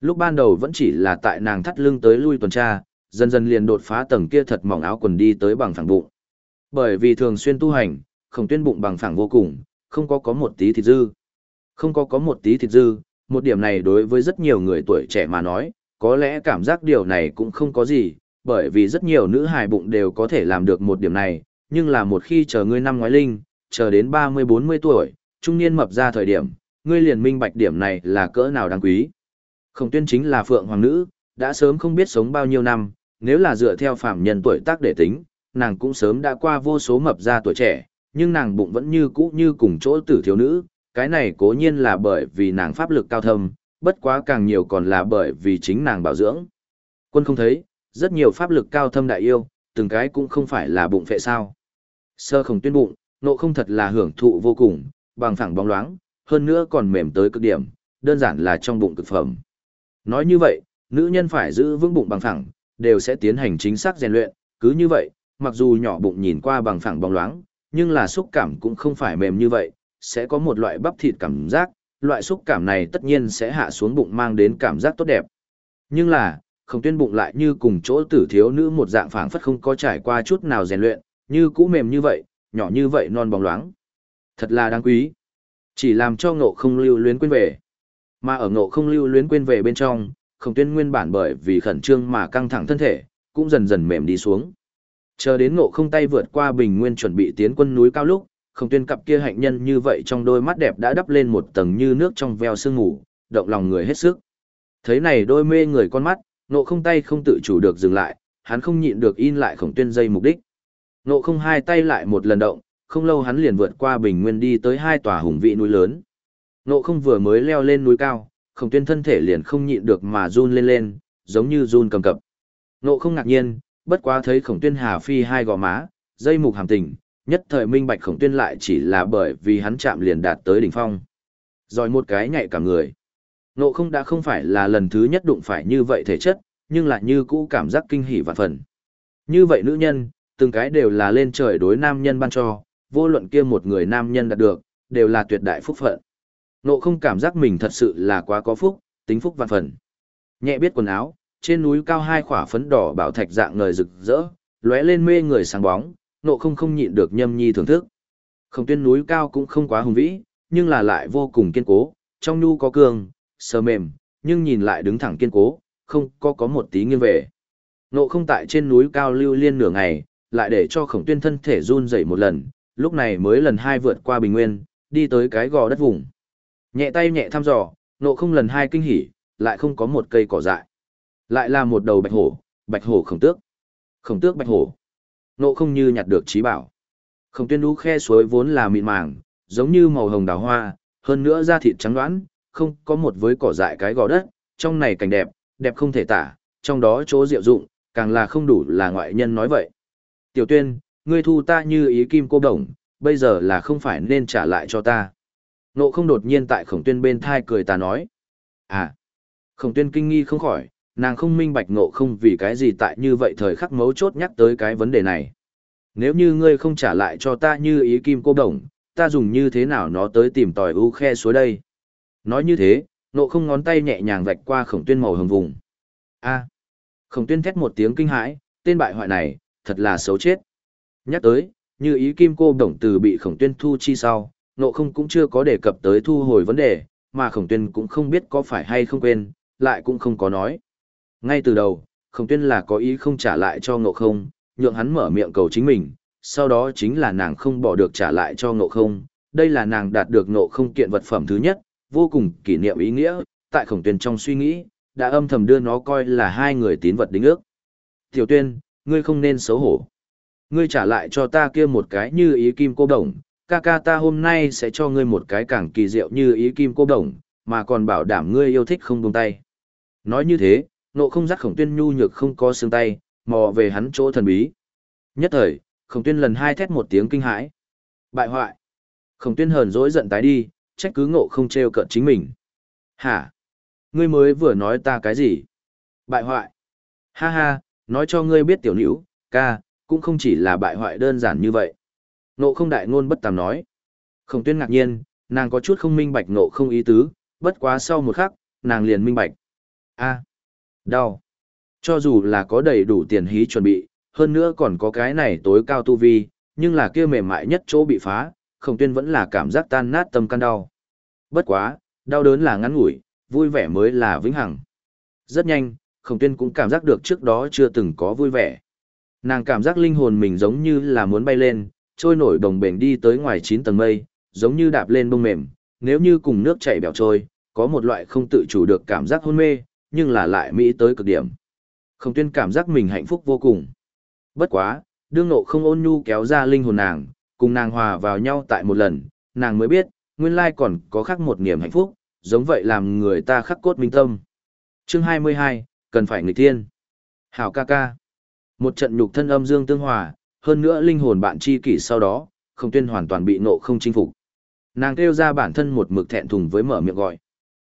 Lúc ban đầu vẫn chỉ là tại nàng thắt lưng tới lui tuần tra, dần dần liền đột phá tầng kia thật mỏng áo quần đi tới bằng phẳng bụng. Bởi vì thường xuyên tu hành, không tuyên bụng bằng phẳng vô cùng, không có có một tí thịt dư. Không có có một tí thịt dư, một điểm này đối với rất nhiều người tuổi trẻ mà nói, có lẽ cảm giác điều này cũng không có gì, bởi vì rất nhiều nữ hài bụng đều có thể làm được một điểm này, nhưng là một khi chờ ngươi năm ngoái linh, chờ đến 30-40 tuổi, trung niên mập ra thời điểm, ngươi liền minh bạch điểm này là cỡ nào đáng quý. Khổng tuyên chính là phượng hoàng nữ, đã sớm không biết sống bao nhiêu năm, nếu là dựa theo phạm nhân tuổi tác để tính, nàng cũng sớm đã qua vô số mập ra tuổi trẻ, nhưng nàng bụng vẫn như cũ như cùng chỗ tử thiếu nữ, cái này cố nhiên là bởi vì nàng pháp lực cao thâm, bất quá càng nhiều còn là bởi vì chính nàng bảo dưỡng. Quân không thấy, rất nhiều pháp lực cao thâm đại yêu, từng cái cũng không phải là bụng phệ sao. Sơ không tuyên bụng, nộ không thật là hưởng thụ vô cùng, bằng phẳng bóng loáng, hơn nữa còn mềm tới cực điểm, đơn giản là trong bụng cực phẩm. Nói như vậy, nữ nhân phải giữ vững bụng bằng phẳng, đều sẽ tiến hành chính xác rèn luyện, cứ như vậy, mặc dù nhỏ bụng nhìn qua bằng phẳng bóng loáng, nhưng là xúc cảm cũng không phải mềm như vậy, sẽ có một loại bắp thịt cảm giác, loại xúc cảm này tất nhiên sẽ hạ xuống bụng mang đến cảm giác tốt đẹp. Nhưng là, không tuyên bụng lại như cùng chỗ tử thiếu nữ một dạng phảng phất không có trải qua chút nào rèn luyện, như cũ mềm như vậy, nhỏ như vậy non bóng loáng. Thật là đáng quý. Chỉ làm cho ngộ không lưu luyến quên về. Mà ở ngộ không lưu luyến quên về bên trong, khổng tuyên nguyên bản bởi vì khẩn trương mà căng thẳng thân thể, cũng dần dần mềm đi xuống. Chờ đến ngộ không tay vượt qua bình nguyên chuẩn bị tiến quân núi cao lúc, khổng tuyên cặp kia hạnh nhân như vậy trong đôi mắt đẹp đã đắp lên một tầng như nước trong veo sương ngủ, động lòng người hết sức. Thấy này đôi mê người con mắt, ngộ không tay không tự chủ được dừng lại, hắn không nhịn được in lại khổng tuyên dây mục đích. Ngộ không hai tay lại một lần động, không lâu hắn liền vượt qua bình nguyên đi tới hai tòa hùng vị núi lớn. Ngộ không vừa mới leo lên núi cao, khổng tuyên thân thể liền không nhịn được mà run lên lên, giống như run cầm cập. Ngộ không ngạc nhiên, bất quá thấy khổng tuyên hà phi hai gò má, dây mục hàm tình, nhất thời minh bạch khổng tuyên lại chỉ là bởi vì hắn chạm liền đạt tới đỉnh phong. Rồi một cái nhạy cả người. Ngộ không đã không phải là lần thứ nhất đụng phải như vậy thể chất, nhưng lại như cũ cảm giác kinh hỉ và phần. Như vậy nữ nhân, từng cái đều là lên trời đối nam nhân ban cho, vô luận kia một người nam nhân đạt được, đều là tuyệt đại phúc phận. Nộ không cảm giác mình thật sự là quá có phúc, tính phúc vạn phần. Nhẹ biết quần áo, trên núi cao hai khỏa phấn đỏ bảo thạch dạng ngời rực rỡ, lóe lên mê người sáng bóng, nộ không không nhịn được nhâm nhi thưởng thức. Không tuyên núi cao cũng không quá hùng vĩ, nhưng là lại vô cùng kiên cố, trong nhu có cường, sờ mềm, nhưng nhìn lại đứng thẳng kiên cố, không có có một tí nghiêng về. Nộ không tại trên núi cao lưu liên nửa ngày, lại để cho khổng tuyên thân thể run dậy một lần, lúc này mới lần hai vượt qua bình nguyên, đi tới cái gò đất vùng. Nhẹ tay nhẹ thăm dò, nộ không lần hai kinh hỉ, lại không có một cây cỏ dại. Lại là một đầu bạch hổ, bạch hổ khổng tước. Khổng tước bạch hổ. Nộ không như nhặt được trí bảo. Khổng tuyên đú khe suối vốn là mịn màng, giống như màu hồng đào hoa, hơn nữa da thịt trắng đoán, không có một với cỏ dại cái gò đất, trong này cảnh đẹp, đẹp không thể tả, trong đó chỗ diệu dụng, càng là không đủ là ngoại nhân nói vậy. Tiểu tuyên, ngươi thu ta như ý kim cô đồng, bây giờ là không phải nên trả lại cho ta. Nộ không đột nhiên tại khổng tuyên bên thai cười ta nói. À, khổng tuyên kinh nghi không khỏi, nàng không minh bạch nộ không vì cái gì tại như vậy thời khắc mấu chốt nhắc tới cái vấn đề này. Nếu như ngươi không trả lại cho ta như ý kim cô đồng, ta dùng như thế nào nó tới tìm tòi ưu khe suối đây. Nói như thế, nộ không ngón tay nhẹ nhàng vạch qua khổng tuyên màu hồng vùng. A, khổng tuyên thét một tiếng kinh hãi, tên bại hoại này, thật là xấu chết. Nhắc tới, như ý kim cô đồng từ bị khổng tuyên thu chi sau, nộ không cũng chưa có đề cập tới thu hồi vấn đề, mà khổng tuyên cũng không biết có phải hay không quên, lại cũng không có nói. Ngay từ đầu, khổng tuyên là có ý không trả lại cho nộ không, nhượng hắn mở miệng cầu chính mình, sau đó chính là nàng không bỏ được trả lại cho nộ không, đây là nàng đạt được nộ không kiện vật phẩm thứ nhất, vô cùng kỷ niệm ý nghĩa, tại khổng tuyên trong suy nghĩ, đã âm thầm đưa nó coi là hai người tín vật đính ước. Tiểu tuyên, ngươi không nên xấu hổ. Ngươi trả lại cho ta kia một cái như ý kim cô đồng, ca ca ta hôm nay sẽ cho ngươi một cái càng kỳ diệu như ý kim cô đồng, mà còn bảo đảm ngươi yêu thích không buông tay. Nói như thế, nộ không dắt khổng tuyên nhu nhược không có xương tay, mò về hắn chỗ thần bí. Nhất thời, khổng tuyên lần hai thét một tiếng kinh hãi. Bại hoại. Khổng tuyên hờn dỗi giận tái đi, trách cứ ngộ không trêu cợt chính mình. Hả? Ngươi mới vừa nói ta cái gì? Bại hoại. Ha ha, nói cho ngươi biết tiểu nữ, ca, cũng không chỉ là bại hoại đơn giản như vậy. Nộ không đại ngôn bất tàm nói. Khổng tuyên ngạc nhiên, nàng có chút không minh bạch nộ không ý tứ, bất quá sau một khắc, nàng liền minh bạch. a à, đau. Cho dù là có đầy đủ tiền hí chuẩn bị, hơn nữa còn có cái này tối cao tu vi, nhưng là kia mềm mại nhất chỗ bị phá, khổng tuyên vẫn là cảm giác tan nát tâm can đau. Bất quá, đau đớn là ngắn ngủi, vui vẻ mới là vĩnh hằng. Rất nhanh, khổng tuyên cũng cảm giác được trước đó chưa từng có vui vẻ. Nàng cảm giác linh hồn mình giống như là muốn bay lên, trôi nổi đồng bền đi tới ngoài 9 tầng mây, giống như đạp lên bông mềm, nếu như cùng nước chảy bèo trôi, có một loại không tự chủ được cảm giác hôn mê, nhưng là lại mỹ tới cực điểm. không tuyên cảm giác mình hạnh phúc vô cùng. Bất quá, đương nộ không ôn nhu kéo ra linh hồn nàng, cùng nàng hòa vào nhau tại một lần, nàng mới biết, nguyên lai còn có khác một niềm hạnh phúc, giống vậy làm người ta khắc cốt minh tâm. Chương 22, cần phải nghịch thiên. Hảo ca ca. Một trận nhục thân âm dương tương hòa, hơn nữa linh hồn bạn chi kỷ sau đó, không tuyên hoàn toàn bị nộ không chinh phục. Nàng kêu ra bản thân một mực thẹn thùng với mở miệng gọi.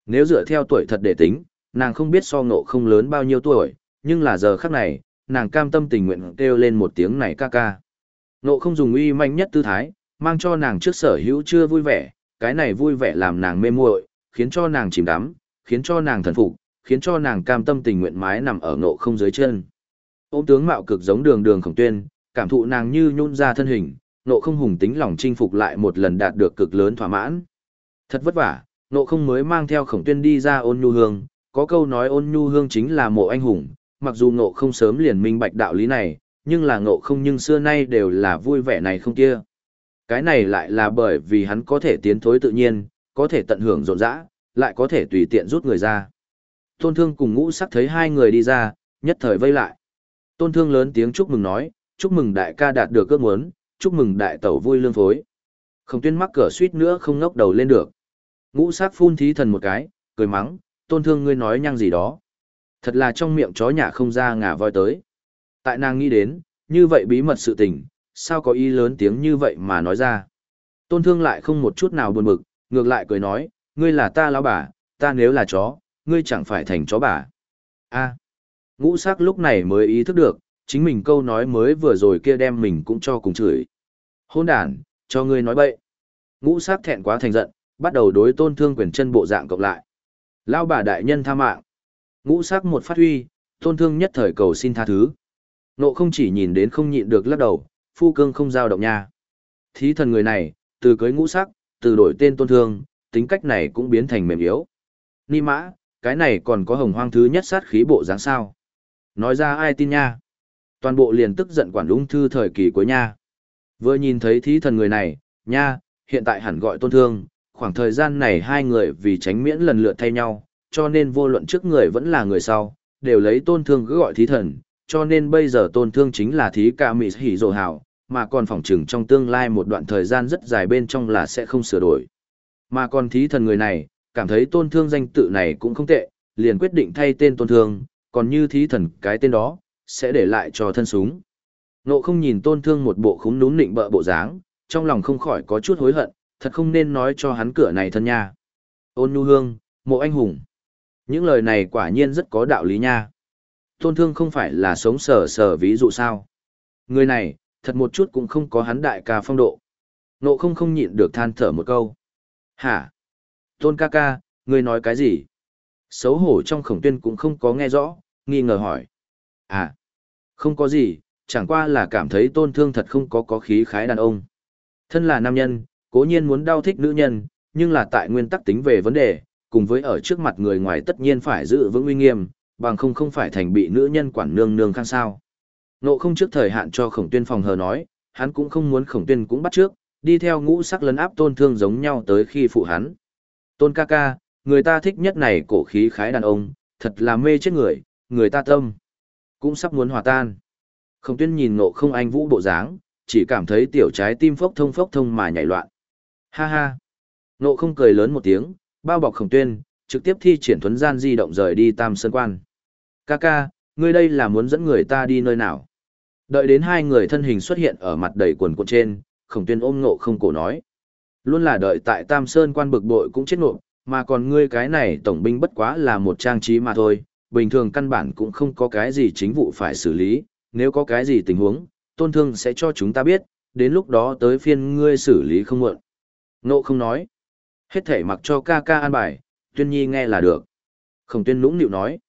Nếu dựa theo tuổi thật để tính, nàng không biết so nộ không lớn bao nhiêu tuổi, nhưng là giờ khắc này, nàng cam tâm tình nguyện kêu lên một tiếng này ca ca. Nộ không dùng uy manh nhất tư thái, mang cho nàng trước sở hữu chưa vui vẻ, cái này vui vẻ làm nàng mê muội, khiến cho nàng chìm đắm, khiến cho nàng thần phục, khiến cho nàng cam tâm tình nguyện mái nằm ở nộ không dưới chân. Ôm tướng mạo cực giống đường đường khổng tuyên, cảm thụ nàng như nhún ra thân hình, nộ không hùng tính lòng chinh phục lại một lần đạt được cực lớn thỏa mãn. Thật vất vả, nộ không mới mang theo khổng tuyên đi ra ôn nhu hương, có câu nói ôn nhu hương chính là mộ anh hùng, mặc dù nộ không sớm liền minh bạch đạo lý này, nhưng là nộ không nhưng xưa nay đều là vui vẻ này không kia. Cái này lại là bởi vì hắn có thể tiến thối tự nhiên, có thể tận hưởng rộn rã, lại có thể tùy tiện rút người ra. Tôn thương cùng ngũ sắc thấy hai người đi ra, nhất thời vây lại. Tôn thương lớn tiếng chúc mừng nói, chúc mừng đại ca đạt được ước muốn, chúc mừng đại tẩu vui lương phối. Không tuyên mắc cửa suýt nữa không ngóc đầu lên được. Ngũ sắc phun thí thần một cái, cười mắng, tôn thương ngươi nói nhăng gì đó. Thật là trong miệng chó nhà không ra ngà voi tới. Tại nàng nghĩ đến, như vậy bí mật sự tình, sao có ý lớn tiếng như vậy mà nói ra. Tôn thương lại không một chút nào buồn bực, ngược lại cười nói, ngươi là ta lão bà, ta nếu là chó, ngươi chẳng phải thành chó bà. a ngũ sắc lúc này mới ý thức được, chính mình câu nói mới vừa rồi kia đem mình cũng cho cùng chửi. Hôn đàn, cho ngươi nói bậy. Ngũ sắc thẹn quá thành giận, bắt đầu đối tôn thương quyền chân bộ dạng cộng lại. Lão bà đại nhân tha mạng. Ngũ sắc một phát huy, tôn thương nhất thời cầu xin tha thứ. Nộ không chỉ nhìn đến không nhịn được lắc đầu, phu cương không giao động nha. Thí thần người này, từ cưới ngũ sắc, từ đổi tên tôn thương, tính cách này cũng biến thành mềm yếu. Ni mã, cái này còn có hồng hoang thứ nhất sát khí bộ dáng sao. Nói ra ai tin nha. Toàn bộ liền tức giận quản ung thư thời kỳ cuối nha. Vừa nhìn thấy thí thần người này, nha, hiện tại hẳn gọi tôn thương, khoảng thời gian này hai người vì tránh miễn lần lượt thay nhau, cho nên vô luận trước người vẫn là người sau, đều lấy tôn thương cứ gọi thí thần, cho nên bây giờ tôn thương chính là thí ca mị hỉ rồ hảo, mà còn phỏng chừng trong tương lai một đoạn thời gian rất dài bên trong là sẽ không sửa đổi. Mà còn thí thần người này, cảm thấy tôn thương danh tự này cũng không tệ, liền quyết định thay tên tôn thương, còn như thí thần cái tên đó, sẽ để lại cho thân súng. Nộ không nhìn tôn thương một bộ khúng núm nịnh bợ bộ dáng, trong lòng không khỏi có chút hối hận, thật không nên nói cho hắn cửa này thân nha. Ôn nhu hương, mộ anh hùng. Những lời này quả nhiên rất có đạo lý nha. Tôn thương không phải là sống sờ sờ ví dụ sao. Người này, thật một chút cũng không có hắn đại ca phong độ. Nộ không không nhịn được than thở một câu. Hả? Tôn ca ca, ngươi nói cái gì? Xấu hổ trong khổng tuyên cũng không có nghe rõ, nghi ngờ hỏi. À, không có gì, chẳng qua là cảm thấy tôn thương thật không có có khí khái đàn ông. Thân là nam nhân, cố nhiên muốn đau thích nữ nhân, nhưng là tại nguyên tắc tính về vấn đề, cùng với ở trước mặt người ngoài tất nhiên phải giữ vững uy nghiêm, bằng không không phải thành bị nữ nhân quản nương nương khang sao. Nộ không trước thời hạn cho khổng tuyên phòng hờ nói, hắn cũng không muốn khổng tuyên cũng bắt trước, đi theo ngũ sắc lấn áp tôn thương giống nhau tới khi phụ hắn. Tôn ca ca, người ta thích nhất này cổ khí khái đàn ông, thật là mê chết người, người ta tâm. Cũng sắp muốn hòa tan. Khổng tuyên nhìn nộ không anh vũ bộ dáng, chỉ cảm thấy tiểu trái tim phốc thông phốc thông mà nhảy loạn. Ha ha. Nộ không cười lớn một tiếng, bao bọc khổng tuyên, trực tiếp thi triển thuấn gian di động rời đi tam sơn quan. Ca ca, ngươi đây là muốn dẫn người ta đi nơi nào? Đợi đến hai người thân hình xuất hiện ở mặt đầy quần cuộn trên, khổng tuyên ôm nộ không cổ nói. Luôn là đợi tại tam sơn quan bực bội cũng chết ngộ, mà còn ngươi cái này tổng binh bất quá là một trang trí mà thôi, bình thường căn bản cũng không có cái gì chính vụ phải xử lý, nếu có cái gì tình huống, tôn thương sẽ cho chúng ta biết, đến lúc đó tới phiên ngươi xử lý không muộn. Nộ không nói. Hết thể mặc cho ca ca an bài, tuyên nhi nghe là được. Khổng tuyên nũng nịu nói,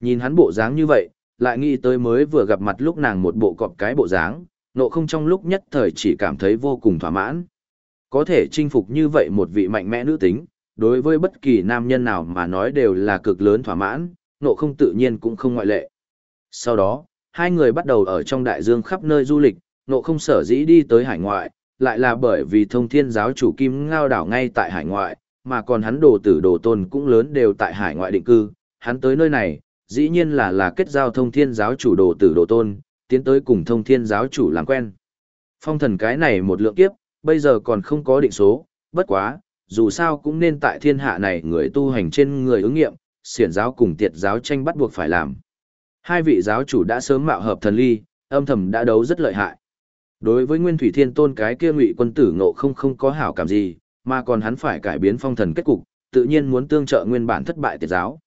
Nhìn hắn bộ dáng như vậy, lại nghĩ tới mới vừa gặp mặt lúc nàng một bộ cọp cái bộ dáng, nộ không trong lúc nhất thời chỉ cảm thấy vô cùng thỏa mãn. Có thể chinh phục như vậy một vị mạnh mẽ nữ tính, đối với bất kỳ nam nhân nào mà nói đều là cực lớn thỏa mãn, nộ không tự nhiên cũng không ngoại lệ. Sau đó, hai người bắt đầu ở trong đại dương khắp nơi du lịch, nộ không sở dĩ đi tới hải ngoại, lại là bởi vì thông thiên giáo chủ kim ngao đảo ngay tại hải ngoại, mà còn hắn đồ tử đồ tôn cũng lớn đều tại hải ngoại định cư, hắn tới nơi này, dĩ nhiên là là kết giao thông thiên giáo chủ đồ tử đồ tôn, tiến tới cùng thông thiên giáo chủ làm quen. Phong thần cái này một lượng kiếp, bây giờ còn không có định số, bất quá, dù sao cũng nên tại thiên hạ này người tu hành trên người ứng nghiệm, xiển giáo cùng tiệt giáo tranh bắt buộc phải làm. Hai vị giáo chủ đã sớm mạo hợp thần ly, âm thầm đã đấu rất lợi hại. Đối với Nguyên Thủy Thiên Tôn cái kia ngụy quân tử ngộ không không có hảo cảm gì, mà còn hắn phải cải biến phong thần kết cục, tự nhiên muốn tương trợ nguyên bản thất bại tiệt giáo.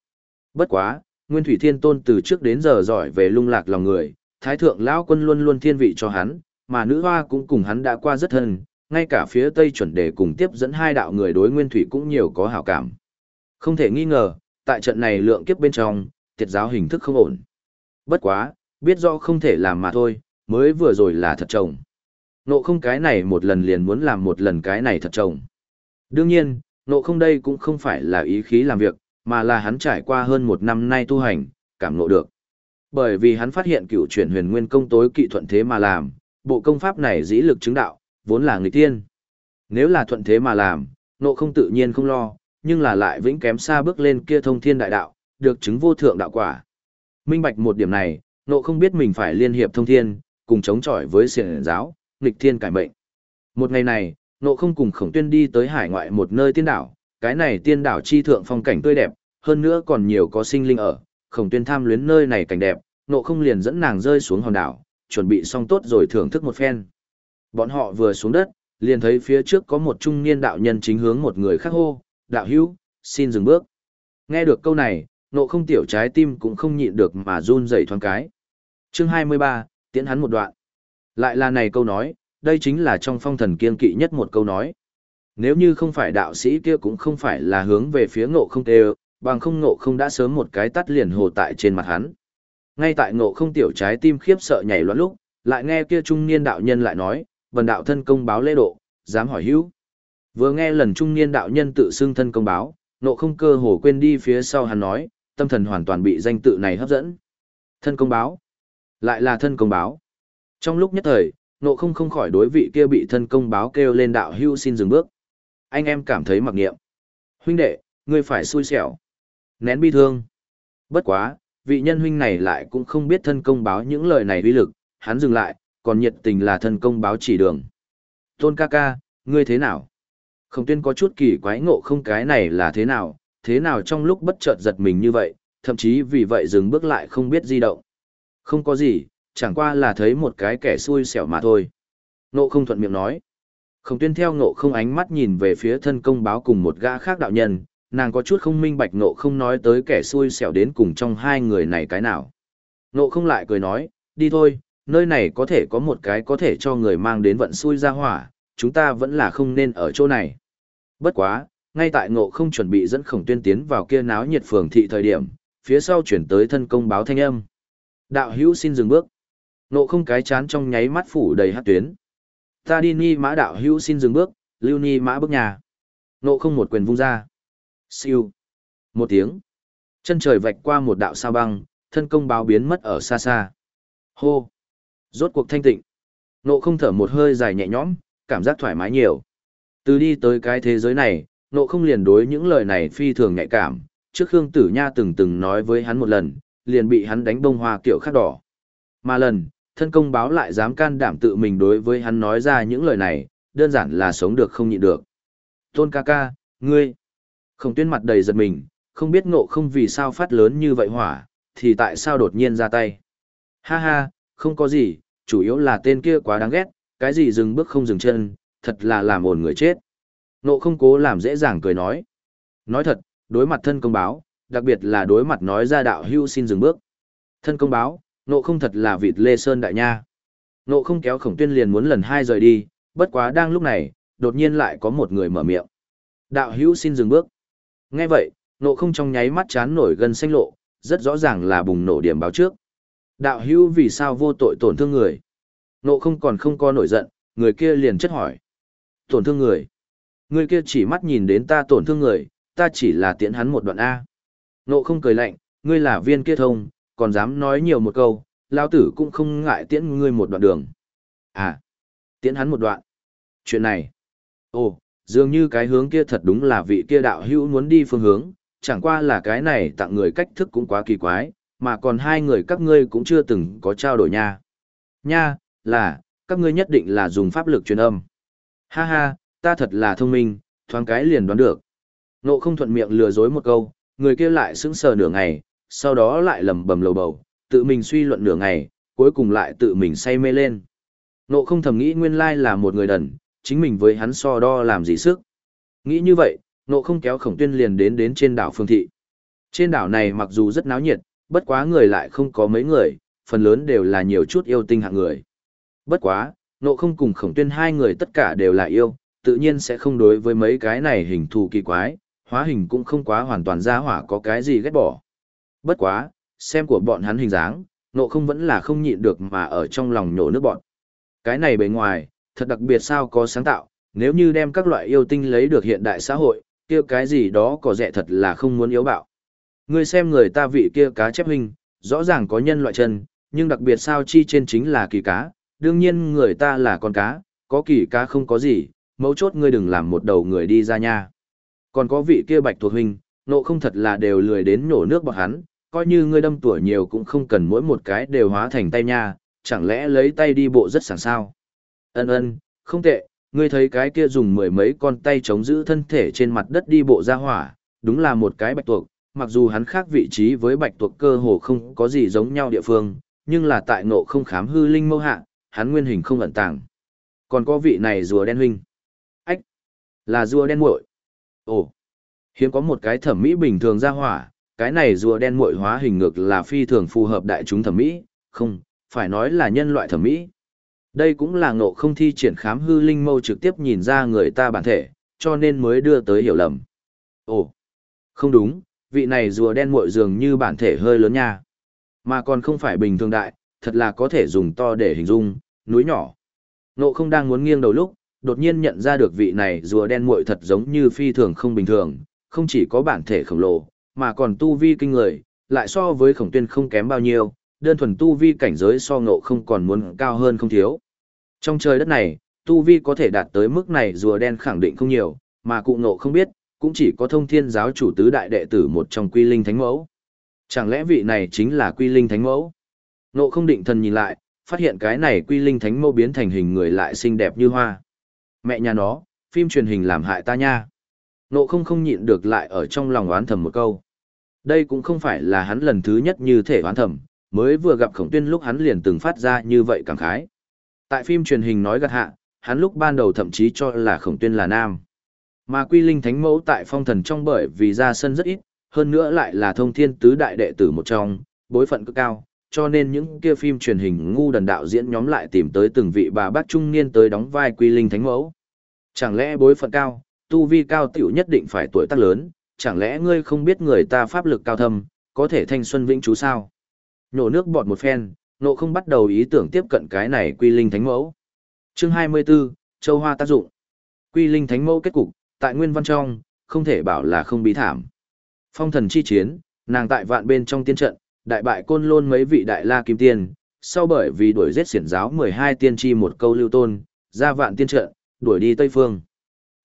Bất quá, Nguyên Thủy Thiên Tôn từ trước đến giờ giỏi về lung lạc lòng người, Thái thượng lão quân luôn luôn thiên vị cho hắn, mà nữ hoa cũng cùng hắn đã qua rất thân, ngay cả phía Tây chuẩn đề cùng tiếp dẫn hai đạo người đối Nguyên Thủy cũng nhiều có hảo cảm. Không thể nghi ngờ, tại trận này lượng kiếp bên trong, tiệt giáo hình thức không ổn. Bất quá, biết do không thể làm mà thôi, mới vừa rồi là thật trồng. Nộ không cái này một lần liền muốn làm một lần cái này thật trồng. Đương nhiên, nộ không đây cũng không phải là ý khí làm việc, mà là hắn trải qua hơn một năm nay tu hành, cảm nộ được. Bởi vì hắn phát hiện cựu chuyển huyền nguyên công tối kỵ thuận thế mà làm, bộ công pháp này dĩ lực chứng đạo, vốn là người tiên. Nếu là thuận thế mà làm, nộ không tự nhiên không lo, nhưng là lại vĩnh kém xa bước lên kia thông thiên đại đạo, được chứng vô thượng đạo quả. Minh bạch một điểm này, nộ không biết mình phải liên hiệp thông thiên, cùng chống chọi với xiển giáo, nghịch thiên cải mệnh. Một ngày này, nộ không cùng khổng tuyên đi tới hải ngoại một nơi tiên đảo, cái này tiên đảo chi thượng phong cảnh tươi đẹp, hơn nữa còn nhiều có sinh linh ở, khổng tuyên tham luyến nơi này cảnh đẹp, nộ không liền dẫn nàng rơi xuống hòn đảo, chuẩn bị xong tốt rồi thưởng thức một phen. Bọn họ vừa xuống đất, liền thấy phía trước có một trung niên đạo nhân chính hướng một người khác hô, đạo hữu, xin dừng bước. Nghe được câu này, nộ không tiểu trái tim cũng không nhịn được mà run dậy thoáng cái. Chương 23, tiễn hắn một đoạn. Lại là này câu nói, đây chính là trong phong thần kiên kỵ nhất một câu nói. Nếu như không phải đạo sĩ kia cũng không phải là hướng về phía ngộ không tê bằng không ngộ không đã sớm một cái tắt liền hồ tại trên mặt hắn. Ngay tại ngộ không tiểu trái tim khiếp sợ nhảy loạn lúc, lại nghe kia trung niên đạo nhân lại nói, vần đạo thân công báo lễ độ, dám hỏi hữu. Vừa nghe lần trung niên đạo nhân tự xưng thân công báo, nộ không cơ hồ quên đi phía sau hắn nói, tâm thần hoàn toàn bị danh tự này hấp dẫn. Thân công báo. Lại là thân công báo. Trong lúc nhất thời, nộ không không khỏi đối vị kia bị thân công báo kêu lên đạo hưu xin dừng bước. Anh em cảm thấy mặc niệm. Huynh đệ, ngươi phải xui xẻo. Nén bi thương. Bất quá, vị nhân huynh này lại cũng không biết thân công báo những lời này uy lực, hắn dừng lại, còn nhiệt tình là thân công báo chỉ đường. Tôn ca ca, ngươi thế nào? Không tuyên có chút kỳ quái ngộ không cái này là thế nào, thế nào trong lúc bất chợt giật mình như vậy, thậm chí vì vậy dừng bước lại không biết di động. Không có gì, chẳng qua là thấy một cái kẻ xui xẻo mà thôi. Ngộ không thuận miệng nói. Không tuyên theo ngộ không ánh mắt nhìn về phía thân công báo cùng một gã khác đạo nhân, nàng có chút không minh bạch ngộ không nói tới kẻ xui xẻo đến cùng trong hai người này cái nào. Ngộ không lại cười nói, đi thôi, nơi này có thể có một cái có thể cho người mang đến vận xui ra hỏa, chúng ta vẫn là không nên ở chỗ này. Bất quá, ngay tại ngộ không chuẩn bị dẫn khổng tuyên tiến vào kia náo nhiệt phường thị thời điểm, phía sau chuyển tới thân công báo thanh âm. Đạo hữu xin dừng bước. Ngộ không cái chán trong nháy mắt phủ đầy hát tuyến. Ta đi ni mã đạo hữu xin dừng bước, lưu ni mã bước nhà. Ngộ không một quyền vung ra. Siêu. Một tiếng. Chân trời vạch qua một đạo sao băng, thân công báo biến mất ở xa xa. Hô. Rốt cuộc thanh tịnh. ngộ không thở một hơi dài nhẹ nhõm, cảm giác thoải mái nhiều. Từ đi tới cái thế giới này, nộ không liền đối những lời này phi thường nhạy cảm. Trước Khương Tử Nha từng từng nói với hắn một lần, liền bị hắn đánh bông hoa kiểu khắc đỏ. Mà lần, thân công báo lại dám can đảm tự mình đối với hắn nói ra những lời này, đơn giản là sống được không nhịn được. Tôn ca ca, ngươi. không tuyên mặt đầy giật mình, không biết ngộ không vì sao phát lớn như vậy hỏa, thì tại sao đột nhiên ra tay. Ha ha, không có gì, chủ yếu là tên kia quá đáng ghét, cái gì dừng bước không dừng chân, thật là làm ổn người chết. Nộ không cố làm dễ dàng cười nói. Nói thật, đối mặt thân công báo, đặc biệt là đối mặt nói ra đạo hưu xin dừng bước. Thân công báo, Nộ không thật là vịt lê sơn đại nha. Nộ không kéo khổng tuyên liền muốn lần hai rời đi, bất quá đang lúc này, đột nhiên lại có một người mở miệng. Đạo hữu xin dừng bước. Nghe vậy, nộ không trong nháy mắt chán nổi gần xanh lộ, rất rõ ràng là bùng nổ điểm báo trước. Đạo hữu vì sao vô tội tổn thương người? Nộ không còn không có nổi giận, người kia liền chất hỏi. Tổn thương người? Người kia chỉ mắt nhìn đến ta tổn thương người, ta chỉ là tiễn hắn một đoạn A. Nộ không cười lạnh, ngươi là viên kia thông, còn dám nói nhiều một câu, lao tử cũng không ngại tiễn ngươi một đoạn đường. À, tiễn hắn một đoạn. Chuyện này, ồ, dường như cái hướng kia thật đúng là vị kia đạo hữu muốn đi phương hướng, chẳng qua là cái này tặng người cách thức cũng quá kỳ quái, mà còn hai người các ngươi cũng chưa từng có trao đổi nha. Nha, là, các ngươi nhất định là dùng pháp lực truyền âm. Ha ha, ta thật là thông minh, thoáng cái liền đoán được. Nộ không thuận miệng lừa dối một câu, người kia lại sững sờ nửa ngày, sau đó lại lầm bầm lầu bầu, tự mình suy luận nửa ngày, cuối cùng lại tự mình say mê lên. Nộ không thầm nghĩ nguyên lai là một người đần, chính mình với hắn so đo làm gì sức. Nghĩ như vậy, nộ không kéo khổng tuyên liền đến đến trên đảo Phương Thị. Trên đảo này mặc dù rất náo nhiệt, bất quá người lại không có mấy người, phần lớn đều là nhiều chút yêu tinh hạng người. Bất quá, nộ không cùng khổng tuyên hai người tất cả đều là yêu, tự nhiên sẽ không đối với mấy cái này hình thù kỳ quái, hóa hình cũng không quá hoàn toàn ra hỏa có cái gì ghét bỏ. Bất quá, xem của bọn hắn hình dáng, nộ không vẫn là không nhịn được mà ở trong lòng nhổ nước bọn. Cái này bề ngoài, thật đặc biệt sao có sáng tạo, nếu như đem các loại yêu tinh lấy được hiện đại xã hội, kia cái gì đó có rẻ thật là không muốn yếu bạo. Ngươi xem người ta vị kia cá chép hình, rõ ràng có nhân loại chân, nhưng đặc biệt sao chi trên chính là kỳ cá, đương nhiên người ta là con cá, có kỳ cá không có gì, mấu chốt ngươi đừng làm một đầu người đi ra nha. Còn có vị kia bạch thuộc huynh, nộ không thật là đều lười đến nhổ nước bọt hắn, coi như ngươi đâm tuổi nhiều cũng không cần mỗi một cái đều hóa thành tay nha, chẳng lẽ lấy tay đi bộ rất sẵn sao. Ân ân, không tệ, ngươi thấy cái kia dùng mười mấy con tay chống giữ thân thể trên mặt đất đi bộ ra hỏa, đúng là một cái bạch tuộc, mặc dù hắn khác vị trí với bạch tuộc cơ hồ không có gì giống nhau địa phương, nhưng là tại ngộ không khám hư linh mâu hạ, hắn nguyên hình không ẩn tàng. Còn có vị này rùa đen huynh. Ách, là rùa đen muội. Ồ, hiếm có một cái thẩm mỹ bình thường ra hỏa, cái này rùa đen muội hóa hình ngược là phi thường phù hợp đại chúng thẩm mỹ, không, phải nói là nhân loại thẩm mỹ. Đây cũng là ngộ không thi triển khám hư linh mâu trực tiếp nhìn ra người ta bản thể, cho nên mới đưa tới hiểu lầm. Ồ, không đúng, vị này rùa đen muội dường như bản thể hơi lớn nha. Mà còn không phải bình thường đại, thật là có thể dùng to để hình dung, núi nhỏ. Ngộ không đang muốn nghiêng đầu lúc, đột nhiên nhận ra được vị này rùa đen muội thật giống như phi thường không bình thường, không chỉ có bản thể khổng lồ, mà còn tu vi kinh người, lại so với khổng tuyên không kém bao nhiêu, đơn thuần tu vi cảnh giới so ngộ không còn muốn cao hơn không thiếu. Trong trời đất này, tu vi có thể đạt tới mức này rùa đen khẳng định không nhiều, mà cụ ngộ không biết, cũng chỉ có thông thiên giáo chủ tứ đại đệ tử một trong quy linh thánh mẫu. Chẳng lẽ vị này chính là quy linh thánh mẫu? Ngộ không định thần nhìn lại, phát hiện cái này quy linh thánh mẫu biến thành hình người lại xinh đẹp như hoa. Mẹ nhà nó, phim truyền hình làm hại ta nha. Nộ không không nhịn được lại ở trong lòng oán thầm một câu. Đây cũng không phải là hắn lần thứ nhất như thể oán thầm, mới vừa gặp khổng tuyên lúc hắn liền từng phát ra như vậy cảm khái. Tại phim truyền hình nói gật hạ, hắn lúc ban đầu thậm chí cho là khổng tuyên là nam. Mà quy linh thánh mẫu tại phong thần trong bởi vì ra sân rất ít, hơn nữa lại là thông thiên tứ đại đệ tử một trong, bối phận cực cao, cho nên những kia phim truyền hình ngu đần đạo diễn nhóm lại tìm tới từng vị bà bác trung niên tới đóng vai quy linh thánh mẫu. Chẳng lẽ bối phận cao, tu vi cao tiểu nhất định phải tuổi tác lớn, chẳng lẽ ngươi không biết người ta pháp lực cao thâm, có thể thanh xuân vĩnh chú sao? Nổ nước bọt một phen, nộ không bắt đầu ý tưởng tiếp cận cái này quy linh thánh mẫu. Chương 24, Châu Hoa tác dụng. Quy linh thánh mẫu kết cục, tại nguyên văn trong, không thể bảo là không bí thảm. Phong thần chi chiến, nàng tại vạn bên trong tiên trận, đại bại côn lôn mấy vị đại la kim tiên, sau bởi vì đuổi giết xiển giáo 12 tiên tri một câu lưu tôn, ra vạn tiên trận, đuổi đi Tây Phương.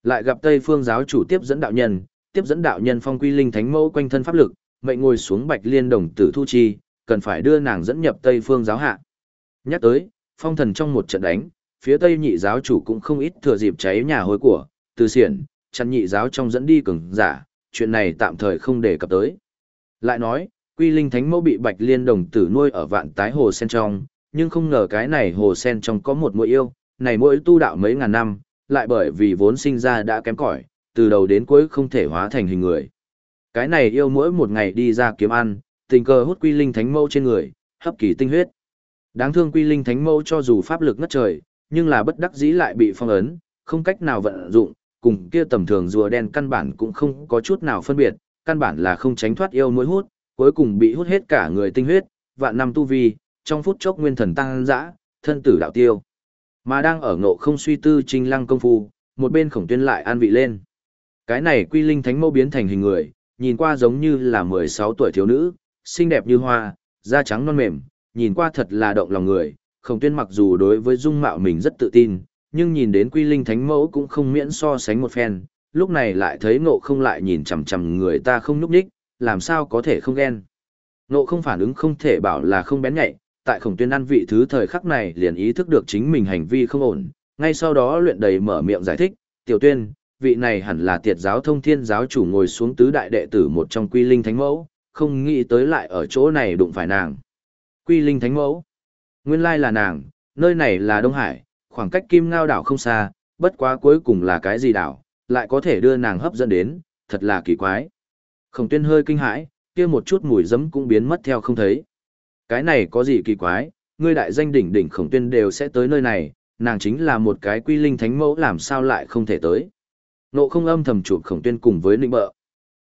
Lại gặp Tây Phương giáo chủ tiếp dẫn đạo nhân, tiếp dẫn đạo nhân phong quy linh thánh mẫu quanh thân pháp lực, mệnh ngồi xuống bạch liên đồng tử thu chi, cần phải đưa nàng dẫn nhập Tây Phương giáo hạ. Nhắc tới, phong thần trong một trận đánh, phía Tây nhị giáo chủ cũng không ít thừa dịp cháy nhà hối của, từ xiển, chăn nhị giáo trong dẫn đi cường giả, chuyện này tạm thời không để cập tới. Lại nói, quy linh thánh mẫu bị bạch liên đồng tử nuôi ở vạn tái hồ sen trong, nhưng không ngờ cái này hồ sen trong có một mũi yêu, này mỗi tu đạo mấy ngàn năm, lại bởi vì vốn sinh ra đã kém cỏi, từ đầu đến cuối không thể hóa thành hình người. Cái này yêu mỗi một ngày đi ra kiếm ăn, tình cờ hút quy linh thánh mẫu trên người, hấp kỳ tinh huyết. Đáng thương quy linh thánh mẫu cho dù pháp lực ngất trời, nhưng là bất đắc dĩ lại bị phong ấn, không cách nào vận dụng, cùng kia tầm thường rùa đen căn bản cũng không có chút nào phân biệt, căn bản là không tránh thoát yêu mũi hút, cuối cùng bị hút hết cả người tinh huyết, vạn năm tu vi, trong phút chốc nguyên thần tăng dã, thân tử đạo tiêu. Mà đang ở ngộ không suy tư trinh lăng công phu, một bên khổng tuyên lại an vị lên. Cái này quy linh thánh mẫu biến thành hình người, nhìn qua giống như là 16 tuổi thiếu nữ, xinh đẹp như hoa, da trắng non mềm, nhìn qua thật là động lòng người. Khổng tuyên mặc dù đối với dung mạo mình rất tự tin, nhưng nhìn đến quy linh thánh mẫu cũng không miễn so sánh một phen, lúc này lại thấy ngộ không lại nhìn chằm chằm người ta không núp đích, làm sao có thể không ghen. nộ không phản ứng không thể bảo là không bén nhạy, tại khổng tuyên ăn vị thứ thời khắc này liền ý thức được chính mình hành vi không ổn, ngay sau đó luyện đầy mở miệng giải thích, tiểu tuyên, vị này hẳn là tiệt giáo thông thiên giáo chủ ngồi xuống tứ đại đệ tử một trong quy linh thánh mẫu, không nghĩ tới lại ở chỗ này đụng phải nàng. Quy linh thánh mẫu, nguyên lai là nàng, nơi này là Đông Hải, khoảng cách kim ngao đảo không xa, bất quá cuối cùng là cái gì đảo, lại có thể đưa nàng hấp dẫn đến, thật là kỳ quái. Khổng tuyên hơi kinh hãi, kia một chút mùi giấm cũng biến mất theo không thấy. Cái này có gì kỳ quái, ngươi đại danh đỉnh đỉnh khổng tuyên đều sẽ tới nơi này, nàng chính là một cái quy linh thánh mẫu làm sao lại không thể tới. Nộ không âm thầm chụp khổng tuyên cùng với nịnh bợ.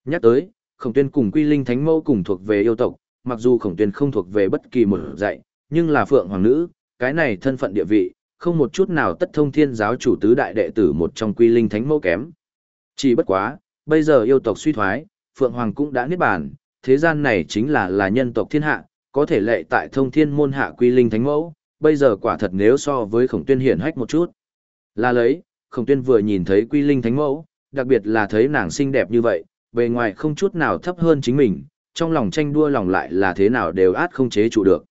Nhắc tới, khổng tuyên cùng quy linh thánh mẫu cùng thuộc về yêu tộc, mặc dù khổng tuyên không thuộc về bất kỳ một dạy, nhưng là phượng hoàng nữ, cái này thân phận địa vị, không một chút nào tất thông thiên giáo chủ tứ đại đệ tử một trong quy linh thánh mẫu kém. Chỉ bất quá, bây giờ yêu tộc suy thoái, phượng hoàng cũng đã niết bàn, thế gian này chính là là nhân tộc thiên hạ, có thể lệ tại thông thiên môn hạ quy linh thánh mẫu, bây giờ quả thật nếu so với khổng tuyên hiển hách một chút. Là lấy, khổng tuyên vừa nhìn thấy quy linh thánh mẫu, đặc biệt là thấy nàng xinh đẹp như vậy, bề ngoài không chút nào thấp hơn chính mình, trong lòng tranh đua lòng lại là thế nào đều át không chế chủ được.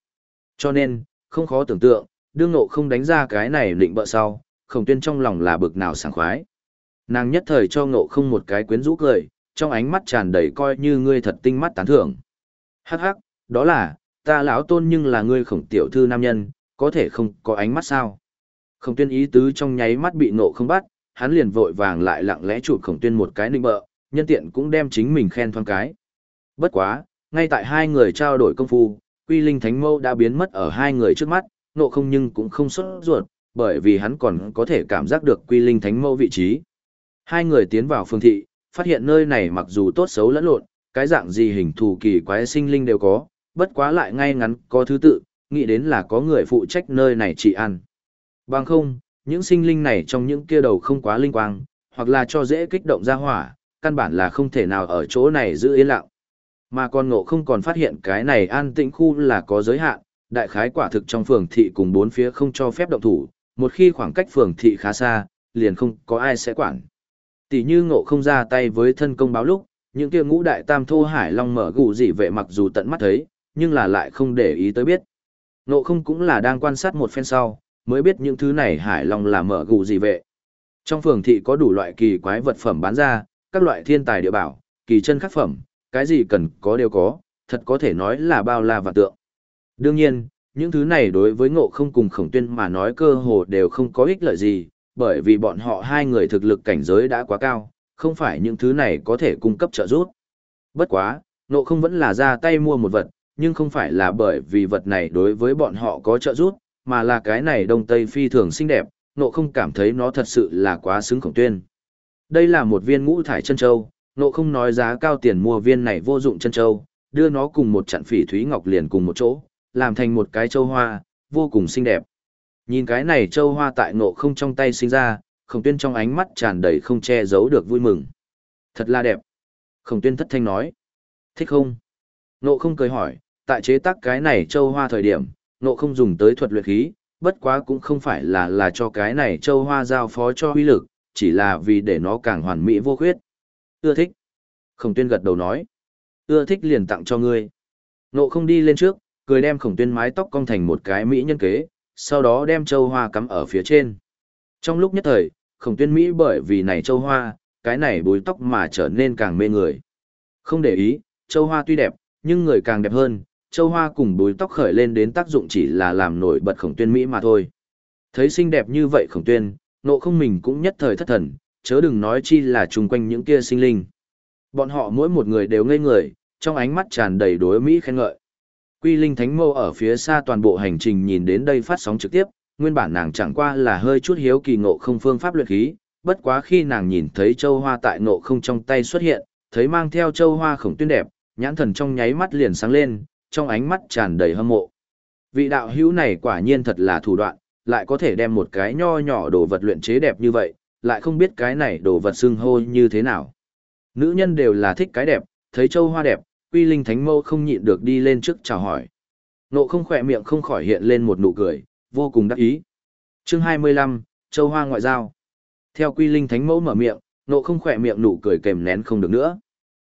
Cho nên, không khó tưởng tượng, đương nộ không đánh ra cái này định bợ sau, khổng tuyên trong lòng là bực nào sảng khoái. Nàng nhất thời cho ngộ không một cái quyến rũ cười, trong ánh mắt tràn đầy coi như ngươi thật tinh mắt tán thưởng. Hắc hắc, đó là, ta lão tôn nhưng là ngươi khổng tiểu thư nam nhân, có thể không có ánh mắt sao. Khổng tuyên ý tứ trong nháy mắt bị nộ không bắt, hắn liền vội vàng lại lặng lẽ chụp khổng tuyên một cái nịnh bợ, nhân tiện cũng đem chính mình khen thoáng cái. Bất quá, ngay tại hai người trao đổi công phu, quy linh thánh mâu đã biến mất ở hai người trước mắt, nộ không nhưng cũng không xuất ruột, bởi vì hắn còn có thể cảm giác được quy linh thánh mâu vị trí. Hai người tiến vào phương thị, phát hiện nơi này mặc dù tốt xấu lẫn lộn, cái dạng gì hình thù kỳ quái sinh linh đều có, bất quá lại ngay ngắn có thứ tự, nghĩ đến là có người phụ trách nơi này trị ăn. Bằng không, những sinh linh này trong những kia đầu không quá linh quang, hoặc là cho dễ kích động ra hỏa, căn bản là không thể nào ở chỗ này giữ yên lặng. Mà con ngộ không còn phát hiện cái này an tĩnh khu là có giới hạn, đại khái quả thực trong phường thị cùng bốn phía không cho phép động thủ, một khi khoảng cách phường thị khá xa, liền không có ai sẽ quản. Tỷ như ngộ không ra tay với thân công báo lúc, những kia ngũ đại tam thô hải long mở gù dị vệ mặc dù tận mắt thấy, nhưng là lại không để ý tới biết. Ngộ không cũng là đang quan sát một phen sau, mới biết những thứ này hải long là mở gù dị vệ. Trong phường thị có đủ loại kỳ quái vật phẩm bán ra, các loại thiên tài địa bảo, kỳ chân khắc phẩm, cái gì cần có đều có, thật có thể nói là bao la và tượng. Đương nhiên, những thứ này đối với ngộ không cùng khổng tuyên mà nói cơ hồ đều không có ích lợi gì, bởi vì bọn họ hai người thực lực cảnh giới đã quá cao, không phải những thứ này có thể cung cấp trợ giúp. Bất quá, nộ không vẫn là ra tay mua một vật, nhưng không phải là bởi vì vật này đối với bọn họ có trợ giúp, mà là cái này đông tây phi thường xinh đẹp, nộ không cảm thấy nó thật sự là quá xứng khổng tuyên. Đây là một viên ngũ thải chân châu, nộ không nói giá cao tiền mua viên này vô dụng chân châu, đưa nó cùng một trận phỉ thúy ngọc liền cùng một chỗ, làm thành một cái châu hoa, vô cùng xinh đẹp. Nhìn cái này châu hoa tại ngộ không trong tay sinh ra, khổng tuyên trong ánh mắt tràn đầy không che giấu được vui mừng. Thật là đẹp. Khổng tuyên thất thanh nói. Thích không? Ngộ không cười hỏi, tại chế tác cái này châu hoa thời điểm, ngộ không dùng tới thuật luyện khí, bất quá cũng không phải là là cho cái này châu hoa giao phó cho huy lực, chỉ là vì để nó càng hoàn mỹ vô khuyết. Ưa thích. Khổng tuyên gật đầu nói. Ưa thích liền tặng cho ngươi. Ngộ không đi lên trước, cười đem khổng tuyên mái tóc cong thành một cái mỹ nhân kế, sau đó đem châu hoa cắm ở phía trên. Trong lúc nhất thời, khổng tuyên Mỹ bởi vì này châu hoa, cái này búi tóc mà trở nên càng mê người. Không để ý, châu hoa tuy đẹp, nhưng người càng đẹp hơn, châu hoa cùng búi tóc khởi lên đến tác dụng chỉ là làm nổi bật khổng tuyên Mỹ mà thôi. Thấy xinh đẹp như vậy khổng tuyên, nộ không mình cũng nhất thời thất thần, chớ đừng nói chi là chung quanh những kia sinh linh. Bọn họ mỗi một người đều ngây người, trong ánh mắt tràn đầy đối Mỹ khen ngợi. Quy Linh Thánh Mâu ở phía xa toàn bộ hành trình nhìn đến đây phát sóng trực tiếp, nguyên bản nàng chẳng qua là hơi chút hiếu kỳ ngộ không phương pháp luyện khí, bất quá khi nàng nhìn thấy châu hoa tại ngộ không trong tay xuất hiện, thấy mang theo châu hoa khổng tuyên đẹp, Nhãn thần trong nháy mắt liền sáng lên, trong ánh mắt tràn đầy hâm mộ. Vị đạo hữu này quả nhiên thật là thủ đoạn, lại có thể đem một cái nho nhỏ đồ vật luyện chế đẹp như vậy, lại không biết cái này đồ vật xưng hô như thế nào. Nữ nhân đều là thích cái đẹp, thấy châu hoa đẹp, quy linh thánh mâu không nhịn được đi lên trước chào hỏi. Nộ không khỏe miệng không khỏi hiện lên một nụ cười, vô cùng đắc ý. chương 25, châu hoa ngoại giao. Theo quy linh thánh mẫu mở miệng, nộ không khỏe miệng nụ cười kèm nén không được nữa.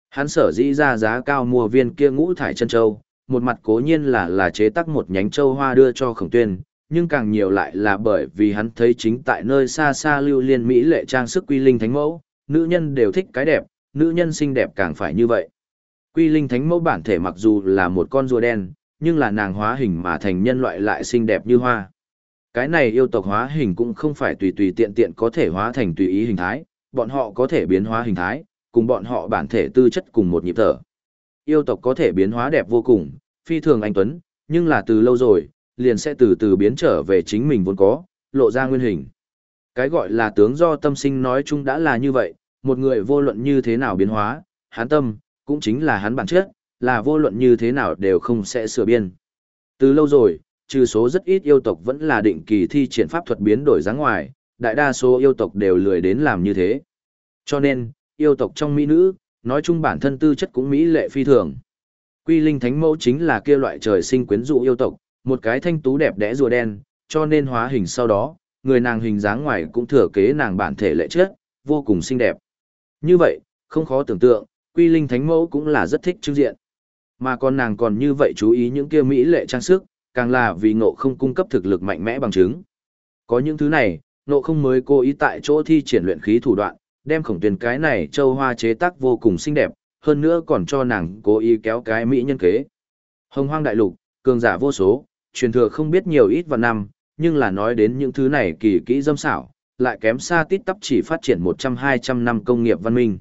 Hắn sở dĩ ra giá cao mua viên kia ngũ thải chân châu, một mặt cố nhiên là là chế tác một nhánh châu hoa đưa cho khổng tuyên, nhưng càng nhiều lại là bởi vì hắn thấy chính tại nơi xa xa lưu liên Mỹ lệ trang sức quy linh thánh mẫu, nữ nhân đều thích cái đẹp, nữ nhân xinh đẹp càng phải như vậy. Quy linh thánh mẫu bản thể mặc dù là một con rùa đen, nhưng là nàng hóa hình mà thành nhân loại lại xinh đẹp như hoa. Cái này yêu tộc hóa hình cũng không phải tùy tùy tiện tiện có thể hóa thành tùy ý hình thái, bọn họ có thể biến hóa hình thái, cùng bọn họ bản thể tư chất cùng một nhịp thở. Yêu tộc có thể biến hóa đẹp vô cùng, phi thường anh tuấn, nhưng là từ lâu rồi, liền sẽ từ từ biến trở về chính mình vốn có, lộ ra nguyên hình. Cái gọi là tướng do tâm sinh nói chung đã là như vậy, một người vô luận như thế nào biến hóa, hán tâm, cũng chính là hắn bản chất, là vô luận như thế nào đều không sẽ sửa biên. Từ lâu rồi, trừ số rất ít yêu tộc vẫn là định kỳ thi triển pháp thuật biến đổi dáng ngoài, đại đa số yêu tộc đều lười đến làm như thế. Cho nên, yêu tộc trong mỹ nữ, nói chung bản thân tư chất cũng mỹ lệ phi thường. Quy linh thánh mẫu chính là kia loại trời sinh quyến rũ yêu tộc, một cái thanh tú đẹp đẽ rùa đen, cho nên hóa hình sau đó, người nàng hình dáng ngoài cũng thừa kế nàng bản thể lệ chất, vô cùng xinh đẹp. Như vậy, không khó tưởng tượng, quy linh thánh mẫu cũng là rất thích trưng diện. Mà còn nàng còn như vậy chú ý những kia mỹ lệ trang sức, càng là vì ngộ không cung cấp thực lực mạnh mẽ bằng chứng. Có những thứ này, ngộ không mới cố ý tại chỗ thi triển luyện khí thủ đoạn, đem khổng tuyển cái này châu hoa chế tác vô cùng xinh đẹp, hơn nữa còn cho nàng cố ý kéo cái mỹ nhân kế. Hồng hoang đại lục, cường giả vô số, truyền thừa không biết nhiều ít vào năm, nhưng là nói đến những thứ này kỳ kỹ dâm xảo, lại kém xa tít tắp chỉ phát triển 100-200 năm công nghiệp văn minh.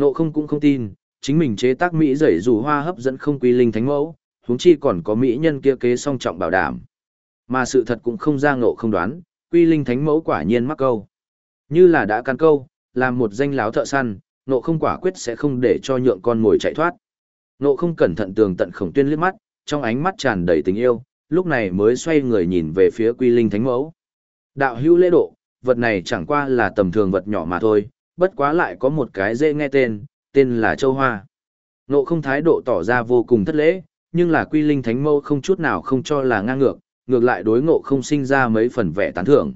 Nộ không cũng không tin, chính mình chế tác Mỹ rẩy dù hoa hấp dẫn không quy linh thánh mẫu, huống chi còn có Mỹ nhân kia kế song trọng bảo đảm. Mà sự thật cũng không ra ngộ không đoán, quy linh thánh mẫu quả nhiên mắc câu. Như là đã căn câu, làm một danh láo thợ săn, nộ không quả quyết sẽ không để cho nhượng con ngồi chạy thoát. Nộ không cẩn thận tường tận khổng tuyên liếc mắt, trong ánh mắt tràn đầy tình yêu, lúc này mới xoay người nhìn về phía quy linh thánh mẫu. Đạo hữu lễ độ, vật này chẳng qua là tầm thường vật nhỏ mà thôi, bất quá lại có một cái dễ nghe tên, tên là châu hoa. Nộ không thái độ tỏ ra vô cùng thất lễ, nhưng là quy linh thánh mâu không chút nào không cho là ngang ngược, ngược lại đối ngộ không sinh ra mấy phần vẻ tán thưởng.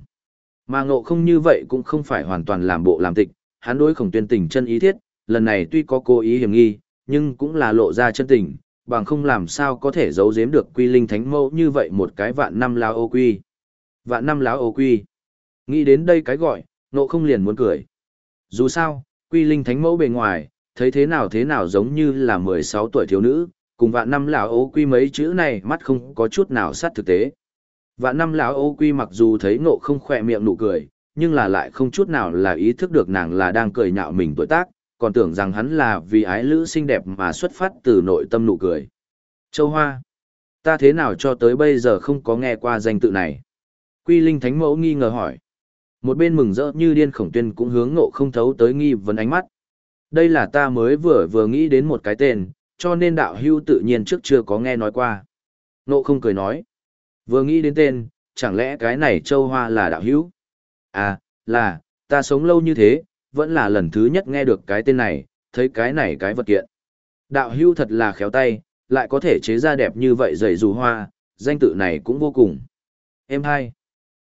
Mà ngộ không như vậy cũng không phải hoàn toàn làm bộ làm tịch, hắn đối khổng tuyên tình chân ý thiết, lần này tuy có cố ý hiểm nghi, nhưng cũng là lộ ra chân tình, bằng không làm sao có thể giấu giếm được quy linh thánh mẫu như vậy một cái vạn năm lao ô quy. Vạn năm láo ô quy. Nghĩ đến đây cái gọi, nộ không liền muốn cười. Dù sao, quy linh thánh mẫu bề ngoài, thấy thế nào thế nào giống như là 16 tuổi thiếu nữ, cùng vạn năm lão ô quy mấy chữ này mắt không có chút nào sát thực tế. Vạn năm lão ô quy mặc dù thấy nộ không khỏe miệng nụ cười, nhưng là lại không chút nào là ý thức được nàng là đang cười nhạo mình tuổi tác, còn tưởng rằng hắn là vì ái lữ xinh đẹp mà xuất phát từ nội tâm nụ cười. Châu Hoa, ta thế nào cho tới bây giờ không có nghe qua danh tự này? Quy Linh Thánh Mẫu nghi ngờ hỏi. Một bên mừng rỡ như điên khổng tuyên cũng hướng ngộ không thấu tới nghi vấn ánh mắt. Đây là ta mới vừa vừa nghĩ đến một cái tên, cho nên đạo hưu tự nhiên trước chưa có nghe nói qua. Ngộ không cười nói. Vừa nghĩ đến tên, chẳng lẽ cái này châu hoa là đạo hữu? À, là, ta sống lâu như thế, vẫn là lần thứ nhất nghe được cái tên này, thấy cái này cái vật kiện. Đạo hưu thật là khéo tay, lại có thể chế ra đẹp như vậy dày dù hoa, danh tự này cũng vô cùng. Em hai.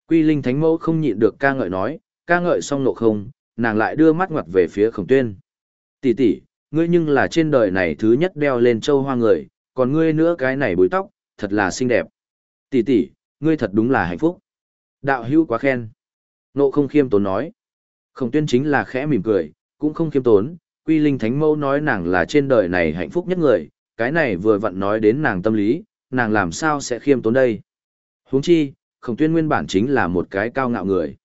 Quy Linh Thánh Mẫu không nhịn được ca ngợi nói, ca ngợi xong nộ không, nàng lại đưa mắt ngoặt về phía khổng tuyên. Tỷ tỷ, ngươi nhưng là trên đời này thứ nhất đeo lên châu hoa người, còn ngươi nữa cái này búi tóc, thật là xinh đẹp. Tỷ tỷ, ngươi thật đúng là hạnh phúc. Đạo hữu quá khen. Nộ không khiêm tốn nói. Khổng tuyên chính là khẽ mỉm cười, cũng không khiêm tốn, quy linh thánh mẫu nói nàng là trên đời này hạnh phúc nhất người, cái này vừa vặn nói đến nàng tâm lý, nàng làm sao sẽ khiêm tốn đây. huống chi, khổng tuyên nguyên bản chính là một cái cao ngạo người.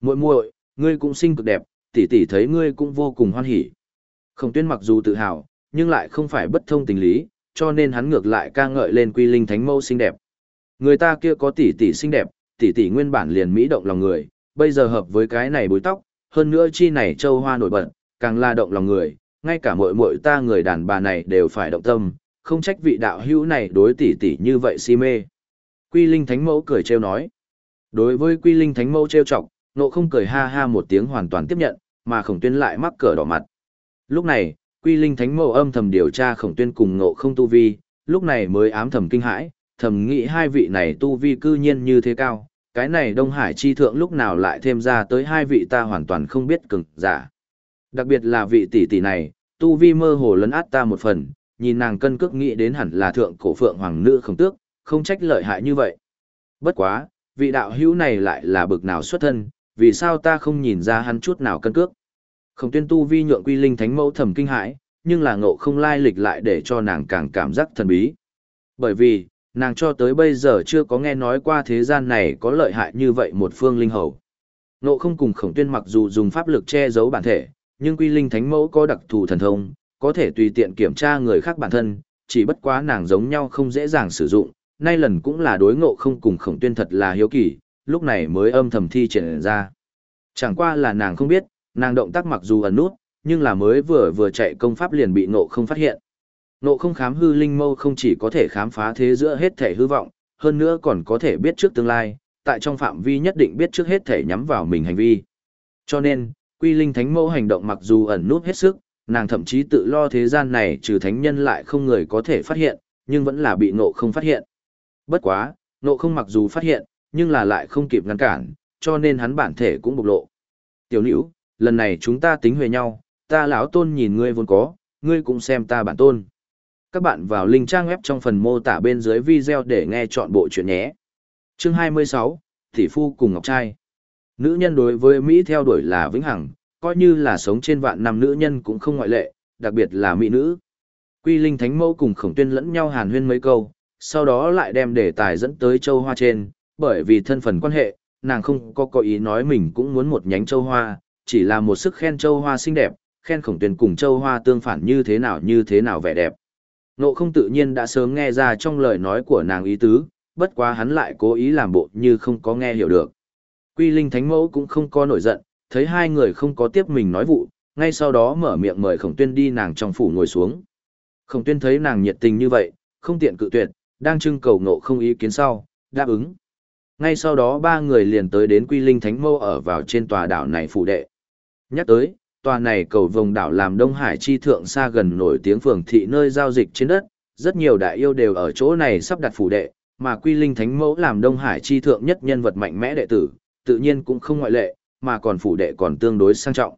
muội muội ngươi cũng xinh cực đẹp, tỷ tỷ thấy ngươi cũng vô cùng hoan hỉ. Khổng tuyên mặc dù tự hào, nhưng lại không phải bất thông tình lý, cho nên hắn ngược lại ca ngợi lên quy linh thánh mẫu xinh đẹp. Người ta kia có tỷ tỷ xinh đẹp, tỷ tỷ nguyên bản liền mỹ động lòng người, bây giờ hợp với cái này bối tóc, hơn nữa chi này châu hoa nổi bật, càng la động lòng người, ngay cả muội muội ta người đàn bà này đều phải động tâm, không trách vị đạo hữu này đối tỷ tỷ như vậy si mê. Quy Linh Thánh Mẫu cười trêu nói. Đối với Quy Linh Thánh Mẫu trêu chọc, nộ không cười ha ha một tiếng hoàn toàn tiếp nhận, mà khổng tuyên lại mắc cỡ đỏ mặt. Lúc này, Quy Linh Thánh Mẫu âm thầm điều tra khổng tuyên cùng nộ không tu vi, lúc này mới ám thầm kinh hãi, thầm nghĩ hai vị này tu vi cư nhiên như thế cao, cái này Đông Hải chi thượng lúc nào lại thêm ra tới hai vị ta hoàn toàn không biết cực giả. Đặc biệt là vị tỷ tỷ này, tu vi mơ hồ lấn át ta một phần, nhìn nàng cân cước nghĩ đến hẳn là thượng cổ phượng hoàng nữ không tước, không trách lợi hại như vậy. Bất quá, vị đạo hữu này lại là bực nào xuất thân, vì sao ta không nhìn ra hắn chút nào cân cước. Không tuyên tu vi nhượng quy linh thánh mẫu thầm kinh hãi, nhưng là ngộ không lai lịch lại để cho nàng càng cảm giác thần bí. Bởi vì, nàng cho tới bây giờ chưa có nghe nói qua thế gian này có lợi hại như vậy một phương linh hầu. Ngộ không cùng khổng tuyên mặc dù dùng pháp lực che giấu bản thể, nhưng quy linh thánh mẫu có đặc thù thần thông, có thể tùy tiện kiểm tra người khác bản thân, chỉ bất quá nàng giống nhau không dễ dàng sử dụng, nay lần cũng là đối ngộ không cùng khổng tuyên thật là hiếu kỳ, lúc này mới âm thầm thi triển ra. Chẳng qua là nàng không biết, nàng động tác mặc dù ẩn nút, nhưng là mới vừa vừa chạy công pháp liền bị ngộ không phát hiện. Ngộ không khám hư linh mâu không chỉ có thể khám phá thế giữa hết thể hư vọng, hơn nữa còn có thể biết trước tương lai, tại trong phạm vi nhất định biết trước hết thể nhắm vào mình hành vi. Cho nên, quy linh thánh mẫu hành động mặc dù ẩn nút hết sức, nàng thậm chí tự lo thế gian này trừ thánh nhân lại không người có thể phát hiện, nhưng vẫn là bị ngộ không phát hiện. Bất quá, nộ không mặc dù phát hiện, nhưng là lại không kịp ngăn cản, cho nên hắn bản thể cũng bộc lộ. Tiểu nữ, lần này chúng ta tính huề nhau, ta lão tôn nhìn ngươi vốn có, ngươi cũng xem ta bản tôn. Các bạn vào link trang web trong phần mô tả bên dưới video để nghe chọn bộ chuyện nhé. Chương 26, Thị Phu cùng Ngọc Trai. Nữ nhân đối với Mỹ theo đuổi là vĩnh hằng, coi như là sống trên vạn năm nữ nhân cũng không ngoại lệ, đặc biệt là mỹ nữ. Quy Linh Thánh Mẫu cùng Khổng Tuyên lẫn nhau hàn huyên mấy câu, sau đó lại đem đề tài dẫn tới châu hoa trên, bởi vì thân phần quan hệ, nàng không có có ý nói mình cũng muốn một nhánh châu hoa, chỉ là một sức khen châu hoa xinh đẹp, khen Khổng tuyền cùng châu hoa tương phản như thế nào như thế nào vẻ đẹp. Nộ không tự nhiên đã sớm nghe ra trong lời nói của nàng ý tứ, bất quá hắn lại cố ý làm bộ như không có nghe hiểu được. Quy Linh Thánh Mẫu cũng không có nổi giận, thấy hai người không có tiếp mình nói vụ, ngay sau đó mở miệng mời Khổng Tuyên đi nàng trong phủ ngồi xuống. Khổng Tuyên thấy nàng nhiệt tình như vậy, không tiện cự tuyệt, đang trưng cầu nộ không ý kiến sau, đáp ứng. Ngay sau đó ba người liền tới đến Quy Linh Thánh Mâu ở vào trên tòa đảo này phủ đệ. Nhắc tới, tòa này cầu vồng đảo làm Đông Hải chi thượng xa gần nổi tiếng phường thị nơi giao dịch trên đất, rất nhiều đại yêu đều ở chỗ này sắp đặt phủ đệ, mà Quy Linh Thánh Mẫu làm Đông Hải chi thượng nhất nhân vật mạnh mẽ đệ tử, tự nhiên cũng không ngoại lệ, mà còn phủ đệ còn tương đối sang trọng.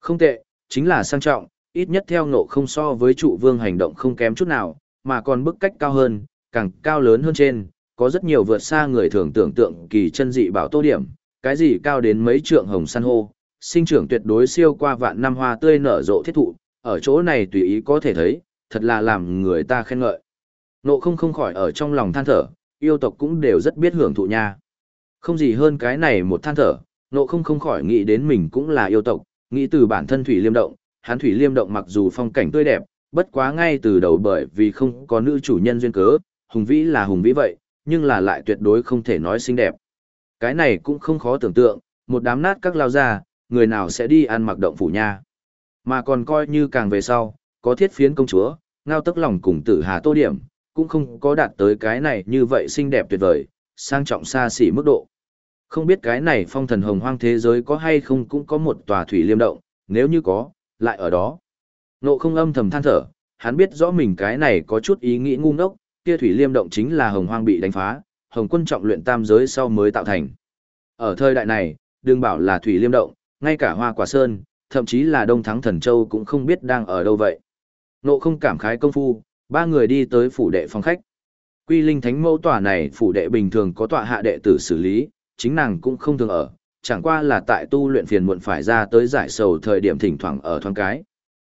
Không tệ, chính là sang trọng, ít nhất theo ngộ không so với trụ vương hành động không kém chút nào, mà còn bức cách cao hơn, càng cao lớn hơn trên, có rất nhiều vượt xa người thường tưởng tượng kỳ chân dị bảo tô điểm, cái gì cao đến mấy trượng hồng san hô, sinh trưởng tuyệt đối siêu qua vạn năm hoa tươi nở rộ thiết thụ, ở chỗ này tùy ý có thể thấy, thật là làm người ta khen ngợi. Nộ không không khỏi ở trong lòng than thở, yêu tộc cũng đều rất biết hưởng thụ nha. Không gì hơn cái này một than thở, nộ không không khỏi nghĩ đến mình cũng là yêu tộc, nghĩ từ bản thân Thủy Liêm Động, hắn Thủy Liêm Động mặc dù phong cảnh tươi đẹp, bất quá ngay từ đầu bởi vì không có nữ chủ nhân duyên cớ, hùng vĩ là hùng vĩ vậy, nhưng là lại tuyệt đối không thể nói xinh đẹp. Cái này cũng không khó tưởng tượng, một đám nát các lao ra, người nào sẽ đi ăn mặc động phủ nha. Mà còn coi như càng về sau, có thiết phiến công chúa, ngao tức lòng cùng tử hà tô điểm, cũng không có đạt tới cái này như vậy xinh đẹp tuyệt vời, sang trọng xa xỉ mức độ. Không biết cái này phong thần hồng hoang thế giới có hay không cũng có một tòa thủy liêm động, nếu như có, lại ở đó. Nộ không âm thầm than thở, hắn biết rõ mình cái này có chút ý nghĩ ngu ngốc, kia thủy liêm động chính là hồng hoang bị đánh phá, hồng quân trọng luyện tam giới sau mới tạo thành. Ở thời đại này, đừng bảo là thủy liêm động, ngay cả hoa quả sơn, thậm chí là đông thắng thần châu cũng không biết đang ở đâu vậy. Nộ không cảm khái công phu, ba người đi tới phủ đệ phòng khách. Quy linh thánh mẫu tòa này phủ đệ bình thường có tọa hạ đệ tử xử lý, chính nàng cũng không thường ở, chẳng qua là tại tu luyện phiền muộn phải ra tới giải sầu thời điểm thỉnh thoảng ở thoáng cái.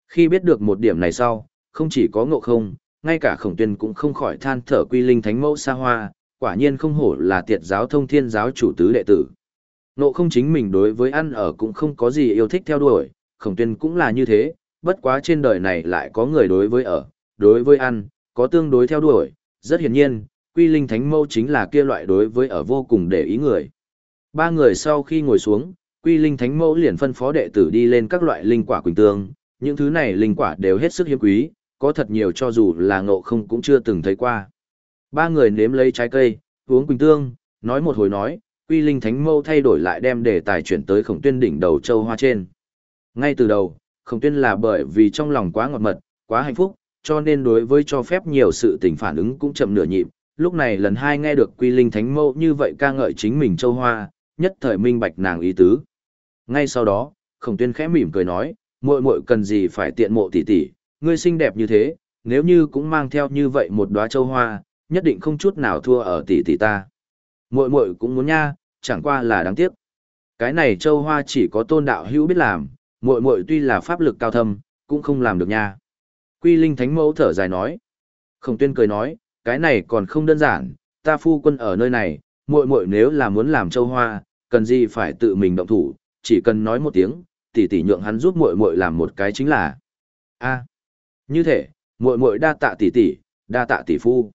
Khi biết được một điểm này sau, không chỉ có ngộ không, ngay cả khổng tuyên cũng không khỏi than thở quy linh thánh mẫu xa hoa, quả nhiên không hổ là tiệt giáo thông thiên giáo chủ tứ đệ tử. nộ không chính mình đối với ăn ở cũng không có gì yêu thích theo đuổi, khổng tuyên cũng là như thế, bất quá trên đời này lại có người đối với ở, đối với ăn, có tương đối theo đuổi, rất hiển nhiên, quy linh thánh mẫu chính là kia loại đối với ở vô cùng để ý người. Ba người sau khi ngồi xuống, quy linh thánh mẫu liền phân phó đệ tử đi lên các loại linh quả quỳnh tương, Những thứ này linh quả đều hết sức hiếm quý, có thật nhiều cho dù là ngộ không cũng chưa từng thấy qua. Ba người nếm lấy trái cây, uống quỳnh tương, nói một hồi nói, quy linh thánh mâu thay đổi lại đem đề tài chuyển tới khổng tuyên đỉnh đầu châu hoa trên. Ngay từ đầu, khổng tuyên là bởi vì trong lòng quá ngọt mật, quá hạnh phúc, cho nên đối với cho phép nhiều sự tình phản ứng cũng chậm nửa nhịp. Lúc này lần hai nghe được quy linh thánh mâu như vậy ca ngợi chính mình châu hoa, nhất thời minh bạch nàng ý tứ. Ngay sau đó, khổng tuyên khẽ mỉm cười nói, muội muội cần gì phải tiện mộ tỷ tỷ, ngươi xinh đẹp như thế, nếu như cũng mang theo như vậy một đóa châu hoa, nhất định không chút nào thua ở tỷ tỷ ta. Muội muội cũng muốn nha, chẳng qua là đáng tiếc. Cái này châu hoa chỉ có tôn đạo hữu biết làm, muội muội tuy là pháp lực cao thâm, cũng không làm được nha. Quy Linh Thánh Mẫu thở dài nói. Khổng Tuyên cười nói, cái này còn không đơn giản, ta phu quân ở nơi này, muội muội nếu là muốn làm châu hoa, cần gì phải tự mình động thủ, chỉ cần nói một tiếng, tỷ tỷ nhượng hắn giúp muội muội làm một cái chính là. A như thế, muội muội đa tạ tỷ tỷ, đa tạ tỷ phu.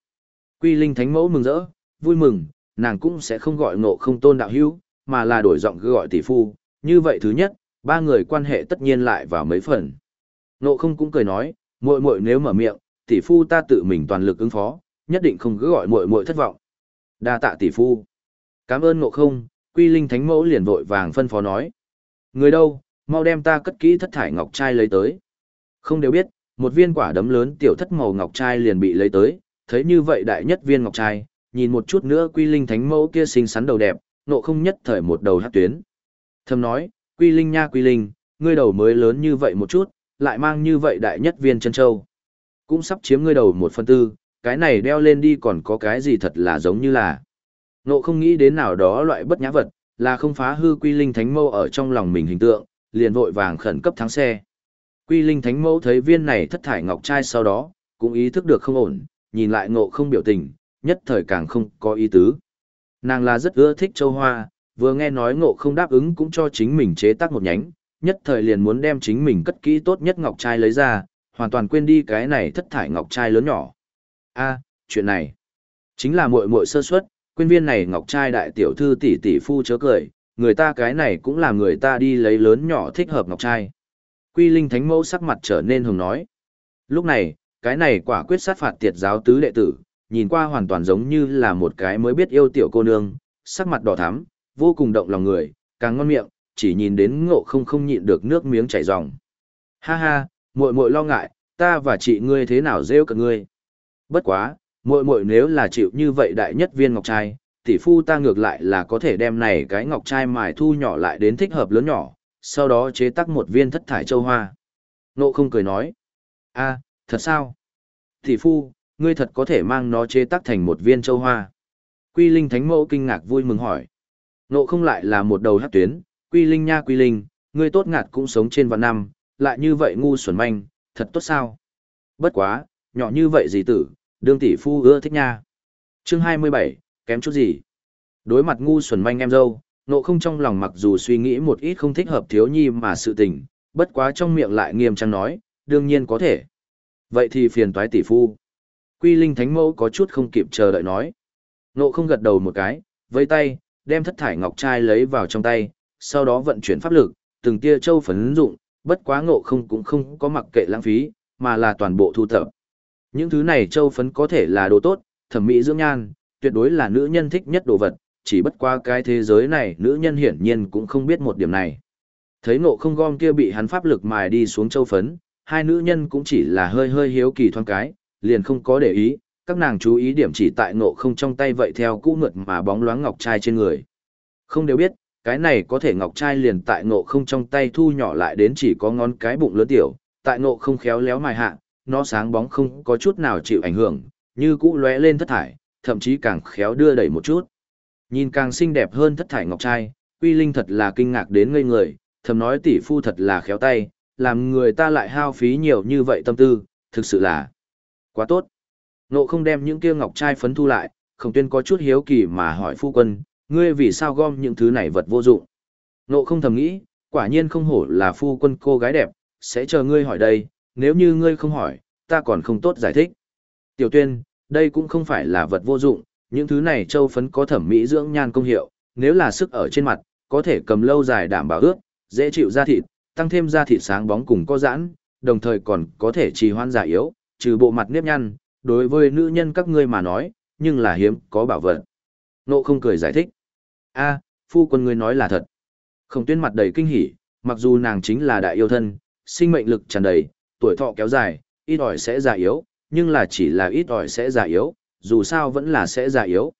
Quy Linh Thánh Mẫu mừng rỡ, vui mừng, nàng cũng sẽ không gọi ngộ không tôn đạo hữu, mà là đổi giọng cứ gọi tỷ phu. Như vậy thứ nhất, ba người quan hệ tất nhiên lại vào mấy phần. Ngộ không cũng cười nói, muội muội nếu mở miệng, tỷ phu ta tự mình toàn lực ứng phó, nhất định không cứ gọi muội muội thất vọng. Đa tạ tỷ phu. Cảm ơn ngộ không, Quy Linh Thánh Mẫu liền vội vàng phân phó nói. Người đâu, mau đem ta cất kỹ thất thải ngọc trai lấy tới. Không đều biết, một viên quả đấm lớn tiểu thất màu ngọc trai liền bị lấy tới, thấy như vậy đại nhất viên ngọc trai, nhìn một chút nữa quy linh thánh mẫu kia xinh xắn đầu đẹp, nộ không nhất thời một đầu hát tuyến. Thầm nói, quy linh nha quy linh, ngươi đầu mới lớn như vậy một chút, lại mang như vậy đại nhất viên chân châu. Cũng sắp chiếm ngươi đầu một phần tư, cái này đeo lên đi còn có cái gì thật là giống như là. Nộ không nghĩ đến nào đó loại bất nhã vật, là không phá hư quy linh thánh mẫu ở trong lòng mình hình tượng, liền vội vàng khẩn cấp thắng xe. Quy linh thánh mẫu thấy viên này thất thải ngọc trai sau đó, cũng ý thức được không ổn, nhìn lại ngộ không biểu tình, nhất thời càng không có ý tứ. Nàng là rất ưa thích châu hoa, vừa nghe nói ngộ không đáp ứng cũng cho chính mình chế tác một nhánh, nhất thời liền muốn đem chính mình cất kỹ tốt nhất ngọc trai lấy ra, hoàn toàn quên đi cái này thất thải ngọc trai lớn nhỏ. A, chuyện này chính là muội muội sơ suất, quên viên này ngọc trai đại tiểu thư tỷ tỷ phu chớ cười, người ta cái này cũng là người ta đi lấy lớn nhỏ thích hợp ngọc trai. Quy Linh Thánh Mẫu sắc mặt trở nên hùng nói. Lúc này, cái này quả quyết sát phạt tiệt giáo tứ đệ tử, nhìn qua hoàn toàn giống như là một cái mới biết yêu tiểu cô nương, sắc mặt đỏ thắm, vô cùng động lòng người, càng ngon miệng, chỉ nhìn đến ngộ không không nhịn được nước miếng chảy ròng. Ha ha, muội muội lo ngại, ta và chị ngươi thế nào rêu cả ngươi. Bất quá, muội muội nếu là chịu như vậy đại nhất viên ngọc trai, tỷ phu ta ngược lại là có thể đem này cái ngọc trai mài thu nhỏ lại đến thích hợp lớn nhỏ, sau đó chế tác một viên thất thải châu hoa. Nộ không cười nói, a, thật sao? Tỷ phu, ngươi thật có thể mang nó chế tác thành một viên châu hoa. Quy Linh Thánh Mẫu kinh ngạc vui mừng hỏi. Nộ không lại là một đầu hát tuyến, Quy Linh nha Quy Linh, ngươi tốt ngạt cũng sống trên vạn năm, lại như vậy ngu xuẩn manh, thật tốt sao? Bất quá, nhỏ như vậy gì tử, đương tỷ phu ưa thích nha. Chương 27, kém chút gì? Đối mặt ngu xuẩn manh em dâu, nộ không trong lòng mặc dù suy nghĩ một ít không thích hợp thiếu nhi mà sự tình, bất quá trong miệng lại nghiêm trang nói, đương nhiên có thể. Vậy thì phiền toái tỷ phu. Quy Linh Thánh Mẫu có chút không kịp chờ đợi nói. Nộ không gật đầu một cái, với tay, đem thất thải ngọc trai lấy vào trong tay, sau đó vận chuyển pháp lực, từng tia châu phấn dụng, bất quá ngộ không cũng không có mặc kệ lãng phí, mà là toàn bộ thu thập. Những thứ này châu phấn có thể là đồ tốt, thẩm mỹ dưỡng nhan, tuyệt đối là nữ nhân thích nhất đồ vật, chỉ bất qua cái thế giới này nữ nhân hiển nhiên cũng không biết một điểm này. Thấy ngộ không gom kia bị hắn pháp lực mài đi xuống châu phấn, hai nữ nhân cũng chỉ là hơi hơi hiếu kỳ thoáng cái, liền không có để ý, các nàng chú ý điểm chỉ tại ngộ không trong tay vậy theo cũ mượt mà bóng loáng ngọc trai trên người. Không đều biết, cái này có thể ngọc trai liền tại ngộ không trong tay thu nhỏ lại đến chỉ có ngón cái bụng lớn tiểu, tại ngộ không khéo léo mài hạ, nó sáng bóng không có chút nào chịu ảnh hưởng, như cũ lóe lên thất thải, thậm chí càng khéo đưa đẩy một chút. Nhìn càng xinh đẹp hơn thất thải ngọc trai, Quy Linh thật là kinh ngạc đến ngây người, thầm nói tỷ phu thật là khéo tay, làm người ta lại hao phí nhiều như vậy tâm tư, thực sự là quá tốt. Nộ không đem những kia ngọc trai phấn thu lại, khổng tuyên có chút hiếu kỳ mà hỏi phu quân, ngươi vì sao gom những thứ này vật vô dụng. Nộ không thầm nghĩ, quả nhiên không hổ là phu quân cô gái đẹp, sẽ chờ ngươi hỏi đây, nếu như ngươi không hỏi, ta còn không tốt giải thích. Tiểu tuyên, đây cũng không phải là vật vô dụng, những thứ này châu phấn có thẩm mỹ dưỡng nhan công hiệu, nếu là sức ở trên mặt, có thể cầm lâu dài đảm bảo ướt, dễ chịu da thịt, tăng thêm da thịt sáng bóng cùng có giãn, đồng thời còn có thể trì hoãn già yếu, trừ bộ mặt nếp nhăn, đối với nữ nhân các ngươi mà nói, nhưng là hiếm có bảo vật. Nộ không cười giải thích. a phu quân ngươi nói là thật. Khổng tuyên mặt đầy kinh hỉ, mặc dù nàng chính là đại yêu thân, sinh mệnh lực tràn đầy, tuổi thọ kéo dài, ít ỏi sẽ già yếu, nhưng là chỉ là ít ỏi sẽ già yếu, dù sao vẫn là sẽ già yếu.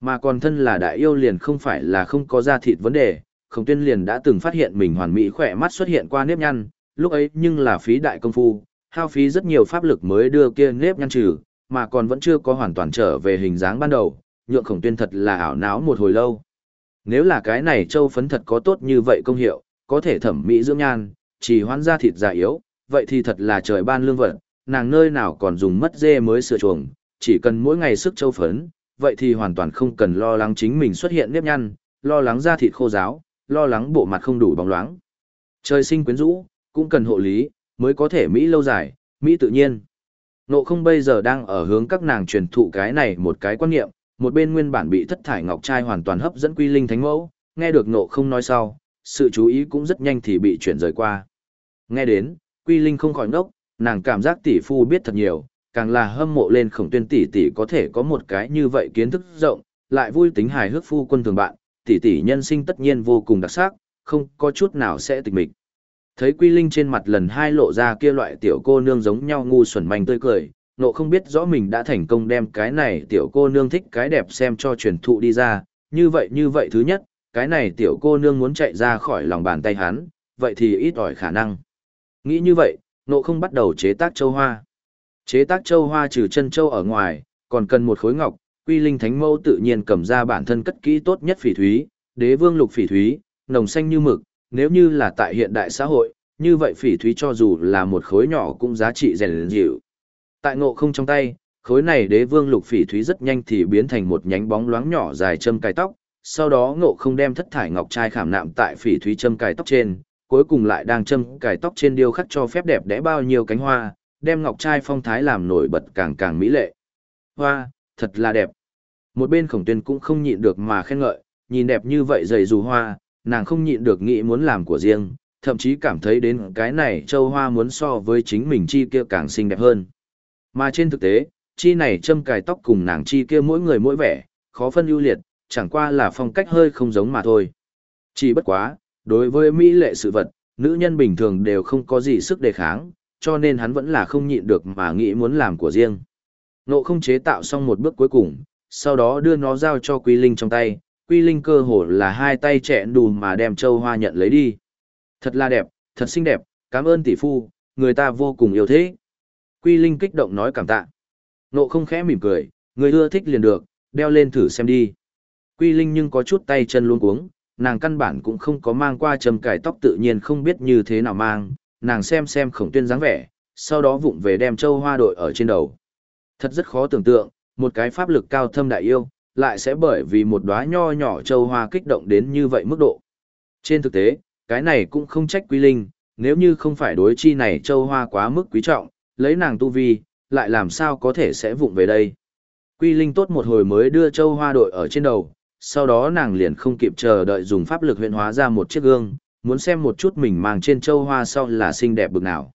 Mà còn thân là đại yêu liền không phải là không có da thịt vấn đề, khổng tuyên liền đã từng phát hiện mình hoàn mỹ khỏe mắt xuất hiện qua nếp nhăn, lúc ấy nhưng là phí đại công phu, hao phí rất nhiều pháp lực mới đưa kia nếp nhăn trừ, mà còn vẫn chưa có hoàn toàn trở về hình dáng ban đầu, nhượng khổng tuyên thật là ảo não một hồi lâu. Nếu là cái này châu phấn thật có tốt như vậy công hiệu, có thể thẩm mỹ dưỡng nhan, chỉ hoán ra thịt già yếu, vậy thì thật là trời ban lương vật, nàng nơi nào còn dùng mất dê mới sửa chuồng, chỉ cần mỗi ngày sức châu phấn, vậy thì hoàn toàn không cần lo lắng chính mình xuất hiện nếp nhăn, lo lắng da thịt khô ráo, lo lắng bộ mặt không đủ bóng loáng. Trời sinh quyến rũ, cũng cần hộ lý, mới có thể Mỹ lâu dài, Mỹ tự nhiên. Nộ không bây giờ đang ở hướng các nàng truyền thụ cái này một cái quan niệm, một bên nguyên bản bị thất thải ngọc trai hoàn toàn hấp dẫn quy linh thánh mẫu, nghe được nộ không nói sau, sự chú ý cũng rất nhanh thì bị chuyển rời qua. Nghe đến, quy linh không khỏi ngốc, nàng cảm giác tỷ phu biết thật nhiều, càng là hâm mộ lên khổng tuyên tỷ tỷ có thể có một cái như vậy kiến thức rộng, lại vui tính hài hước phu quân thường bạn, tỷ tỷ nhân sinh tất nhiên vô cùng đặc sắc, không có chút nào sẽ tịch mịch. Thấy Quy Linh trên mặt lần hai lộ ra kia loại tiểu cô nương giống nhau ngu xuẩn manh tươi cười, nộ không biết rõ mình đã thành công đem cái này tiểu cô nương thích cái đẹp xem cho truyền thụ đi ra, như vậy như vậy thứ nhất, cái này tiểu cô nương muốn chạy ra khỏi lòng bàn tay hắn, vậy thì ít ỏi khả năng. Nghĩ như vậy, nộ không bắt đầu chế tác châu hoa. Chế tác châu hoa trừ chân châu ở ngoài, còn cần một khối ngọc, quy linh thánh mẫu tự nhiên cầm ra bản thân cất kỹ tốt nhất phỉ thúy, đế vương lục phỉ thúy, nồng xanh như mực, nếu như là tại hiện đại xã hội, như vậy phỉ thúy cho dù là một khối nhỏ cũng giá trị rèn dịu. Tại ngộ không trong tay, khối này đế vương lục phỉ thúy rất nhanh thì biến thành một nhánh bóng loáng nhỏ dài châm cài tóc, sau đó ngộ không đem thất thải ngọc trai khảm nạm tại phỉ thúy châm cài tóc trên, cuối cùng lại đang châm cài tóc trên điêu khắc cho phép đẹp đẽ bao nhiêu cánh hoa, đem ngọc trai phong thái làm nổi bật càng càng mỹ lệ. Hoa, thật là đẹp. Một bên khổng tuyên cũng không nhịn được mà khen ngợi, nhìn đẹp như vậy dày dù hoa, nàng không nhịn được nghĩ muốn làm của riêng, thậm chí cảm thấy đến cái này châu hoa muốn so với chính mình chi kia càng xinh đẹp hơn. Mà trên thực tế, chi này châm cài tóc cùng nàng chi kia mỗi người mỗi vẻ, khó phân ưu liệt, chẳng qua là phong cách hơi không giống mà thôi. Chỉ bất quá, đối với mỹ lệ sự vật, nữ nhân bình thường đều không có gì sức đề kháng, cho nên hắn vẫn là không nhịn được mà nghĩ muốn làm của riêng. Nộ không chế tạo xong một bước cuối cùng, sau đó đưa nó giao cho Quy Linh trong tay, Quy Linh cơ hồ là hai tay trẻ đùn mà đem châu hoa nhận lấy đi. Thật là đẹp, thật xinh đẹp, cảm ơn tỷ phu, người ta vô cùng yêu thế. Quy Linh kích động nói cảm tạ. Nộ không khẽ mỉm cười, người ưa thích liền được, đeo lên thử xem đi. Quy Linh nhưng có chút tay chân luôn cuống, nàng căn bản cũng không có mang qua trầm cải tóc tự nhiên không biết như thế nào mang, nàng xem xem khổng tuyên dáng vẻ, sau đó vụng về đem châu hoa đội ở trên đầu. Thật rất khó tưởng tượng, một cái pháp lực cao thâm đại yêu, lại sẽ bởi vì một đóa nho nhỏ châu hoa kích động đến như vậy mức độ. Trên thực tế, cái này cũng không trách Quy Linh, nếu như không phải đối chi này châu hoa quá mức quý trọng, lấy nàng tu vi, lại làm sao có thể sẽ vụng về đây. Quy Linh tốt một hồi mới đưa châu hoa đội ở trên đầu, sau đó nàng liền không kịp chờ đợi dùng pháp lực huyện hóa ra một chiếc gương, muốn xem một chút mình mang trên châu hoa sau là xinh đẹp bực nào.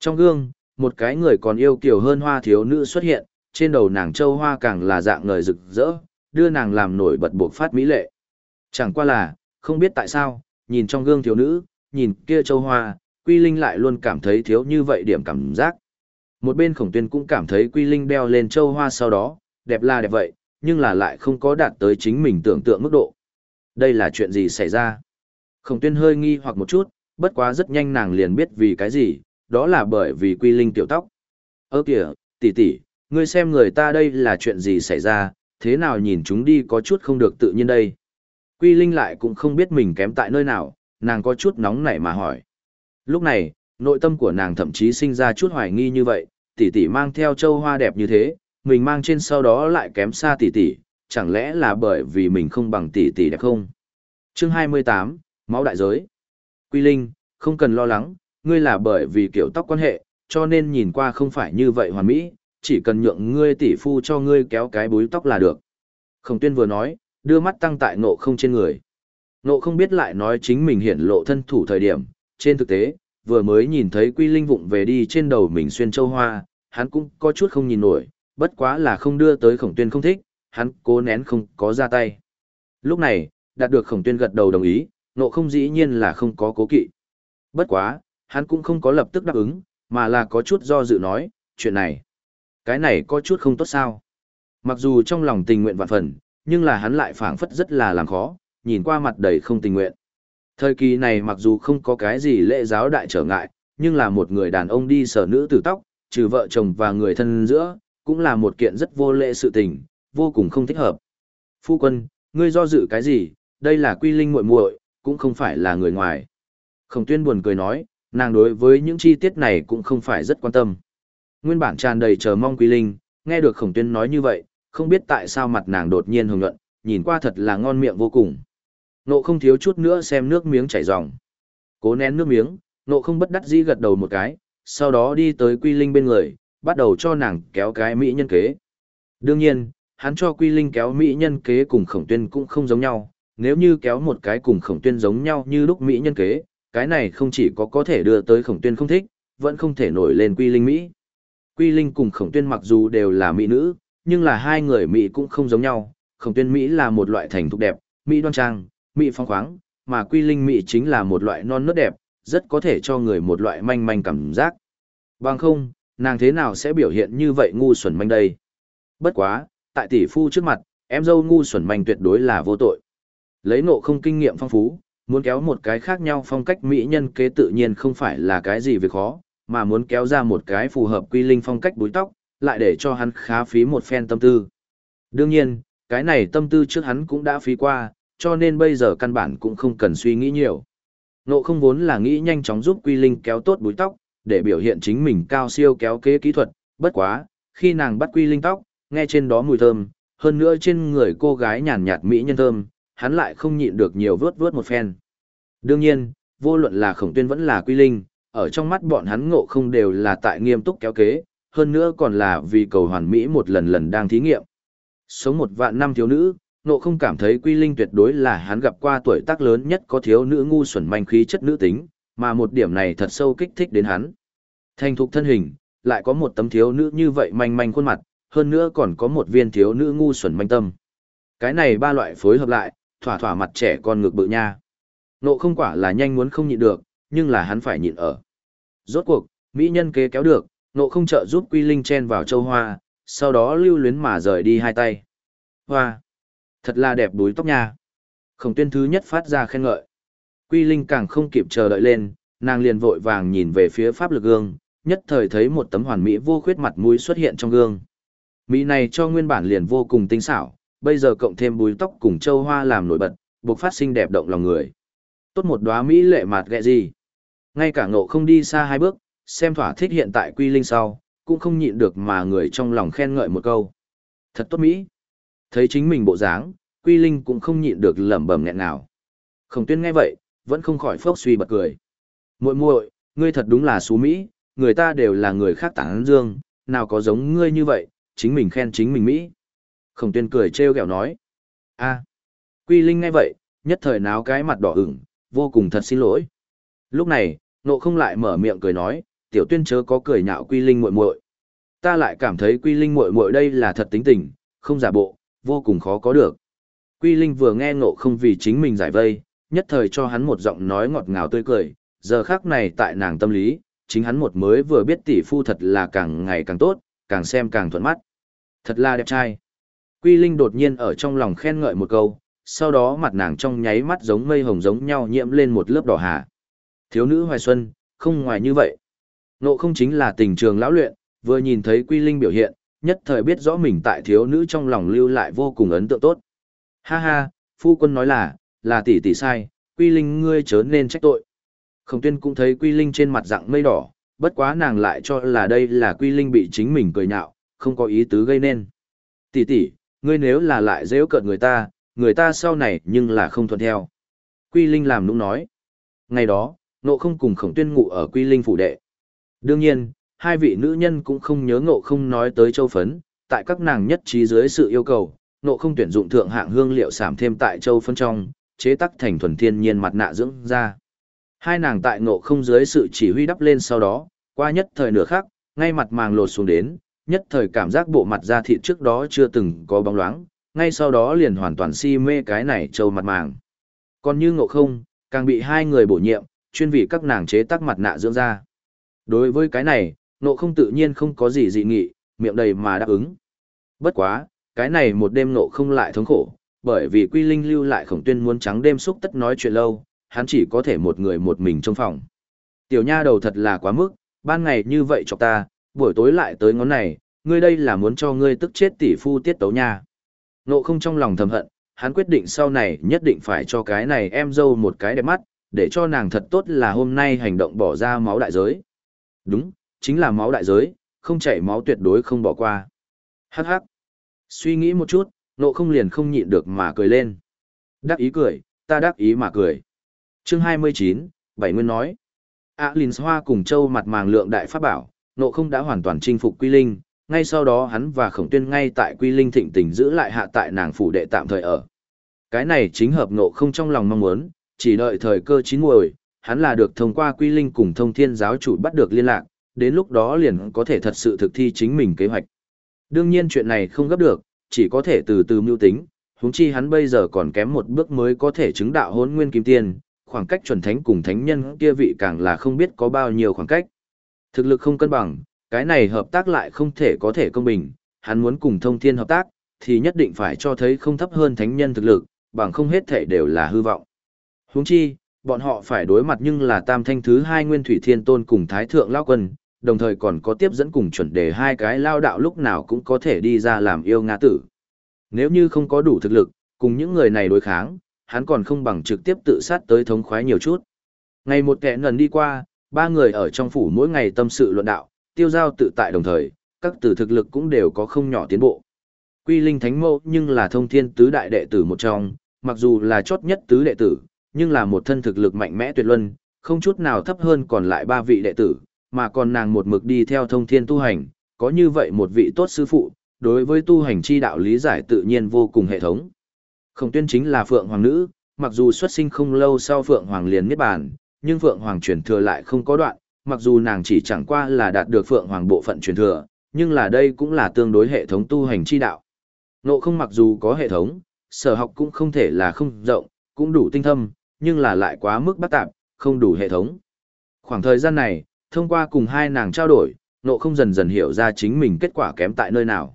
Trong gương, một cái người còn yêu kiều hơn hoa thiếu nữ xuất hiện, trên đầu nàng châu hoa càng là dạng ngời rực rỡ, đưa nàng làm nổi bật buộc phát mỹ lệ. Chẳng qua là, không biết tại sao, nhìn trong gương thiếu nữ, nhìn kia châu hoa, Quy Linh lại luôn cảm thấy thiếu như vậy điểm cảm giác. Một bên khổng tuyên cũng cảm thấy Quy Linh đeo lên châu hoa sau đó, đẹp là đẹp vậy, nhưng là lại không có đạt tới chính mình tưởng tượng mức độ. Đây là chuyện gì xảy ra? Khổng tuyên hơi nghi hoặc một chút, bất quá rất nhanh nàng liền biết vì cái gì, đó là bởi vì Quy Linh tiểu tóc. Ơ kìa, tỷ tỷ, ngươi xem người ta đây là chuyện gì xảy ra, thế nào nhìn chúng đi có chút không được tự nhiên đây. Quy Linh lại cũng không biết mình kém tại nơi nào, nàng có chút nóng nảy mà hỏi. Lúc này, nội tâm của nàng thậm chí sinh ra chút hoài nghi như vậy, tỷ tỷ mang theo châu hoa đẹp như thế, mình mang trên sau đó lại kém xa tỷ tỷ, chẳng lẽ là bởi vì mình không bằng tỷ tỷ đẹp không? Chương 28, Máu đại giới. Quy Linh, không cần lo lắng, ngươi là bởi vì kiểu tóc quan hệ, cho nên nhìn qua không phải như vậy hoàn mỹ, chỉ cần nhượng ngươi tỷ phu cho ngươi kéo cái búi tóc là được. Khổng tuyên vừa nói, đưa mắt tăng tại nộ không trên người. Nộ không biết lại nói chính mình hiện lộ thân thủ thời điểm, trên thực tế, vừa mới nhìn thấy quy linh vụng về đi trên đầu mình xuyên châu hoa, hắn cũng có chút không nhìn nổi, bất quá là không đưa tới khổng tuyên không thích, hắn cố nén không có ra tay. Lúc này, đạt được khổng tuyên gật đầu đồng ý, nộ không dĩ nhiên là không có cố kỵ. Bất quá, hắn cũng không có lập tức đáp ứng, mà là có chút do dự nói, chuyện này. Cái này có chút không tốt sao. Mặc dù trong lòng tình nguyện vạn phần, nhưng là hắn lại phảng phất rất là làm khó, nhìn qua mặt đầy không tình nguyện. Thời kỳ này mặc dù không có cái gì lễ giáo đại trở ngại, nhưng là một người đàn ông đi sở nữ tử tóc, trừ vợ chồng và người thân giữa, cũng là một kiện rất vô lễ sự tình, vô cùng không thích hợp. Phu quân, ngươi do dự cái gì, đây là quy linh muội muội, cũng không phải là người ngoài. Khổng tuyên buồn cười nói, nàng đối với những chi tiết này cũng không phải rất quan tâm. Nguyên bản tràn đầy chờ mong Quý linh, nghe được khổng tuyên nói như vậy, không biết tại sao mặt nàng đột nhiên hồng nhuận, nhìn qua thật là ngon miệng vô cùng. Nộ không thiếu chút nữa xem nước miếng chảy ròng. Cố nén nước miếng, nộ không bất đắc dĩ gật đầu một cái, sau đó đi tới quy linh bên người, bắt đầu cho nàng kéo cái mỹ nhân kế. Đương nhiên, hắn cho quy linh kéo mỹ nhân kế cùng khổng tuyên cũng không giống nhau, nếu như kéo một cái cùng khổng tuyên giống nhau như lúc mỹ nhân kế, cái này không chỉ có có thể đưa tới khổng tuyên không thích, vẫn không thể nổi lên quy linh mỹ. Quy linh cùng khổng tuyên mặc dù đều là mỹ nữ, nhưng là hai người mỹ cũng không giống nhau, khổng tuyên mỹ là một loại thành thục đẹp, mỹ đoan trang, mỹ phong khoáng, mà quy linh mỹ chính là một loại non nớt đẹp, rất có thể cho người một loại manh manh cảm giác. Bằng không, nàng thế nào sẽ biểu hiện như vậy ngu xuẩn manh đây? Bất quá, tại tỷ phu trước mặt, em dâu ngu xuẩn manh tuyệt đối là vô tội. Lấy nộ không kinh nghiệm phong phú, muốn kéo một cái khác nhau phong cách mỹ nhân kế tự nhiên không phải là cái gì việc khó, mà muốn kéo ra một cái phù hợp quy linh phong cách búi tóc, lại để cho hắn khá phí một phen tâm tư. Đương nhiên, cái này tâm tư trước hắn cũng đã phí qua, cho nên bây giờ căn bản cũng không cần suy nghĩ nhiều. Nộ không vốn là nghĩ nhanh chóng giúp quy linh kéo tốt búi tóc, để biểu hiện chính mình cao siêu kéo kế kỹ thuật, bất quá, khi nàng bắt quy linh tóc, nghe trên đó mùi thơm, hơn nữa trên người cô gái nhàn nhạt mỹ nhân thơm, hắn lại không nhịn được nhiều vớt vớt một phen. Đương nhiên, vô luận là khổng tuyên vẫn là quy linh, ở trong mắt bọn hắn ngộ không đều là tại nghiêm túc kéo kế, hơn nữa còn là vì cầu hoàn mỹ một lần lần đang thí nghiệm. Sống một vạn năm thiếu nữ, ngộ không cảm thấy quy linh tuyệt đối là hắn gặp qua tuổi tác lớn nhất có thiếu nữ ngu xuẩn manh khí chất nữ tính, mà một điểm này thật sâu kích thích đến hắn. Thành thục thân hình, lại có một tấm thiếu nữ như vậy manh manh khuôn mặt, hơn nữa còn có một viên thiếu nữ ngu xuẩn manh tâm. Cái này ba loại phối hợp lại, thỏa thỏa mặt trẻ con ngược bự nha. Nộ không quả là nhanh muốn không nhịn được, nhưng là hắn phải nhịn ở. Rốt cuộc, mỹ nhân kế kéo được, nộ không trợ giúp quy linh chen vào châu hoa, sau đó lưu luyến mà rời đi hai tay. Hoa! Thật là đẹp đuối tóc nha. Khổng tuyên thứ nhất phát ra khen ngợi. Quy linh càng không kịp chờ đợi lên, nàng liền vội vàng nhìn về phía pháp lực gương, nhất thời thấy một tấm hoàn mỹ vô khuyết mặt mũi xuất hiện trong gương. Mỹ này cho nguyên bản liền vô cùng tinh xảo, bây giờ cộng thêm búi tóc cùng châu hoa làm nổi bật, buộc phát sinh đẹp động lòng người. Tốt một đóa mỹ lệ mạt ghẹ gì. Ngay cả ngộ không đi xa hai bước, xem thỏa thích hiện tại quy linh sau, cũng không nhịn được mà người trong lòng khen ngợi một câu. Thật tốt mỹ. Thấy chính mình bộ dáng, quy linh cũng không nhịn được lẩm bẩm nghẹn nào. Khổng tuyên nghe vậy, vẫn không khỏi phốc suy bật cười. muội muội ngươi thật đúng là xú mỹ, người ta đều là người khác tảng dương, nào có giống ngươi như vậy, chính mình khen chính mình mỹ. Khổng tuyên cười trêu ghẹo nói. a Quy Linh nghe vậy, nhất thời náo cái mặt đỏ ửng, vô cùng thật xin lỗi. Lúc này, nộ không lại mở miệng cười nói, tiểu tuyên chớ có cười nhạo Quy Linh muội muội. Ta lại cảm thấy Quy Linh muội muội đây là thật tính tình, không giả bộ, vô cùng khó có được. Quy Linh vừa nghe nộ không vì chính mình giải vây, nhất thời cho hắn một giọng nói ngọt ngào tươi cười, giờ khác này tại nàng tâm lý, chính hắn một mới vừa biết tỷ phu thật là càng ngày càng tốt, càng xem càng thuận mắt. Thật là đẹp trai. Quy Linh đột nhiên ở trong lòng khen ngợi một câu, sau đó mặt nàng trong nháy mắt giống mây hồng giống nhau nhiễm lên một lớp đỏ hà. Thiếu nữ hoài xuân, không ngoài như vậy. Nộ không chính là tình trường lão luyện, vừa nhìn thấy Quy Linh biểu hiện, nhất thời biết rõ mình tại thiếu nữ trong lòng lưu lại vô cùng ấn tượng tốt. Ha ha, phu quân nói là, là tỷ tỷ sai, Quy Linh ngươi chớ nên trách tội. Khổng tuyên cũng thấy Quy Linh trên mặt dạng mây đỏ, bất quá nàng lại cho là đây là Quy Linh bị chính mình cười nhạo, không có ý tứ gây nên. Tỷ tỷ, ngươi nếu là lại dễ cợt người ta, người ta sau này nhưng là không thuận theo. Quy Linh làm nũng nói. Ngày đó, nộ không cùng khổng tuyên ngụ ở Quy Linh phủ đệ. Đương nhiên, hai vị nữ nhân cũng không nhớ ngộ không nói tới châu phấn, tại các nàng nhất trí dưới sự yêu cầu, nộ không tuyển dụng thượng hạng hương liệu giảm thêm tại châu phấn trong, chế tắc thành thuần thiên nhiên mặt nạ dưỡng da. Hai nàng tại ngộ không dưới sự chỉ huy đắp lên sau đó, qua nhất thời nửa khắc, ngay mặt màng lột xuống đến, nhất thời cảm giác bộ mặt da thịt trước đó chưa từng có bóng loáng, ngay sau đó liền hoàn toàn si mê cái này trâu mặt màng. Còn như ngộ không, càng bị hai người bổ nhiệm, chuyên vì các nàng chế tác mặt nạ dưỡng da. Đối với cái này, ngộ không tự nhiên không có gì dị nghị, miệng đầy mà đáp ứng. Bất quá, cái này một đêm ngộ không lại thống khổ, bởi vì Quy Linh lưu lại khổng tuyên muốn trắng đêm xúc tất nói chuyện lâu, hắn chỉ có thể một người một mình trong phòng. Tiểu nha đầu thật là quá mức, ban ngày như vậy cho ta, buổi tối lại tới ngón này, ngươi đây là muốn cho ngươi tức chết tỷ phu tiết tấu nha. Nộ không trong lòng thầm hận, hắn quyết định sau này nhất định phải cho cái này em dâu một cái đẹp mắt, để cho nàng thật tốt là hôm nay hành động bỏ ra máu đại giới. Đúng, chính là máu đại giới, không chảy máu tuyệt đối không bỏ qua. Hắc hắc. Suy nghĩ một chút, nộ không liền không nhịn được mà cười lên. Đắc ý cười, ta đắc ý mà cười. Chương 29, Bảy Nguyên nói. A Linh Hoa cùng Châu mặt màng lượng đại pháp bảo, nộ không đã hoàn toàn chinh phục Quy Linh, ngay sau đó hắn và Khổng Tuyên ngay tại Quy Linh thịnh tình giữ lại hạ tại nàng phủ đệ tạm thời ở. Cái này chính hợp nộ không trong lòng mong muốn, chỉ đợi thời cơ chín muồi, hắn là được thông qua Quy Linh cùng Thông Thiên giáo chủ bắt được liên lạc, đến lúc đó liền có thể thật sự thực thi chính mình kế hoạch. Đương nhiên chuyện này không gấp được, chỉ có thể từ từ mưu tính, huống chi hắn bây giờ còn kém một bước mới có thể chứng đạo hôn nguyên kim tiên, khoảng cách chuẩn thánh cùng thánh nhân kia vị càng là không biết có bao nhiêu khoảng cách. Thực lực không cân bằng, cái này hợp tác lại không thể có thể công bình, hắn muốn cùng thông thiên hợp tác, thì nhất định phải cho thấy không thấp hơn thánh nhân thực lực, bằng không hết thể đều là hư vọng. Huống chi, bọn họ phải đối mặt nhưng là tam thanh thứ hai nguyên thủy thiên tôn cùng thái thượng lao quân, đồng thời còn có tiếp dẫn cùng chuẩn đề hai cái lao đạo lúc nào cũng có thể đi ra làm yêu ngã tử. Nếu như không có đủ thực lực, cùng những người này đối kháng, hắn còn không bằng trực tiếp tự sát tới thống khoái nhiều chút. Ngày một kẻ ngần đi qua, ba người ở trong phủ mỗi ngày tâm sự luận đạo, tiêu giao tự tại đồng thời, các tử thực lực cũng đều có không nhỏ tiến bộ. Quy Linh Thánh Mẫu nhưng là thông thiên tứ đại đệ tử một trong, mặc dù là chót nhất tứ đệ tử, nhưng là một thân thực lực mạnh mẽ tuyệt luân, không chút nào thấp hơn còn lại ba vị đệ tử, mà còn nàng một mực đi theo thông thiên tu hành, có như vậy một vị tốt sư phụ, đối với tu hành chi đạo lý giải tự nhiên vô cùng hệ thống. Khổng tuyên chính là Phượng Hoàng Nữ, mặc dù xuất sinh không lâu sau Phượng Hoàng liền niết bàn, nhưng Phượng Hoàng truyền thừa lại không có đoạn, mặc dù nàng chỉ chẳng qua là đạt được Phượng Hoàng bộ phận truyền thừa, nhưng là đây cũng là tương đối hệ thống tu hành chi đạo. Nộ không mặc dù có hệ thống, sở học cũng không thể là không rộng, cũng đủ tinh thâm, nhưng là lại quá mức bắt tạp, không đủ hệ thống. Khoảng thời gian này, thông qua cùng hai nàng trao đổi, nộ không dần dần hiểu ra chính mình kết quả kém tại nơi nào.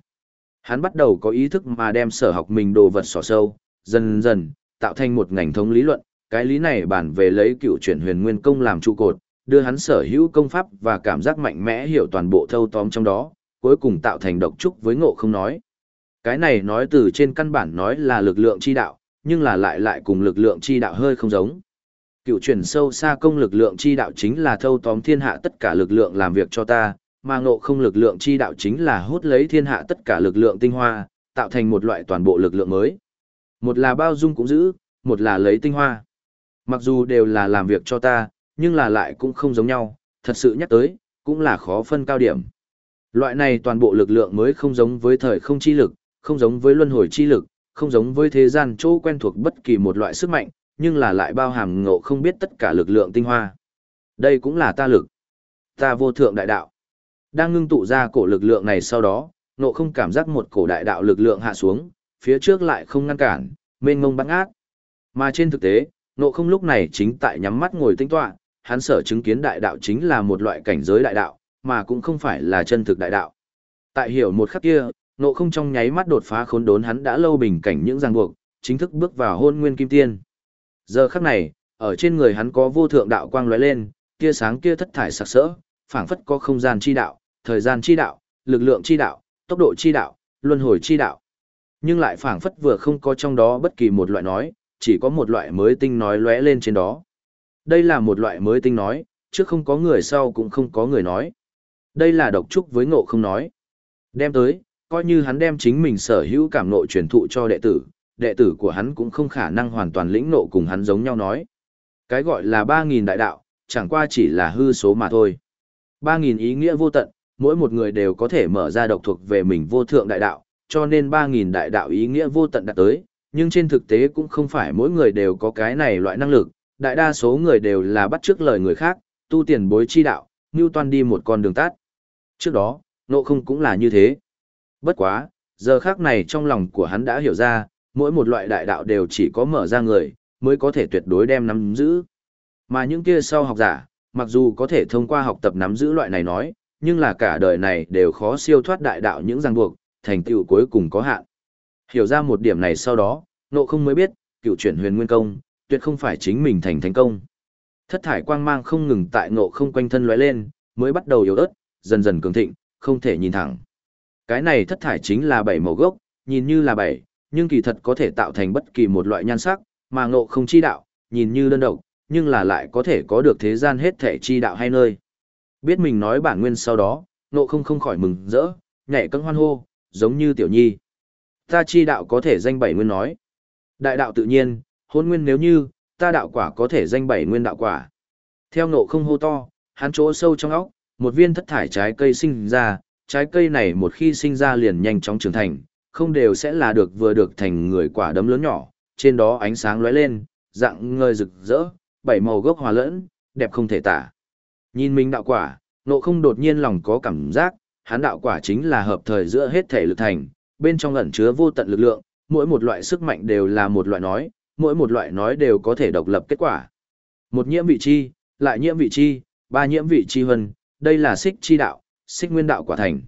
Hắn bắt đầu có ý thức mà đem sở học mình đồ vật sỏ sâu, dần dần, tạo thành một ngành thống lý luận, cái lý này bản về lấy cựu chuyển huyền nguyên công làm trụ cột, đưa hắn sở hữu công pháp và cảm giác mạnh mẽ hiểu toàn bộ thâu tóm trong đó, cuối cùng tạo thành độc trúc với ngộ không nói. Cái này nói từ trên căn bản nói là lực lượng chi đạo, nhưng là lại lại cùng lực lượng chi đạo hơi không giống. Cựu chuyển sâu xa công lực lượng chi đạo chính là thâu tóm thiên hạ tất cả lực lượng làm việc cho ta, mà ngộ không lực lượng chi đạo chính là hút lấy thiên hạ tất cả lực lượng tinh hoa, tạo thành một loại toàn bộ lực lượng mới. Một là bao dung cũng giữ, một là lấy tinh hoa. Mặc dù đều là làm việc cho ta, nhưng là lại cũng không giống nhau, thật sự nhắc tới, cũng là khó phân cao điểm. Loại này toàn bộ lực lượng mới không giống với thời không chi lực, không giống với luân hồi chi lực, không giống với thế gian chỗ quen thuộc bất kỳ một loại sức mạnh, nhưng là lại bao hàm ngộ không biết tất cả lực lượng tinh hoa. Đây cũng là ta lực. Ta vô thượng đại đạo. Đang ngưng tụ ra cổ lực lượng này sau đó, ngộ không cảm giác một cổ đại đạo lực lượng hạ xuống, phía trước lại không ngăn cản, mênh mông băng ác. Mà trên thực tế, Nộ không lúc này chính tại nhắm mắt ngồi tinh tọa, hắn sở chứng kiến đại đạo chính là một loại cảnh giới đại đạo, mà cũng không phải là chân thực đại đạo. Tại hiểu một khắc kia, Nộ không trong nháy mắt đột phá khốn đốn hắn đã lâu bình cảnh những ràng buộc, chính thức bước vào hôn nguyên kim tiên. Giờ khắc này, ở trên người hắn có vô thượng đạo quang lóe lên, kia sáng kia thất thải sặc sỡ, phảng phất có không gian chi đạo, thời gian chi đạo, lực lượng chi đạo, tốc độ chi đạo, luân hồi chi đạo. Nhưng lại phảng phất vừa không có trong đó bất kỳ một loại nói, chỉ có một loại mới tinh nói lóe lên trên đó. Đây là một loại mới tinh nói, trước không có người sau cũng không có người nói. Đây là độc trúc với ngộ không nói. Đem tới, coi như hắn đem chính mình sở hữu cảm nộ truyền thụ cho đệ tử, đệ tử của hắn cũng không khả năng hoàn toàn lĩnh nộ cùng hắn giống nhau nói. Cái gọi là 3.000 đại đạo, chẳng qua chỉ là hư số mà thôi. 3.000 ý nghĩa vô tận, mỗi một người đều có thể mở ra độc thuộc về mình vô thượng đại đạo, cho nên 3.000 đại đạo ý nghĩa vô tận đạt tới, nhưng trên thực tế cũng không phải mỗi người đều có cái này loại năng lực, đại đa số người đều là bắt chước lời người khác, tu tiền bối chi đạo, như toan đi một con đường tắt. Trước đó, nộ không cũng là như thế. Bất quá, giờ khác này trong lòng của hắn đã hiểu ra, mỗi một loại đại đạo đều chỉ có mở ra người, mới có thể tuyệt đối đem nắm giữ. Mà những kia sau học giả, mặc dù có thể thông qua học tập nắm giữ loại này nói, nhưng là cả đời này đều khó siêu thoát đại đạo những ràng buộc, thành tựu cuối cùng có hạn. Hiểu ra một điểm này sau đó, nộ không mới biết, cựu chuyển huyền nguyên công, tuyệt không phải chính mình thành thành công. Thất thải quang mang không ngừng tại nộ không quanh thân lóe lên, mới bắt đầu yếu ớt, dần dần cường thịnh, không thể nhìn thẳng. Cái này thất thải chính là bảy màu gốc, nhìn như là bảy, nhưng kỳ thật có thể tạo thành bất kỳ một loại nhan sắc, mà ngộ không chi đạo, nhìn như đơn độc, nhưng là lại có thể có được thế gian hết thể chi đạo hay nơi. Biết mình nói bản nguyên sau đó, ngộ không không khỏi mừng rỡ, nhảy cân hoan hô, giống như tiểu nhi. Ta chi đạo có thể danh bảy nguyên nói. Đại đạo tự nhiên, hôn nguyên nếu như, ta đạo quả có thể danh bảy nguyên đạo quả. Theo ngộ không hô to, hắn chỗ sâu trong óc, một viên thất thải trái cây sinh ra, trái cây này một khi sinh ra liền nhanh chóng trưởng thành, không đều sẽ là được vừa được thành người quả đấm lớn nhỏ, trên đó ánh sáng lóe lên, dạng ngời rực rỡ, bảy màu gốc hòa lẫn, đẹp không thể tả. Nhìn mình đạo quả, nộ không đột nhiên lòng có cảm giác, hắn đạo quả chính là hợp thời giữa hết thể lực thành, bên trong ẩn chứa vô tận lực lượng, mỗi một loại sức mạnh đều là một loại nói, mỗi một loại nói đều có thể độc lập kết quả. Một nhiễm vị chi, lại nhiễm vị chi, ba nhiễm vị chi vân, đây là xích chi đạo, xích nguyên đạo quả thành.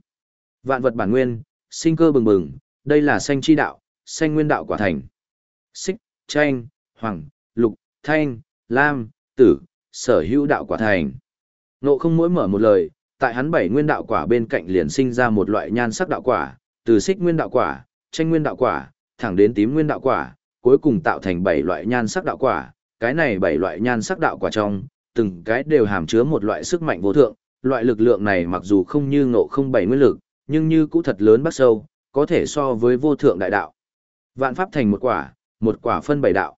Vạn vật bản nguyên, sinh cơ bừng bừng, đây là xanh chi đạo, xanh nguyên đạo quả thành. Xích, tranh, hoàng, lục, thanh, lam, tử, sở hữu đạo quả thành. Nộ không mỗi mở một lời, tại hắn bảy nguyên đạo quả bên cạnh liền sinh ra một loại nhan sắc đạo quả, từ xích nguyên đạo quả, tranh nguyên đạo quả, thẳng đến tím nguyên đạo quả, cuối cùng tạo thành bảy loại nhan sắc đạo quả. Cái này bảy loại nhan sắc đạo quả trong, từng cái đều hàm chứa một loại sức mạnh vô thượng, loại lực lượng này mặc dù không như ngộ không bảy nguyên lực, nhưng như cũ thật lớn bắt sâu, có thể so với vô thượng đại đạo. Vạn pháp thành một quả, một quả phân bảy đạo.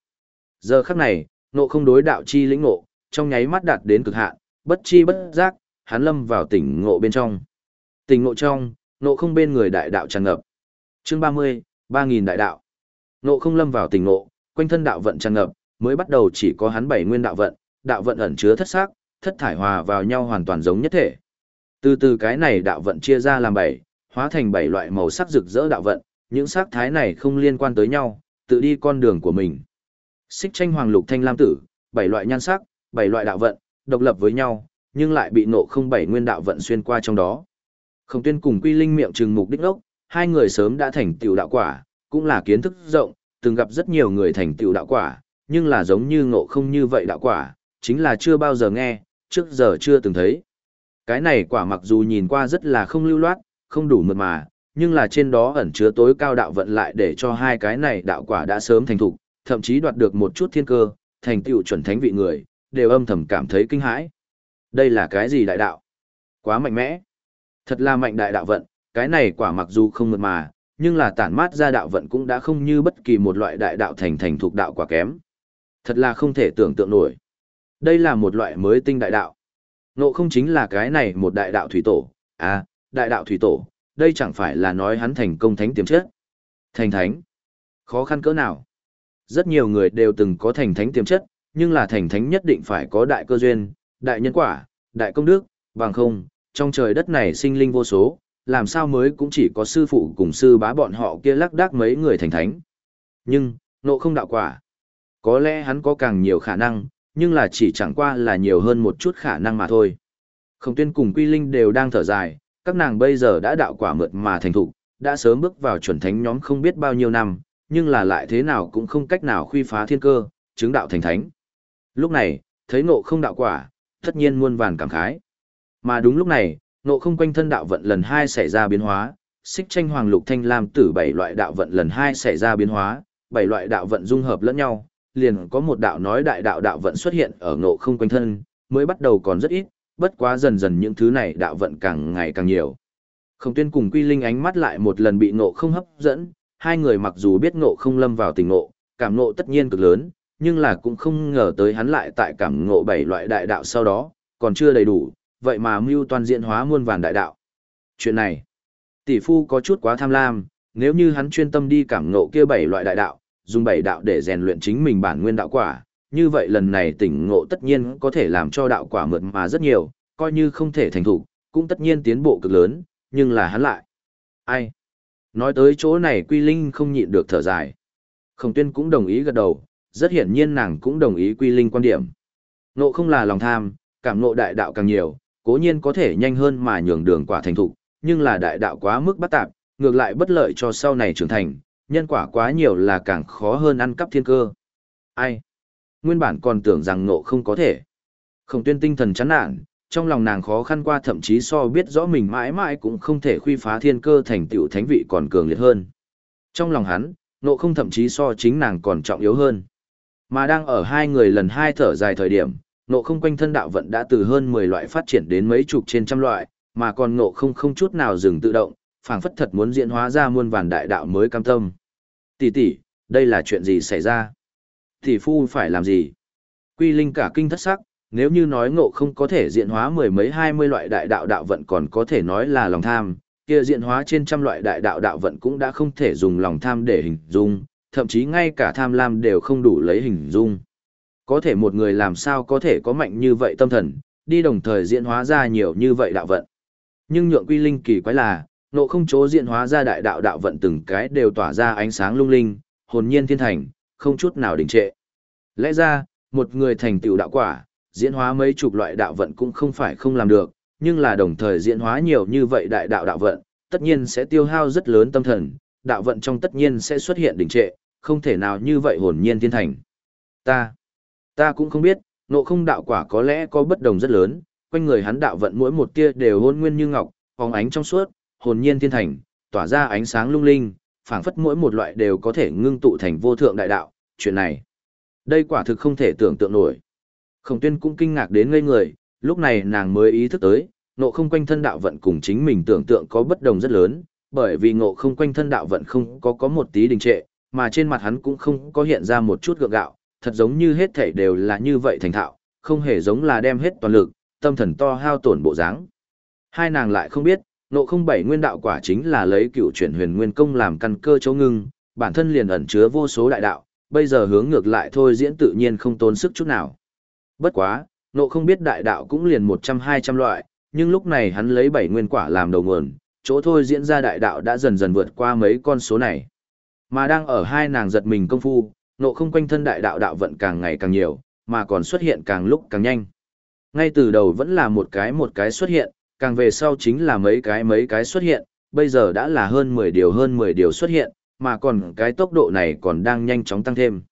Giờ khắc này, ngộ không đối đạo chi lĩnh ngộ, trong nháy mắt đạt đến cực hạn, bất chi bất giác, hắn lâm vào tỉnh ngộ bên trong. Tỉnh ngộ trong, nộ không bên người đại đạo tràn ngập. Chương 30, 3000 đại đạo. Nộ không lâm vào tình ngộ, quanh thân đạo vận tràn ngập, mới bắt đầu chỉ có hắn bảy nguyên đạo vận, đạo vận ẩn chứa thất sắc, thất thải hòa vào nhau hoàn toàn giống nhất thể. Từ từ cái này đạo vận chia ra làm bảy, hóa thành bảy loại màu sắc rực rỡ đạo vận, những sắc thái này không liên quan tới nhau, tự đi con đường của mình. Xích tranh hoàng lục thanh lam tử, bảy loại nhan sắc, bảy loại đạo vận, độc lập với nhau, nhưng lại bị nộ không bảy nguyên đạo vận xuyên qua trong đó. Không tuyên cùng quy linh miệng trừng mục đích ốc, hai người sớm đã thành tiểu đạo quả, cũng là kiến thức rộng, từng gặp rất nhiều người thành tiểu đạo quả, nhưng là giống như ngộ không như vậy đạo quả, chính là chưa bao giờ nghe, trước giờ chưa từng thấy. Cái này quả mặc dù nhìn qua rất là không lưu loát, không đủ mượt mà, nhưng là trên đó ẩn chứa tối cao đạo vận lại để cho hai cái này đạo quả đã sớm thành thục, thậm chí đoạt được một chút thiên cơ, thành tựu chuẩn thánh vị người, đều âm thầm cảm thấy kinh hãi. Đây là cái gì đại đạo? Quá mạnh mẽ. Thật là mạnh đại đạo vận, cái này quả mặc dù không mượt mà, nhưng là tản mát ra đạo vận cũng đã không như bất kỳ một loại đại đạo thành thành thuộc đạo quả kém. Thật là không thể tưởng tượng nổi. Đây là một loại mới tinh đại đạo. Nộ không chính là cái này một đại đạo thủy tổ, à, đại đạo thủy tổ, đây chẳng phải là nói hắn thành công thánh tiềm chất. Thành thánh. Khó khăn cỡ nào? Rất nhiều người đều từng có thành thánh tiềm chất, nhưng là thành thánh nhất định phải có đại cơ duyên, đại nhân quả, đại công đức, bằng không, trong trời đất này sinh linh vô số, làm sao mới cũng chỉ có sư phụ cùng sư bá bọn họ kia lắc đác mấy người thành thánh. Nhưng, nộ không đạo quả. Có lẽ hắn có càng nhiều khả năng, nhưng là chỉ chẳng qua là nhiều hơn một chút khả năng mà thôi. Khổng tuyên cùng quy linh đều đang thở dài, các nàng bây giờ đã đạo quả mượt mà thành thục, đã sớm bước vào chuẩn thánh nhóm không biết bao nhiêu năm, nhưng là lại thế nào cũng không cách nào khuy phá thiên cơ, chứng đạo thành thánh. Lúc này, thấy ngộ không đạo quả, tất nhiên muôn vàn cảm khái. Mà đúng lúc này, nộ không quanh thân đạo vận lần hai xảy ra biến hóa, xích tranh hoàng lục thanh lam tử bảy loại đạo vận lần hai xảy ra biến hóa, bảy loại đạo vận dung hợp lẫn nhau, liền có một đạo nói đại đạo đạo vận xuất hiện ở nộ không quanh thân, mới bắt đầu còn rất ít, bất quá dần dần những thứ này đạo vận càng ngày càng nhiều. Không tuyên cùng quy linh ánh mắt lại một lần bị nộ không hấp dẫn, hai người mặc dù biết nộ không lâm vào tình nộ, cảm nộ tất nhiên cực lớn, nhưng là cũng không ngờ tới hắn lại tại cảm ngộ bảy loại đại đạo sau đó, còn chưa đầy đủ, vậy mà mưu toàn diện hóa muôn vàn đại đạo. Chuyện này, tỷ phu có chút quá tham lam, nếu như hắn chuyên tâm đi cảm ngộ kia bảy loại đại đạo, dùng bảy đạo để rèn luyện chính mình bản nguyên đạo quả, như vậy lần này tỉnh ngộ tất nhiên có thể làm cho đạo quả mượt mà rất nhiều, coi như không thể thành thủ, cũng tất nhiên tiến bộ cực lớn, nhưng là hắn lại. Ai? Nói tới chỗ này Quy Linh không nhịn được thở dài. Khổng tuyên cũng đồng ý gật đầu, rất hiển nhiên nàng cũng đồng ý Quy Linh quan điểm. ngộ không là lòng tham, cảm ngộ đại đạo càng nhiều, cố nhiên có thể nhanh hơn mà nhường đường quả thành thục, nhưng là đại đạo quá mức bắt tạp, ngược lại bất lợi cho sau này trưởng thành, nhân quả quá nhiều là càng khó hơn ăn cắp thiên cơ. Ai? Nguyên bản còn tưởng rằng nộ không có thể. Khổng tuyên tinh thần chán nản, trong lòng nàng khó khăn qua thậm chí so biết rõ mình mãi mãi cũng không thể khuy phá thiên cơ thành tựu thánh vị còn cường liệt hơn. Trong lòng hắn, nộ không thậm chí so chính nàng còn trọng yếu hơn. Mà đang ở hai người lần hai thở dài thời điểm, nộ không quanh thân đạo vận đã từ hơn 10 loại phát triển đến mấy chục trên trăm loại, mà còn nộ không không chút nào dừng tự động, phảng phất thật muốn diễn hóa ra muôn vàn đại đạo mới cam tâm. Tỷ tỷ, đây là chuyện gì xảy ra? Tỷ phu phải làm gì? Quy Linh cả kinh thất sắc, nếu như nói ngộ không có thể diện hóa mười mấy hai mươi loại đại đạo đạo vận còn có thể nói là lòng tham, kia diện hóa trên trăm loại đại đạo đạo vận cũng đã không thể dùng lòng tham để hình dung, thậm chí ngay cả tham lam đều không đủ lấy hình dung. Có thể một người làm sao có thể có mạnh như vậy tâm thần, đi đồng thời diễn hóa ra nhiều như vậy đạo vận. Nhưng nhượng quy linh kỳ quái là, nộ không chỗ diễn hóa ra đại đạo đạo vận từng cái đều tỏa ra ánh sáng lung linh, hồn nhiên thiên thành, không chút nào đình trệ. Lẽ ra, một người thành tựu đạo quả, diễn hóa mấy chục loại đạo vận cũng không phải không làm được, nhưng là đồng thời diễn hóa nhiều như vậy đại đạo đạo vận, tất nhiên sẽ tiêu hao rất lớn tâm thần, đạo vận trong tất nhiên sẽ xuất hiện đình trệ, không thể nào như vậy hồn nhiên thiên thành. Ta, ta cũng không biết, nộ không đạo quả có lẽ có bất đồng rất lớn, quanh người hắn đạo vận mỗi một tia đều hôn nguyên như ngọc, phóng ánh trong suốt, hồn nhiên thiên thành, tỏa ra ánh sáng lung linh, phảng phất mỗi một loại đều có thể ngưng tụ thành vô thượng đại đạo, chuyện này. Đây quả thực không thể tưởng tượng nổi. Khổng tuyên cũng kinh ngạc đến ngây người, lúc này nàng mới ý thức tới, nộ không quanh thân đạo vận cùng chính mình tưởng tượng có bất đồng rất lớn, bởi vì ngộ không quanh thân đạo vận không có có một tí đình trệ, mà trên mặt hắn cũng không có hiện ra một chút gượng gạo, thật giống như hết thảy đều là như vậy thành thạo, không hề giống là đem hết toàn lực, tâm thần to hao tổn bộ dáng. Hai nàng lại không biết, nộ không bảy nguyên đạo quả chính là lấy cựu chuyển huyền nguyên công làm căn cơ chỗ ngưng, bản thân liền ẩn chứa vô số đại đạo, bây giờ hướng ngược lại thôi diễn tự nhiên không tốn sức chút nào. Bất quá, nộ không biết đại đạo cũng liền một trăm hai trăm loại, nhưng lúc này hắn lấy bảy nguyên quả làm đầu nguồn, chỗ thôi diễn ra đại đạo đã dần dần vượt qua mấy con số này. Mà đang ở hai nàng giật mình công phu, nộ không quanh thân đại đạo đạo vận càng ngày càng nhiều, mà còn xuất hiện càng lúc càng nhanh. Ngay từ đầu vẫn là một cái một cái xuất hiện, càng về sau chính là mấy cái mấy cái xuất hiện, bây giờ đã là hơn 10 điều hơn 10 điều xuất hiện, mà còn cái tốc độ này còn đang nhanh chóng tăng thêm.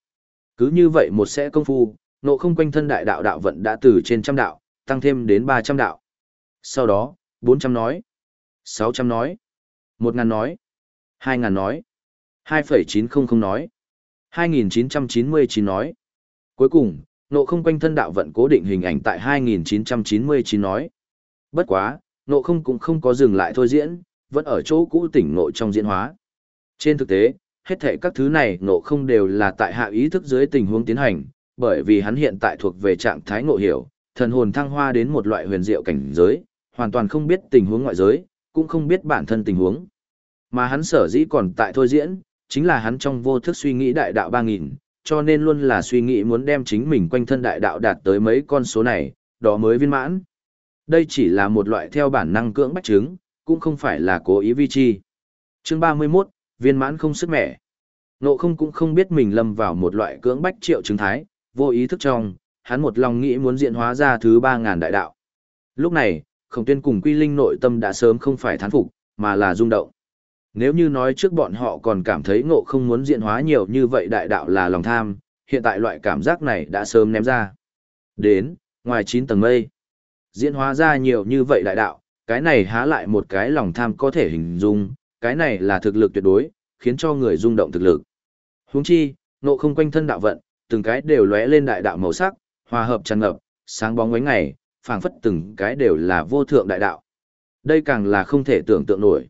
Cứ như vậy một sẽ công phu, nộ không quanh thân đại đạo đạo vận đã từ trên trăm đạo, tăng thêm đến ba trăm đạo. Sau đó, bốn trăm nói, sáu trăm nói, một ngàn nói, hai ngàn nói, hai phẩy chín không không nói, hai nghìn chín trăm chín mươi chín nói. Cuối cùng, nộ không quanh thân đạo vận cố định hình ảnh tại hai nghìn chín trăm chín mươi chín nói. Bất quá, nộ không cũng không có dừng lại thôi diễn, vẫn ở chỗ cũ tỉnh nộ trong diễn hóa. Trên thực tế, hết thể các thứ này nộ không đều là tại hạ ý thức dưới tình huống tiến hành, bởi vì hắn hiện tại thuộc về trạng thái ngộ hiểu, thần hồn thăng hoa đến một loại huyền diệu cảnh giới, hoàn toàn không biết tình huống ngoại giới, cũng không biết bản thân tình huống. Mà hắn sở dĩ còn tại thôi diễn, chính là hắn trong vô thức suy nghĩ đại đạo 3000, cho nên luôn là suy nghĩ muốn đem chính mình quanh thân đại đạo đạt tới mấy con số này, đó mới viên mãn. Đây chỉ là một loại theo bản năng cưỡng bách chứng, cũng không phải là cố ý vi chi. Chương 31, viên mãn không sức mẻ. Nộ không cũng không biết mình lâm vào một loại cưỡng bách triệu chứng thái, vô ý thức trong, hắn một lòng nghĩ muốn diện hóa ra thứ ba ngàn đại đạo. Lúc này, khổng tuyên cùng quy linh nội tâm đã sớm không phải thán phục, mà là rung động. Nếu như nói trước bọn họ còn cảm thấy ngộ không muốn diện hóa nhiều như vậy đại đạo là lòng tham, hiện tại loại cảm giác này đã sớm ném ra. Đến, ngoài 9 tầng mây, diễn hóa ra nhiều như vậy đại đạo, cái này há lại một cái lòng tham có thể hình dung, cái này là thực lực tuyệt đối, khiến cho người rung động thực lực. Huống chi, ngộ không quanh thân đạo vận, từng cái đều lóe lên đại đạo màu sắc, hòa hợp tràn ngập, sáng bóng ánh ngày, phảng phất từng cái đều là vô thượng đại đạo. Đây càng là không thể tưởng tượng nổi.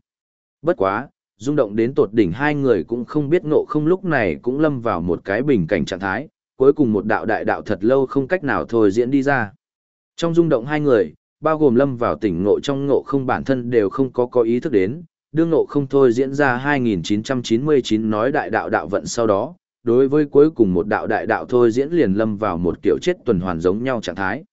Bất quá, rung động đến tột đỉnh hai người cũng không biết ngộ không lúc này cũng lâm vào một cái bình cảnh trạng thái, cuối cùng một đạo đại đạo thật lâu không cách nào thôi diễn đi ra. Trong rung động hai người, bao gồm lâm vào tỉnh ngộ trong ngộ không bản thân đều không có có ý thức đến, đương ngộ không thôi diễn ra 2999 nói đại đạo đạo vận sau đó, đối với cuối cùng một đạo đại đạo thôi diễn liền lâm vào một kiểu chết tuần hoàn giống nhau trạng thái.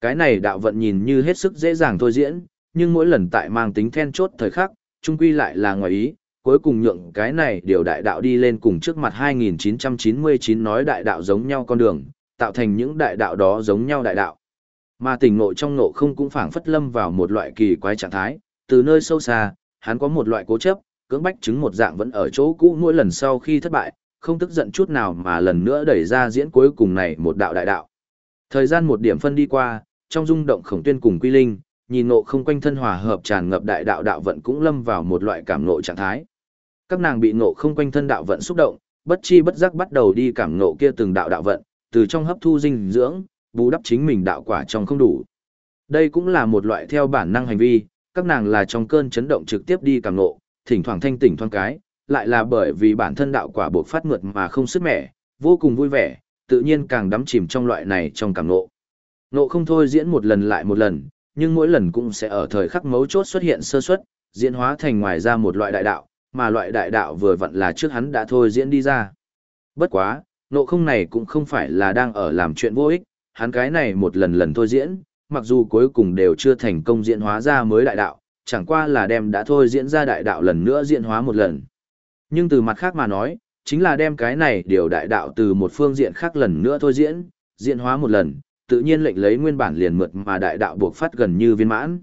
Cái này đạo vận nhìn như hết sức dễ dàng thôi diễn, nhưng mỗi lần tại mang tính then chốt thời khắc, trung quy lại là ngoài ý, cuối cùng nhượng cái này điều đại đạo đi lên cùng trước mặt 2999 nói đại đạo giống nhau con đường, tạo thành những đại đạo đó giống nhau đại đạo. Mà tỉnh ngộ trong ngộ không cũng phảng phất lâm vào một loại kỳ quái trạng thái, từ nơi sâu xa, hắn có một loại cố chấp, cưỡng bách chứng một dạng vẫn ở chỗ cũ mỗi lần sau khi thất bại, không tức giận chút nào mà lần nữa đẩy ra diễn cuối cùng này một đạo đại đạo. Thời gian một điểm phân đi qua, trong rung động khổng tuyên cùng quy linh, nhìn nộ không quanh thân hòa hợp tràn ngập đại đạo đạo vận cũng lâm vào một loại cảm nộ trạng thái. Các nàng bị nộ không quanh thân đạo vận xúc động, bất chi bất giác bắt đầu đi cảm nộ kia từng đạo đạo vận, từ trong hấp thu dinh dưỡng, bù đắp chính mình đạo quả trong không đủ. Đây cũng là một loại theo bản năng hành vi, các nàng là trong cơn chấn động trực tiếp đi cảm nộ thỉnh thoảng thanh tỉnh thoáng cái, lại là bởi vì bản thân đạo quả buộc phát mượt mà không sức mẻ, vô cùng vui vẻ, tự nhiên càng đắm chìm trong loại này trong cảm nộ nộ không thôi diễn một lần lại một lần, nhưng mỗi lần cũng sẽ ở thời khắc mấu chốt xuất hiện sơ suất, diễn hóa thành ngoài ra một loại đại đạo, mà loại đại đạo vừa vặn là trước hắn đã thôi diễn đi ra. Bất quá, nộ không này cũng không phải là đang ở làm chuyện vô ích, hắn cái này một lần lần thôi diễn, mặc dù cuối cùng đều chưa thành công diễn hóa ra mới đại đạo, chẳng qua là đem đã thôi diễn ra đại đạo lần nữa diễn hóa một lần. Nhưng từ mặt khác mà nói, chính là đem cái này điều đại đạo từ một phương diện khác lần nữa thôi diễn, diễn hóa một lần, tự nhiên lệnh lấy nguyên bản liền mượt mà đại đạo buộc phát gần như viên mãn.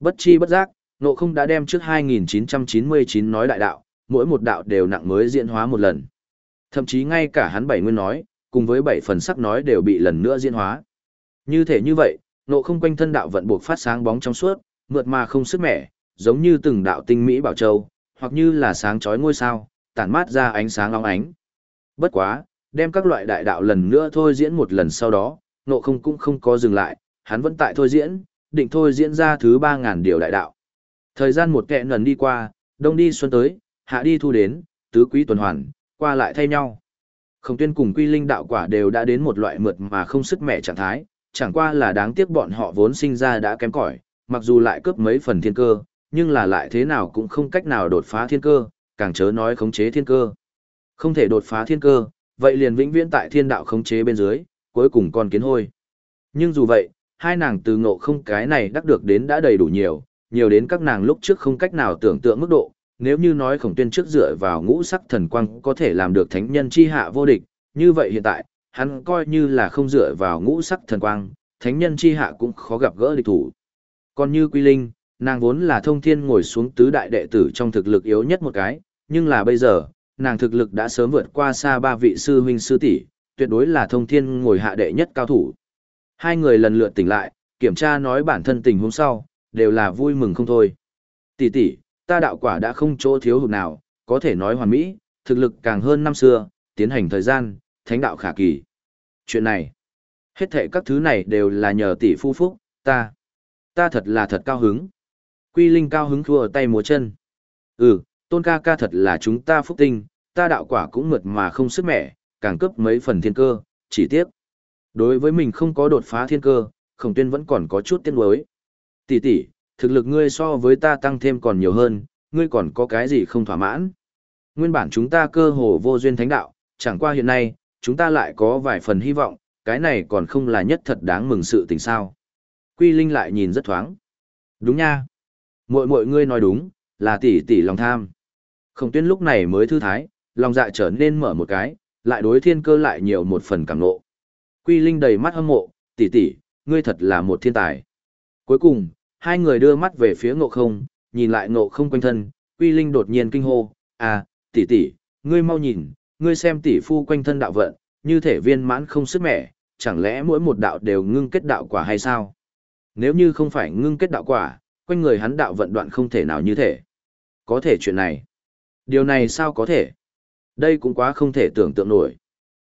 Bất chi bất giác, nộ không đã đem trước 2999 nói đại đạo, mỗi một đạo đều nặng mới diễn hóa một lần. Thậm chí ngay cả hắn bảy nguyên nói, cùng với bảy phần sắc nói đều bị lần nữa diễn hóa. Như thể như vậy, nộ không quanh thân đạo vận buộc phát sáng bóng trong suốt, mượt mà không sức mẻ, giống như từng đạo tinh mỹ bảo châu, hoặc như là sáng chói ngôi sao, tản mát ra ánh sáng long ánh. Bất quá, đem các loại đại đạo lần nữa thôi diễn một lần sau đó, nộ không cũng không có dừng lại, hắn vẫn tại thôi diễn, định thôi diễn ra thứ 3.000 điều đại đạo. Thời gian một kẹ nần đi qua, đông đi xuân tới, hạ đi thu đến, tứ quý tuần hoàn, qua lại thay nhau. Khổng tuyên cùng quy linh đạo quả đều đã đến một loại mượt mà không sức mẻ trạng thái, chẳng qua là đáng tiếc bọn họ vốn sinh ra đã kém cỏi, mặc dù lại cướp mấy phần thiên cơ, nhưng là lại thế nào cũng không cách nào đột phá thiên cơ, càng chớ nói khống chế thiên cơ. Không thể đột phá thiên cơ, vậy liền vĩnh viễn tại thiên đạo khống chế bên dưới, cuối cùng con kiến hôi. Nhưng dù vậy, hai nàng từ ngộ không cái này đắc được đến đã đầy đủ nhiều, nhiều đến các nàng lúc trước không cách nào tưởng tượng mức độ, nếu như nói khổng tuyên trước dựa vào ngũ sắc thần quang có thể làm được thánh nhân chi hạ vô địch, như vậy hiện tại, hắn coi như là không dựa vào ngũ sắc thần quang, thánh nhân chi hạ cũng khó gặp gỡ địch thủ. Còn như Quy Linh, nàng vốn là thông thiên ngồi xuống tứ đại đệ tử trong thực lực yếu nhất một cái, nhưng là bây giờ, nàng thực lực đã sớm vượt qua xa ba vị sư huynh sư tỷ, tuyệt đối là thông thiên ngồi hạ đệ nhất cao thủ. Hai người lần lượt tỉnh lại, kiểm tra nói bản thân tình huống sau, đều là vui mừng không thôi. Tỷ tỷ, ta đạo quả đã không chỗ thiếu hụt nào, có thể nói hoàn mỹ, thực lực càng hơn năm xưa, tiến hành thời gian, thánh đạo khả kỳ. Chuyện này, hết thệ các thứ này đều là nhờ tỷ phu phúc, ta, ta thật là thật cao hứng. Quy Linh cao hứng thua tay múa chân. Ừ, tôn ca ca thật là chúng ta phúc tinh, ta đạo quả cũng mượt mà không sức mẻ, càng cấp mấy phần thiên cơ, chỉ tiếc. Đối với mình không có đột phá thiên cơ, khổng tuyên vẫn còn có chút tiếc nuối. Tỷ tỷ, thực lực ngươi so với ta tăng thêm còn nhiều hơn, ngươi còn có cái gì không thỏa mãn. Nguyên bản chúng ta cơ hồ vô duyên thánh đạo, chẳng qua hiện nay, chúng ta lại có vài phần hy vọng, cái này còn không là nhất thật đáng mừng sự tình sao. Quy Linh lại nhìn rất thoáng. Đúng nha. Mội mội ngươi nói đúng, là tỷ tỷ lòng tham. Khổng tuyên lúc này mới thư thái, lòng dạ trở nên mở một cái, lại đối thiên cơ lại nhiều một phần cảm nộ. Quy Linh đầy mắt hâm mộ, tỷ tỷ, ngươi thật là một thiên tài. Cuối cùng, hai người đưa mắt về phía ngộ không, nhìn lại ngộ không quanh thân, Quy Linh đột nhiên kinh hô, à, tỷ tỷ, ngươi mau nhìn, ngươi xem tỷ phu quanh thân đạo vận, như thể viên mãn không sức mẻ, chẳng lẽ mỗi một đạo đều ngưng kết đạo quả hay sao? Nếu như không phải ngưng kết đạo quả, quanh người hắn đạo vận đoạn không thể nào như thể. Có thể chuyện này. Điều này sao có thể? Đây cũng quá không thể tưởng tượng nổi.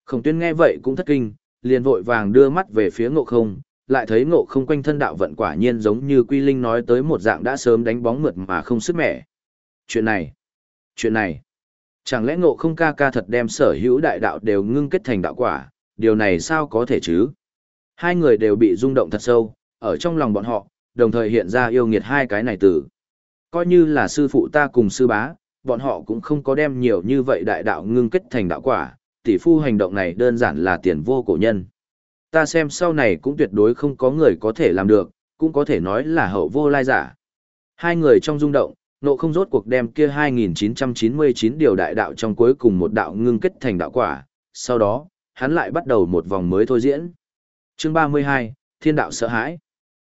Khổng tuyên nghe vậy cũng thất kinh, liền vội vàng đưa mắt về phía ngộ không, lại thấy ngộ không quanh thân đạo vận quả nhiên giống như Quy Linh nói tới một dạng đã sớm đánh bóng mượt mà không sức mẻ. Chuyện này, chuyện này, chẳng lẽ ngộ không ca ca thật đem sở hữu đại đạo đều ngưng kết thành đạo quả, điều này sao có thể chứ? Hai người đều bị rung động thật sâu, ở trong lòng bọn họ, đồng thời hiện ra yêu nghiệt hai cái này từ. Coi như là sư phụ ta cùng sư bá, bọn họ cũng không có đem nhiều như vậy đại đạo ngưng kết thành đạo quả, tỷ phu hành động này đơn giản là tiền vô cổ nhân. Ta xem sau này cũng tuyệt đối không có người có thể làm được, cũng có thể nói là hậu vô lai giả. Hai người trong rung động, nộ không rốt cuộc đem kia 2999 điều đại đạo trong cuối cùng một đạo ngưng kết thành đạo quả, sau đó, hắn lại bắt đầu một vòng mới thôi diễn. Chương 32, Thiên đạo sợ hãi.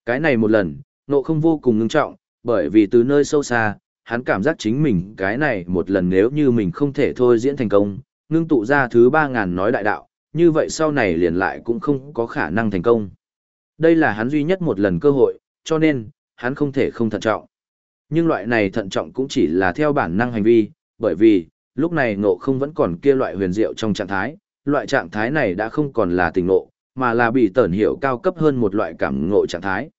Cái này một lần, nộ không vô cùng ngưng trọng, bởi vì từ nơi sâu xa, hắn cảm giác chính mình cái này một lần nếu như mình không thể thôi diễn thành công, ngưng tụ ra thứ ba ngàn nói đại đạo, như vậy sau này liền lại cũng không có khả năng thành công. Đây là hắn duy nhất một lần cơ hội, cho nên, hắn không thể không thận trọng. Nhưng loại này thận trọng cũng chỉ là theo bản năng hành vi, bởi vì, lúc này ngộ không vẫn còn kia loại huyền diệu trong trạng thái, loại trạng thái này đã không còn là tình ngộ, mà là bị tẩn hiểu cao cấp hơn một loại cảm ngộ trạng thái.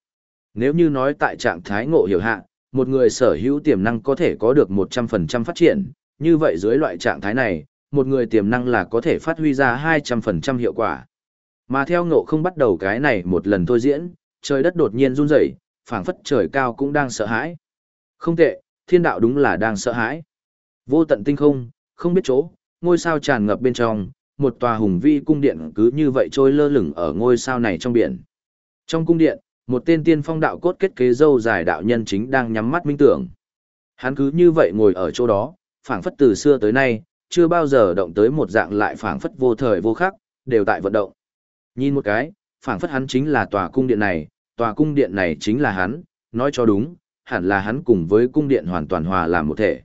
Nếu như nói tại trạng thái ngộ hiểu hạ, một người sở hữu tiềm năng có thể có được 100% phát triển, như vậy dưới loại trạng thái này, một người tiềm năng là có thể phát huy ra 200% hiệu quả. Mà theo ngộ không bắt đầu cái này một lần thôi diễn, trời đất đột nhiên run rẩy, phảng phất trời cao cũng đang sợ hãi. Không tệ, thiên đạo đúng là đang sợ hãi. Vô tận tinh không, không biết chỗ, ngôi sao tràn ngập bên trong, một tòa hùng vi cung điện cứ như vậy trôi lơ lửng ở ngôi sao này trong biển. Trong cung điện, một tên tiên phong đạo cốt kết kế dâu dài đạo nhân chính đang nhắm mắt minh tưởng. Hắn cứ như vậy ngồi ở chỗ đó, phảng phất từ xưa tới nay, chưa bao giờ động tới một dạng lại phảng phất vô thời vô khắc, đều tại vận động. Nhìn một cái, phảng phất hắn chính là tòa cung điện này, tòa cung điện này chính là hắn, nói cho đúng, hẳn là hắn cùng với cung điện hoàn toàn hòa làm một thể.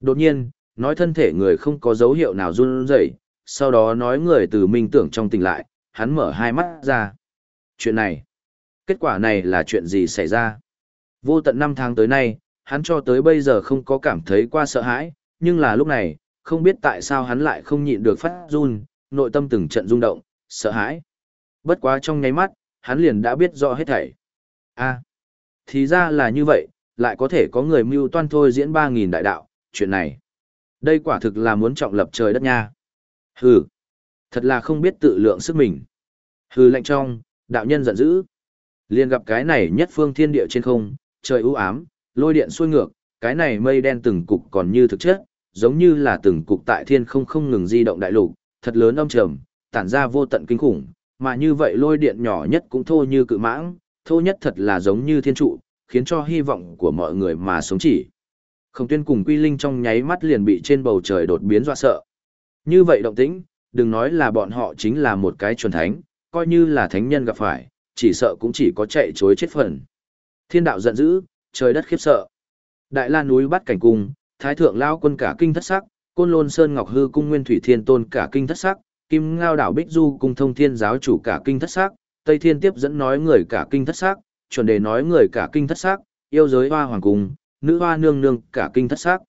Đột nhiên, nói thân thể người không có dấu hiệu nào run rẩy, sau đó nói người từ minh tưởng trong tỉnh lại, hắn mở hai mắt ra. Chuyện này, kết quả này là chuyện gì xảy ra? Vô tận năm tháng tới nay, hắn cho tới bây giờ không có cảm thấy qua sợ hãi, nhưng là lúc này, không biết tại sao hắn lại không nhịn được phát run, nội tâm từng trận rung động, sợ hãi. Bất quá trong nháy mắt, hắn liền đã biết rõ hết thảy. A, thì ra là như vậy, lại có thể có người mưu toan thôi diễn 3.000 đại đạo, chuyện này. Đây quả thực là muốn trọng lập trời đất nha. Hừ, thật là không biết tự lượng sức mình. Hừ lạnh trong, đạo nhân giận dữ liền gặp cái này nhất phương thiên địa trên không, trời u ám, lôi điện xuôi ngược, cái này mây đen từng cục còn như thực chất, giống như là từng cục tại thiên không không ngừng di động đại lục, thật lớn âm trầm, tản ra vô tận kinh khủng, mà như vậy lôi điện nhỏ nhất cũng thô như cự mãng, thô nhất thật là giống như thiên trụ, khiến cho hy vọng của mọi người mà sống chỉ. Khổng tuyên cùng quy linh trong nháy mắt liền bị trên bầu trời đột biến dọa sợ. Như vậy động tĩnh, đừng nói là bọn họ chính là một cái chuẩn thánh, coi như là thánh nhân gặp phải, chỉ sợ cũng chỉ có chạy chối chết phần. Thiên đạo giận dữ, trời đất khiếp sợ. Đại la núi bắt cảnh cung, thái thượng lao quân cả kinh thất sắc, côn lôn sơn ngọc hư cung nguyên thủy thiên tôn cả kinh thất sắc, kim ngao đảo bích du cung thông thiên giáo chủ cả kinh thất sắc, tây thiên tiếp dẫn nói người cả kinh thất sắc, chuẩn đề nói người cả kinh thất sắc, yêu giới hoa hoàng cung, nữ hoa nương nương cả kinh thất sắc.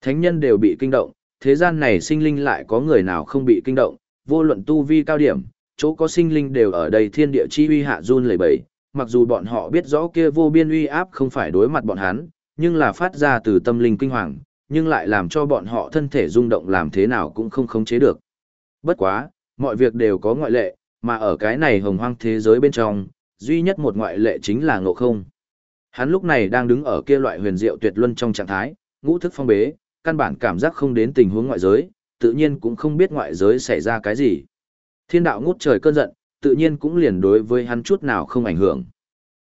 Thánh nhân đều bị kinh động, thế gian này sinh linh lại có người nào không bị kinh động, vô luận tu vi cao điểm, chỗ có sinh linh đều ở đây thiên địa chi uy hạ run lẩy bẩy, mặc dù bọn họ biết rõ kia vô biên uy áp không phải đối mặt bọn hắn, nhưng là phát ra từ tâm linh kinh hoàng, nhưng lại làm cho bọn họ thân thể rung động làm thế nào cũng không khống chế được. Bất quá, mọi việc đều có ngoại lệ, mà ở cái này hồng hoang thế giới bên trong, duy nhất một ngoại lệ chính là ngộ không. Hắn lúc này đang đứng ở kia loại huyền diệu tuyệt luân trong trạng thái, ngũ thức phong bế, căn bản cảm giác không đến tình huống ngoại giới, tự nhiên cũng không biết ngoại giới xảy ra cái gì. Thiên đạo ngút trời cơn giận, tự nhiên cũng liền đối với hắn chút nào không ảnh hưởng.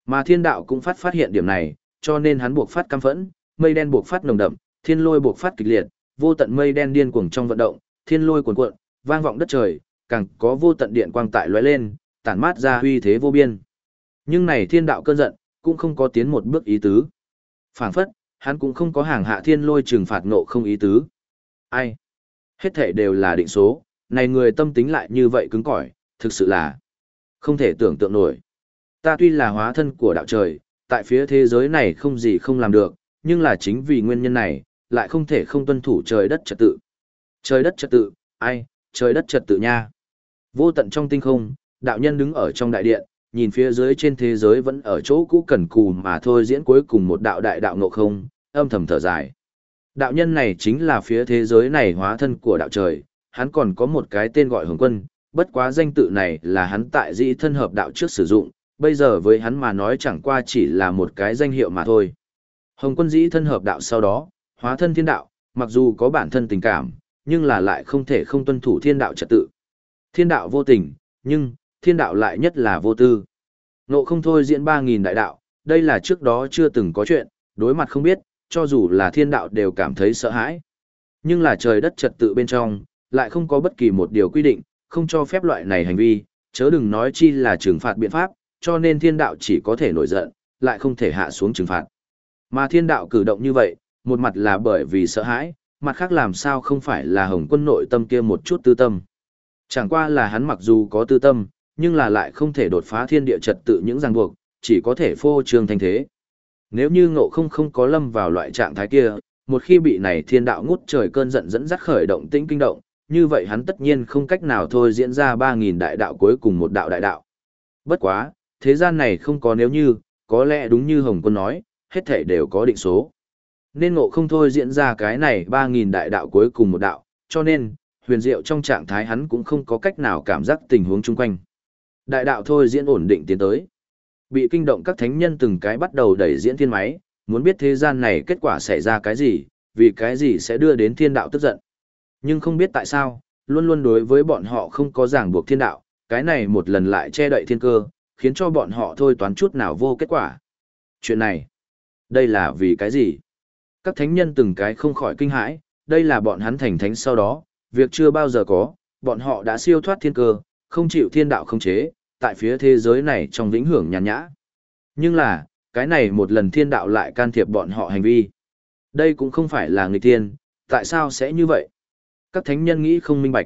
Mà thiên đạo cũng phát phát hiện điểm này, cho nên hắn buộc phát cam phẫn, mây đen buộc phát nồng đậm, thiên lôi buộc phát kịch liệt, vô tận mây đen điên cuồng trong vận động, thiên lôi cuồn cuộn, vang vọng đất trời, càng có vô tận điện quang tại lóe lên, tản mát ra uy thế vô biên. Nhưng này thiên đạo cơn giận, cũng không có tiến một bước ý tứ. Phản phất, hắn cũng không có hàng hạ thiên lôi trừng phạt nộ không ý tứ. Ai? Hết thể đều là định số, này người tâm tính lại như vậy cứng cỏi, thực sự là không thể tưởng tượng nổi. Ta tuy là hóa thân của đạo trời, tại phía thế giới này không gì không làm được, nhưng là chính vì nguyên nhân này, lại không thể không tuân thủ trời đất trật tự. Trời đất trật tự, ai, trời đất trật tự nha. Vô tận trong tinh không, đạo nhân đứng ở trong đại điện, nhìn phía dưới trên thế giới vẫn ở chỗ cũ cần cù mà thôi diễn cuối cùng một đạo đại đạo ngộ không, âm thầm thở dài. Đạo nhân này chính là phía thế giới này hóa thân của đạo trời, hắn còn có một cái tên gọi hồng quân, bất quá danh tự này là hắn tại dĩ thân hợp đạo trước sử dụng, bây giờ với hắn mà nói chẳng qua chỉ là một cái danh hiệu mà thôi. Hồng quân dĩ thân hợp đạo sau đó, hóa thân thiên đạo, mặc dù có bản thân tình cảm, nhưng là lại không thể không tuân thủ thiên đạo trật tự. Thiên đạo vô tình, nhưng, thiên đạo lại nhất là vô tư. Nộ không thôi diễn ba nghìn đại đạo, đây là trước đó chưa từng có chuyện, đối mặt không biết, cho dù là thiên đạo đều cảm thấy sợ hãi. Nhưng là trời đất trật tự bên trong, lại không có bất kỳ một điều quy định, không cho phép loại này hành vi, chớ đừng nói chi là trừng phạt biện pháp, cho nên thiên đạo chỉ có thể nổi giận, lại không thể hạ xuống trừng phạt. Mà thiên đạo cử động như vậy, một mặt là bởi vì sợ hãi, mặt khác làm sao không phải là hồng quân nội tâm kia một chút tư tâm. Chẳng qua là hắn mặc dù có tư tâm, nhưng là lại không thể đột phá thiên địa trật tự những ràng buộc, chỉ có thể phô trương thanh thế. Nếu như ngộ không không có lâm vào loại trạng thái kia, một khi bị này thiên đạo ngút trời cơn giận dẫn dắt khởi động tĩnh kinh động, như vậy hắn tất nhiên không cách nào thôi diễn ra 3.000 đại đạo cuối cùng một đạo đại đạo. Bất quá, thế gian này không có nếu như, có lẽ đúng như Hồng Quân nói, hết thể đều có định số. Nên ngộ không thôi diễn ra cái này 3.000 đại đạo cuối cùng một đạo, cho nên, huyền diệu trong trạng thái hắn cũng không có cách nào cảm giác tình huống chung quanh. Đại đạo thôi diễn ổn định tiến tới. Bị kinh động các thánh nhân từng cái bắt đầu đẩy diễn thiên máy, muốn biết thế gian này kết quả xảy ra cái gì, vì cái gì sẽ đưa đến thiên đạo tức giận. Nhưng không biết tại sao, luôn luôn đối với bọn họ không có ràng buộc thiên đạo, cái này một lần lại che đậy thiên cơ, khiến cho bọn họ thôi toán chút nào vô kết quả. Chuyện này, đây là vì cái gì? Các thánh nhân từng cái không khỏi kinh hãi, đây là bọn hắn thành thánh sau đó, việc chưa bao giờ có, bọn họ đã siêu thoát thiên cơ, không chịu thiên đạo không chế, tại phía thế giới này trong vĩnh hưởng nhàn nhã. Nhưng là, cái này một lần thiên đạo lại can thiệp bọn họ hành vi. Đây cũng không phải là người tiên, tại sao sẽ như vậy? Các thánh nhân nghĩ không minh bạch.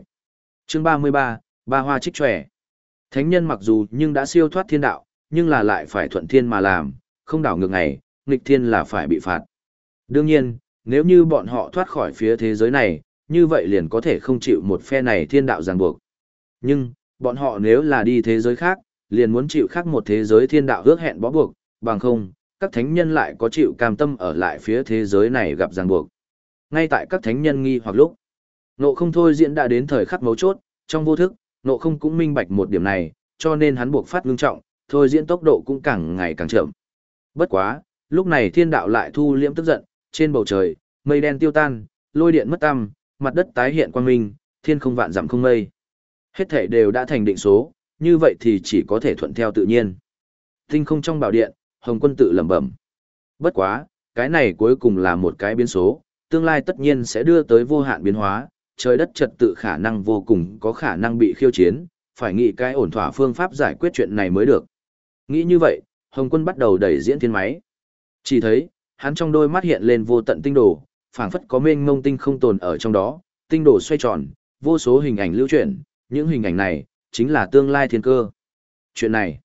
Chương 33, Ba Hoa Trích Trẻ. Thánh nhân mặc dù nhưng đã siêu thoát thiên đạo, nhưng là lại phải thuận thiên mà làm, không đảo ngược ngày, nghịch thiên là phải bị phạt. Đương nhiên, nếu như bọn họ thoát khỏi phía thế giới này, như vậy liền có thể không chịu một phe này thiên đạo ràng buộc. Nhưng, bọn họ nếu là đi thế giới khác, liền muốn chịu khác một thế giới thiên đạo ước hẹn bó buộc, bằng không, các thánh nhân lại có chịu cam tâm ở lại phía thế giới này gặp ràng buộc. Ngay tại các thánh nhân nghi hoặc lúc, nộ không thôi diễn đã đến thời khắc mấu chốt, trong vô thức, nộ không cũng minh bạch một điểm này, cho nên hắn buộc phát ngưng trọng, thôi diễn tốc độ cũng càng ngày càng chậm. Bất quá, lúc này thiên đạo lại thu liễm tức giận, trên bầu trời, mây đen tiêu tan, lôi điện mất tăm, mặt đất tái hiện quang minh, thiên không vạn giảm không mây. Hết thể đều đã thành định số, như vậy thì chỉ có thể thuận theo tự nhiên. Tinh không trong bảo điện, Hồng quân tự lẩm bẩm. Bất quá, cái này cuối cùng là một cái biến số, tương lai tất nhiên sẽ đưa tới vô hạn biến hóa, trời đất trật tự khả năng vô cùng có khả năng bị khiêu chiến, phải nghĩ cái ổn thỏa phương pháp giải quyết chuyện này mới được. Nghĩ như vậy, Hồng quân bắt đầu đẩy diễn thiên máy. Chỉ thấy, hắn trong đôi mắt hiện lên vô tận tinh đồ, phảng phất có mênh mông tinh không tồn ở trong đó, tinh đồ xoay tròn, vô số hình ảnh lưu chuyển, những hình ảnh này, chính là tương lai thiên cơ. Chuyện này,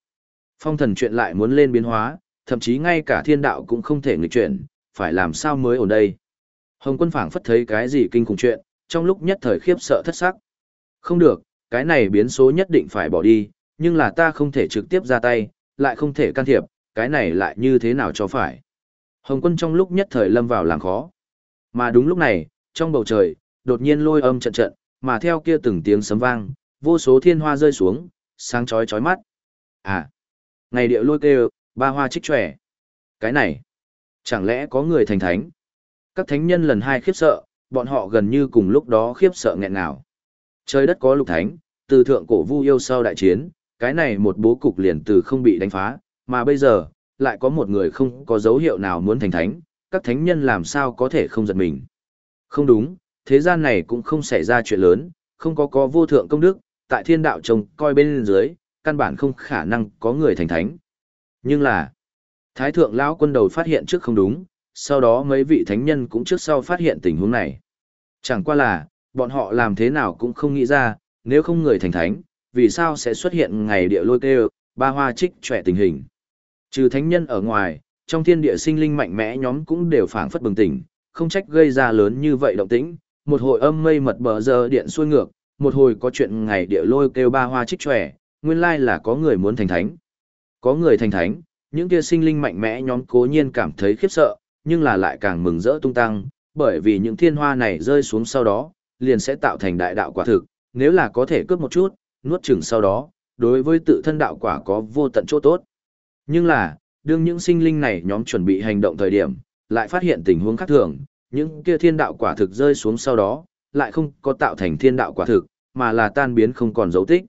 phong thần chuyện lại muốn lên biến hóa, thậm chí ngay cả thiên đạo cũng không thể nghịch chuyển, phải làm sao mới ổn đây. Hồng quân phảng phất thấy cái gì kinh khủng chuyện, trong lúc nhất thời khiếp sợ thất sắc. Không được, cái này biến số nhất định phải bỏ đi, nhưng là ta không thể trực tiếp ra tay, lại không thể can thiệp, cái này lại như thế nào cho phải. Hồng quân trong lúc nhất thời lâm vào làng khó. Mà đúng lúc này, trong bầu trời, đột nhiên lôi âm trận trận, mà theo kia từng tiếng sấm vang, vô số thiên hoa rơi xuống, sáng chói chói mắt. À, ngày địa lôi kêu, ba hoa trích trẻ. Cái này, chẳng lẽ có người thành thánh? Các thánh nhân lần hai khiếp sợ, bọn họ gần như cùng lúc đó khiếp sợ nghẹn ngào. Trời đất có lục thánh, từ thượng cổ vu yêu sau đại chiến, cái này một bố cục liền từ không bị đánh phá, mà bây giờ, lại có một người không có dấu hiệu nào muốn thành thánh, các thánh nhân làm sao có thể không giật mình. Không đúng, thế gian này cũng không xảy ra chuyện lớn, không có có vô thượng công đức, tại thiên đạo trông coi bên dưới, căn bản không khả năng có người thành thánh. Nhưng là, Thái thượng lão quân đầu phát hiện trước không đúng, sau đó mấy vị thánh nhân cũng trước sau phát hiện tình huống này. Chẳng qua là, bọn họ làm thế nào cũng không nghĩ ra, nếu không người thành thánh, vì sao sẽ xuất hiện ngày địa lôi kêu, ba hoa trích trẻ tình hình. Trừ thánh nhân ở ngoài, trong thiên địa sinh linh mạnh mẽ nhóm cũng đều phảng phất bừng tỉnh, không trách gây ra lớn như vậy động tĩnh, một hồi âm mây mật bờ giờ điện xuôi ngược, một hồi có chuyện ngày địa lôi kêu ba hoa trích trẻ, nguyên lai là có người muốn thành thánh. Có người thành thánh, những kia sinh linh mạnh mẽ nhóm cố nhiên cảm thấy khiếp sợ, nhưng là lại càng mừng rỡ tung tăng, bởi vì những thiên hoa này rơi xuống sau đó, liền sẽ tạo thành đại đạo quả thực, nếu là có thể cướp một chút, nuốt chửng sau đó, đối với tự thân đạo quả có vô tận chỗ tốt. Nhưng là, đương những sinh linh này nhóm chuẩn bị hành động thời điểm, lại phát hiện tình huống khác thường, những kia thiên đạo quả thực rơi xuống sau đó, lại không có tạo thành thiên đạo quả thực, mà là tan biến không còn dấu tích.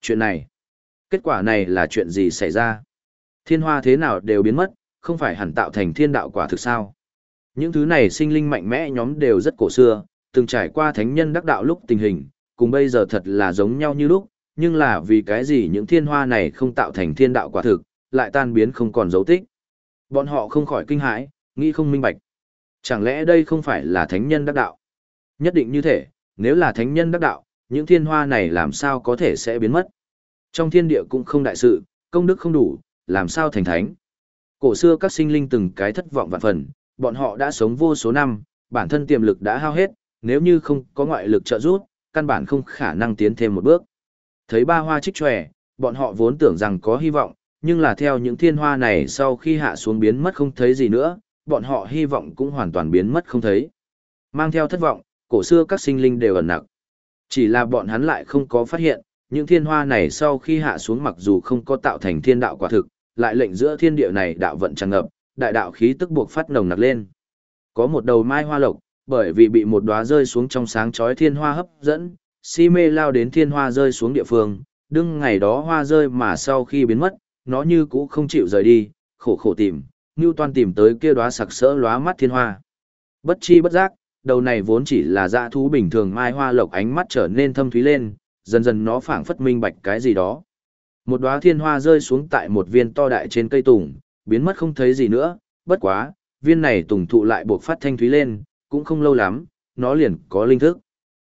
Chuyện này, kết quả này là chuyện gì xảy ra? Thiên hoa thế nào đều biến mất, không phải hẳn tạo thành thiên đạo quả thực sao? Những thứ này sinh linh mạnh mẽ nhóm đều rất cổ xưa, từng trải qua thánh nhân đắc đạo lúc tình hình, cùng bây giờ thật là giống nhau như lúc, nhưng là vì cái gì những thiên hoa này không tạo thành thiên đạo quả thực, lại tan biến không còn dấu tích. Bọn họ không khỏi kinh hãi, nghĩ không minh bạch. Chẳng lẽ đây không phải là thánh nhân đắc đạo? Nhất định như thế, nếu là thánh nhân đắc đạo, những thiên hoa này làm sao có thể sẽ biến mất? Trong thiên địa cũng không đại sự, công đức không đủ, làm sao thành thánh? Cổ xưa các sinh linh từng cái thất vọng vạn phần, bọn họ đã sống vô số năm, bản thân tiềm lực đã hao hết, nếu như không có ngoại lực trợ giúp, căn bản không khả năng tiến thêm một bước. Thấy ba hoa trích tròe, bọn họ vốn tưởng rằng có hy vọng, nhưng là theo những thiên hoa này sau khi hạ xuống biến mất không thấy gì nữa, bọn họ hy vọng cũng hoàn toàn biến mất không thấy. Mang theo thất vọng, cổ xưa các sinh linh đều ẩn nặng. Chỉ là bọn hắn lại không có phát hiện, những thiên hoa này sau khi hạ xuống mặc dù không có tạo thành thiên đạo quả thực, lại lệnh giữa thiên địa này đạo vận tràn ngập, đại đạo khí tức buộc phát nồng nặc lên. Có một đầu mai hoa lộc, bởi vì bị một đóa rơi xuống trong sáng chói thiên hoa hấp dẫn, si mê lao đến thiên hoa rơi xuống địa phương, đương ngày đó hoa rơi mà sau khi biến mất, nó như cũ không chịu rời đi, khổ khổ tìm, như toàn tìm tới kia đóa sặc sỡ lóa mắt thiên hoa. Bất chi bất giác, đầu này vốn chỉ là dã thú bình thường mai hoa lộc ánh mắt trở nên thâm thúy lên, dần dần nó phảng phất minh bạch cái gì đó. Một đóa thiên hoa rơi xuống tại một viên to đại trên cây tùng, biến mất không thấy gì nữa, bất quá, viên này tùng thụ lại buộc phát thanh thúy lên, cũng không lâu lắm, nó liền có linh thức.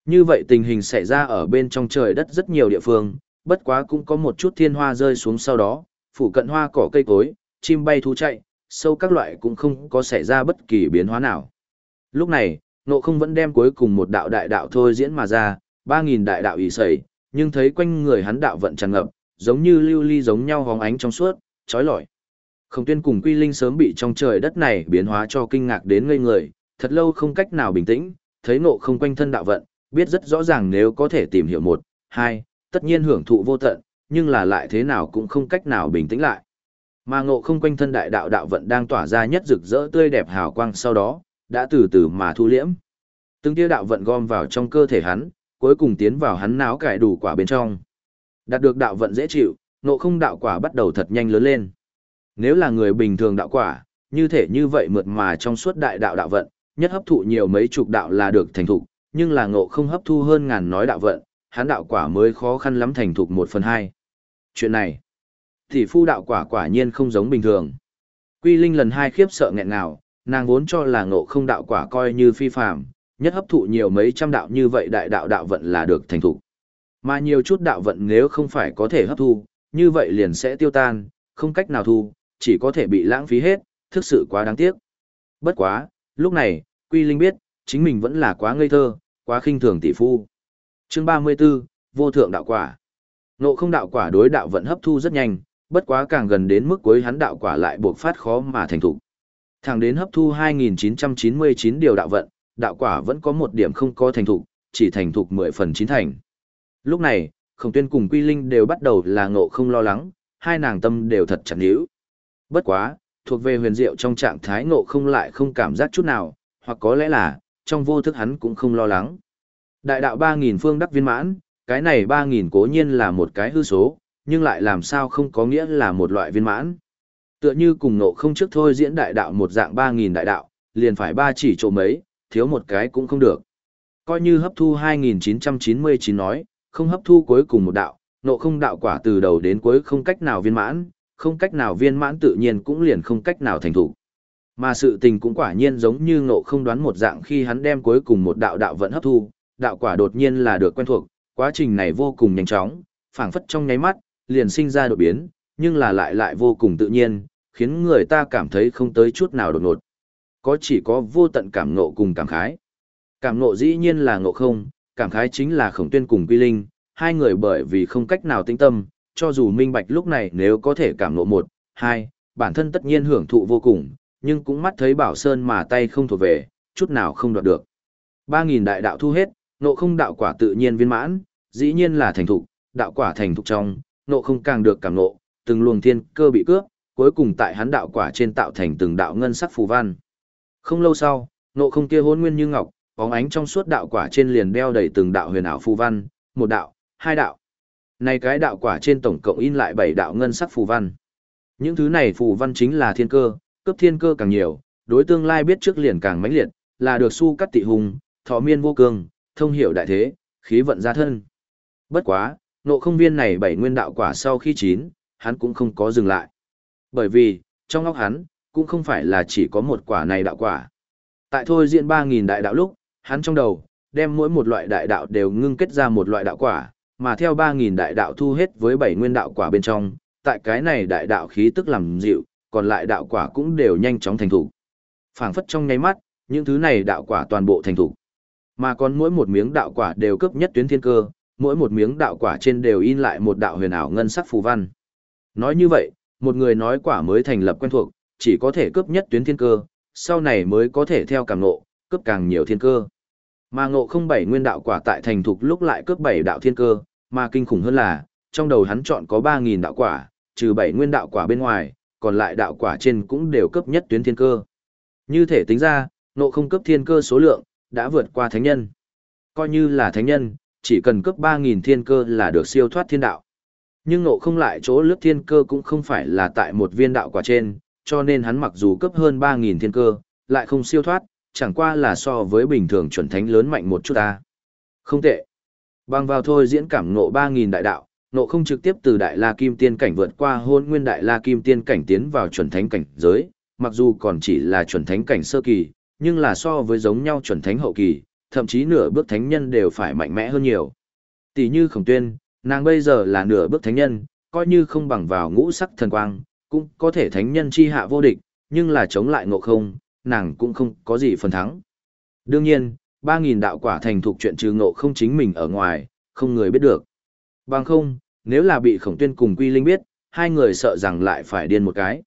Như vậy tình hình xảy ra ở bên trong trời đất rất nhiều địa phương, bất quá cũng có một chút thiên hoa rơi xuống sau đó, phủ cận hoa cỏ cây cối, chim bay thú chạy, sâu các loại cũng không có xảy ra bất kỳ biến hóa nào. Lúc này, nộ không vẫn đem cuối cùng một đạo đại đạo thôi diễn mà ra, 3.000 đại đạo ý sẩy, nhưng thấy quanh người hắn đạo vận tràn ngập, giống như lưu ly giống nhau hóng ánh trong suốt, trói lọi. Không tuyên cùng quy linh sớm bị trong trời đất này biến hóa cho kinh ngạc đến ngây người, thật lâu không cách nào bình tĩnh, thấy nộ không quanh thân đạo vận, biết rất rõ ràng nếu có thể tìm hiểu một, hai, tất nhiên hưởng thụ vô tận, nhưng là lại thế nào cũng không cách nào bình tĩnh lại. Mà ngộ không quanh thân đại đạo đạo vận đang tỏa ra nhất rực rỡ tươi đẹp hào quang sau đó, đã từ từ mà thu liễm. Từng tia đạo vận gom vào trong cơ thể hắn, cuối cùng tiến vào hắn náo cải đủ quả bên trong. Đạt được đạo vận dễ chịu, ngộ không đạo quả bắt đầu thật nhanh lớn lên. Nếu là người bình thường đạo quả, như thể như vậy mượt mà trong suốt đại đạo đạo vận, nhất hấp thụ nhiều mấy chục đạo là được thành thục, nhưng là ngộ không hấp thu hơn ngàn nói đạo vận, hắn đạo quả mới khó khăn lắm thành thục một phần hai. Chuyện này, thì phu đạo quả quả nhiên không giống bình thường. Quy Linh lần hai khiếp sợ nghẹn ngào, nàng vốn cho là ngộ không đạo quả coi như phi phàm, nhất hấp thụ nhiều mấy trăm đạo như vậy đại đạo đạo vận là được thành thục. Mà nhiều chút đạo vận nếu không phải có thể hấp thu, như vậy liền sẽ tiêu tan, không cách nào thu, chỉ có thể bị lãng phí hết, thực sự quá đáng tiếc. Bất quá, lúc này, Quy Linh biết, chính mình vẫn là quá ngây thơ, quá khinh thường tỷ phu. Chương 34, vô thượng đạo quả. Nộ không đạo quả đối đạo vận hấp thu rất nhanh, bất quá càng gần đến mức cuối hắn đạo quả lại buộc phát khó mà thành thục. Thẳng đến hấp thu 2999 điều đạo vận, đạo quả vẫn có một điểm không có thành thục, chỉ thành thục 10 phần chín thành. Lúc này, Khổng Tuyên cùng Quy Linh đều bắt đầu là ngộ không lo lắng, hai nàng tâm đều thật chẳng níu. Bất quá, thuộc về huyền diệu trong trạng thái ngộ không lại không cảm giác chút nào, hoặc có lẽ là, trong vô thức hắn cũng không lo lắng. Đại đạo 3.000 phương đắc viên mãn, cái này 3.000 cố nhiên là một cái hư số, nhưng lại làm sao không có nghĩa là một loại viên mãn. Tựa như cùng ngộ không trước thôi diễn đại đạo một dạng 3.000 đại đạo, liền phải ba chỉ chỗ mấy, thiếu một cái cũng không được. Coi như hấp thu 2.999 nói, không hấp thu cuối cùng một đạo, nộ không đạo quả từ đầu đến cuối không cách nào viên mãn, không cách nào viên mãn tự nhiên cũng liền không cách nào thành thủ. Mà sự tình cũng quả nhiên giống như ngộ không đoán một dạng khi hắn đem cuối cùng một đạo đạo vận hấp thu, đạo quả đột nhiên là được quen thuộc, quá trình này vô cùng nhanh chóng, phảng phất trong nháy mắt, liền sinh ra đột biến, nhưng là lại lại vô cùng tự nhiên, khiến người ta cảm thấy không tới chút nào đột ngột. Có chỉ có vô tận cảm ngộ cùng cảm khái. Cảm ngộ dĩ nhiên là ngộ không, cảm khái chính là khổng tuyên cùng quy linh, hai người bởi vì không cách nào tinh tâm, cho dù minh bạch lúc này nếu có thể cảm ngộ một, hai, bản thân tất nhiên hưởng thụ vô cùng, nhưng cũng mắt thấy bảo sơn mà tay không thuộc về, chút nào không đoạt được. Ba nghìn đại đạo thu hết, nộ không đạo quả tự nhiên viên mãn, dĩ nhiên là thành thục, đạo quả thành thục trong, nộ không càng được cảm nộ, từng luồng thiên cơ bị cướp, cuối cùng tại hắn đạo quả trên tạo thành từng đạo ngân sắc phù văn. Không lâu sau, nộ không kia hôn nguyên như ngọc, bóng ánh trong suốt đạo quả trên liền đeo đầy từng đạo huyền ảo phù văn, một đạo, hai đạo. Này cái đạo quả trên tổng cộng in lại bảy đạo ngân sắc phù văn. Những thứ này phù văn chính là thiên cơ, cấp thiên cơ càng nhiều, đối tương lai biết trước liền càng mãnh liệt, là được su cắt tị hùng, thọ miên vô cường, thông hiểu đại thế, khí vận gia thân. Bất quá, nộ không viên này bảy nguyên đạo quả sau khi chín, hắn cũng không có dừng lại. Bởi vì, trong óc hắn, cũng không phải là chỉ có một quả này đạo quả. Tại thôi diện 3.000 đại đạo lúc, hắn trong đầu, đem mỗi một loại đại đạo đều ngưng kết ra một loại đạo quả, mà theo 3.000 đại đạo thu hết với bảy nguyên đạo quả bên trong, tại cái này đại đạo khí tức làm dịu, còn lại đạo quả cũng đều nhanh chóng thành thủ. phảng phất trong nháy mắt, những thứ này đạo quả toàn bộ thành thủ. Mà còn mỗi một miếng đạo quả đều cấp nhất tuyến thiên cơ, mỗi một miếng đạo quả trên đều in lại một đạo huyền ảo ngân sắc phù văn. Nói như vậy, một người nói quả mới thành lập quen thuộc, chỉ có thể cấp nhất tuyến thiên cơ, sau này mới có thể theo càng ngộ, cấp càng nhiều thiên cơ. Mà ngộ không bảy nguyên đạo quả tại thành thục lúc lại cấp bảy đạo thiên cơ, mà kinh khủng hơn là, trong đầu hắn chọn có 3.000 đạo quả, trừ bảy nguyên đạo quả bên ngoài, còn lại đạo quả trên cũng đều cấp nhất tuyến thiên cơ. Như thể tính ra, ngộ không cấp thiên cơ số lượng, đã vượt qua thánh nhân. Coi như là thánh nhân, chỉ cần cấp 3.000 thiên cơ là được siêu thoát thiên đạo. Nhưng ngộ không lại chỗ lướt thiên cơ cũng không phải là tại một viên đạo quả trên, cho nên hắn mặc dù cấp hơn 3.000 thiên cơ, lại không siêu thoát, chẳng qua là so với bình thường chuẩn thánh lớn mạnh một chút ta. Không tệ. Bằng vào thôi diễn cảm ngộ 3.000 đại đạo, ngộ không trực tiếp từ đại la kim tiên cảnh vượt qua hôn nguyên đại la kim tiên cảnh tiến vào chuẩn thánh cảnh giới, mặc dù còn chỉ là chuẩn thánh cảnh sơ kỳ, nhưng là so với giống nhau chuẩn thánh hậu kỳ, thậm chí nửa bước thánh nhân đều phải mạnh mẽ hơn nhiều. Tỷ như khổng tuyên, nàng bây giờ là nửa bước thánh nhân, coi như không bằng vào ngũ sắc thần quang, cũng có thể thánh nhân chi hạ vô địch, nhưng là chống lại ngộ không, nàng cũng không có gì phần thắng. Đương nhiên, 3.000 đạo quả thành thuộc chuyện trừ ngộ không chính mình ở ngoài, không người biết được. Bằng không, nếu là bị khổng tuyên cùng quy linh biết, hai người sợ rằng lại phải điên một cái.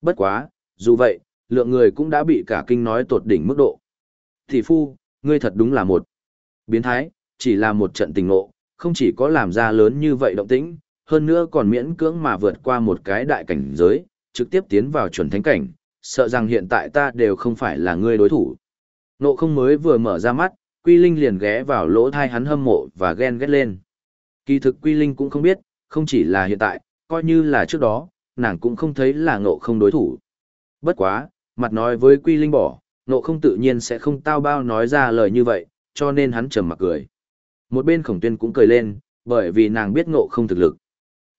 Bất quá, dù vậy, lượng người cũng đã bị cả kinh nói tột đỉnh mức độ. Thị phu, ngươi thật đúng là một biến thái, chỉ là một trận tình ngộ, không chỉ có làm ra lớn như vậy động tĩnh, hơn nữa còn miễn cưỡng mà vượt qua một cái đại cảnh giới, trực tiếp tiến vào chuẩn thánh cảnh, sợ rằng hiện tại ta đều không phải là ngươi đối thủ. Nộ không mới vừa mở ra mắt, Quy Linh liền ghé vào lỗ thai hắn hâm mộ và ghen ghét lên. Kỳ thực Quy Linh cũng không biết, không chỉ là hiện tại, coi như là trước đó, nàng cũng không thấy là ngộ không đối thủ. Bất quá, mặt nói với Quy Linh bỏ, ngộ không tự nhiên sẽ không tao bao nói ra lời như vậy, cho nên hắn trầm mặc cười. Một bên khổng tuyên cũng cười lên, bởi vì nàng biết ngộ không thực lực.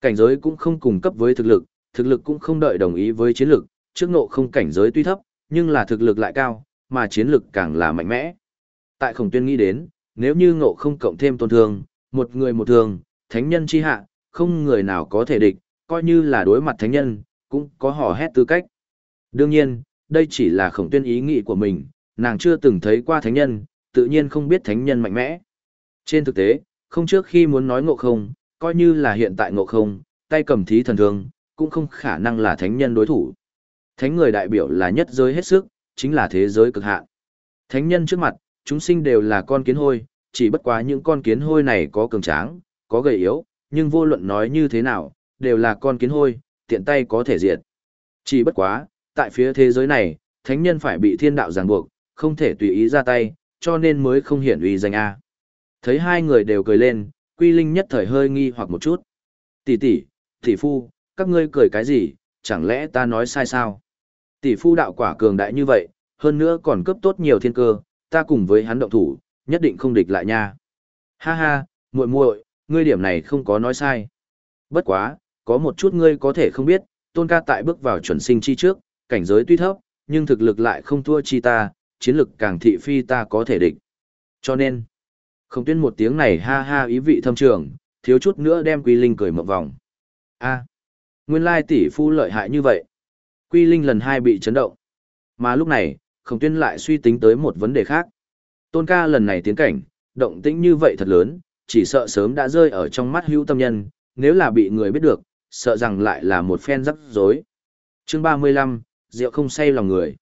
Cảnh giới cũng không cùng cấp với thực lực, thực lực cũng không đợi đồng ý với chiến lực, trước ngộ không cảnh giới tuy thấp, nhưng là thực lực lại cao, mà chiến lực càng là mạnh mẽ. Tại khổng tuyên nghĩ đến, nếu như ngộ không cộng thêm tôn thương, một người một thường, thánh nhân chi hạ, không người nào có thể địch, coi như là đối mặt thánh nhân, cũng có hò hét tư cách. Đương nhiên, đây chỉ là khổng tuyên ý nghĩ của mình, nàng chưa từng thấy qua thánh nhân, tự nhiên không biết thánh nhân mạnh mẽ. Trên thực tế, không trước khi muốn nói ngộ không, coi như là hiện tại ngộ không, tay cầm thí thần thương, cũng không khả năng là thánh nhân đối thủ. Thánh người đại biểu là nhất giới hết sức, chính là thế giới cực hạn. Thánh nhân trước mặt, chúng sinh đều là con kiến hôi, chỉ bất quá những con kiến hôi này có cường tráng, có gầy yếu, nhưng vô luận nói như thế nào, đều là con kiến hôi, tiện tay có thể diệt. Chỉ bất quá, tại phía thế giới này, thánh nhân phải bị thiên đạo ràng buộc, không thể tùy ý ra tay, cho nên mới không hiển uy danh A. Thấy hai người đều cười lên, Quy Linh nhất thời hơi nghi hoặc một chút. Tỷ tỷ, tỷ phu, các ngươi cười cái gì, chẳng lẽ ta nói sai sao? Tỷ phu đạo quả cường đại như vậy, hơn nữa còn cấp tốt nhiều thiên cơ, ta cùng với hắn động thủ, nhất định không địch lại nha. Ha ha, muội muội, ngươi điểm này không có nói sai. Bất quá, có một chút ngươi có thể không biết, tôn ca tại bước vào chuẩn sinh chi trước, cảnh giới tuy thấp, nhưng thực lực lại không thua chi ta, chiến lực càng thị phi ta có thể địch. Cho nên, không tuyên một tiếng này ha ha ý vị thâm trường, thiếu chút nữa đem quý Linh cười mộng vòng. a nguyên lai tỷ phu lợi hại như vậy. Quy Linh lần hai bị chấn động. Mà lúc này, Khổng Tuyên lại suy tính tới một vấn đề khác. Tôn ca lần này tiến cảnh, động tĩnh như vậy thật lớn, chỉ sợ sớm đã rơi ở trong mắt hữu tâm nhân, nếu là bị người biết được, sợ rằng lại là một phen rắc rối. Chương 35, rượu không say lòng người.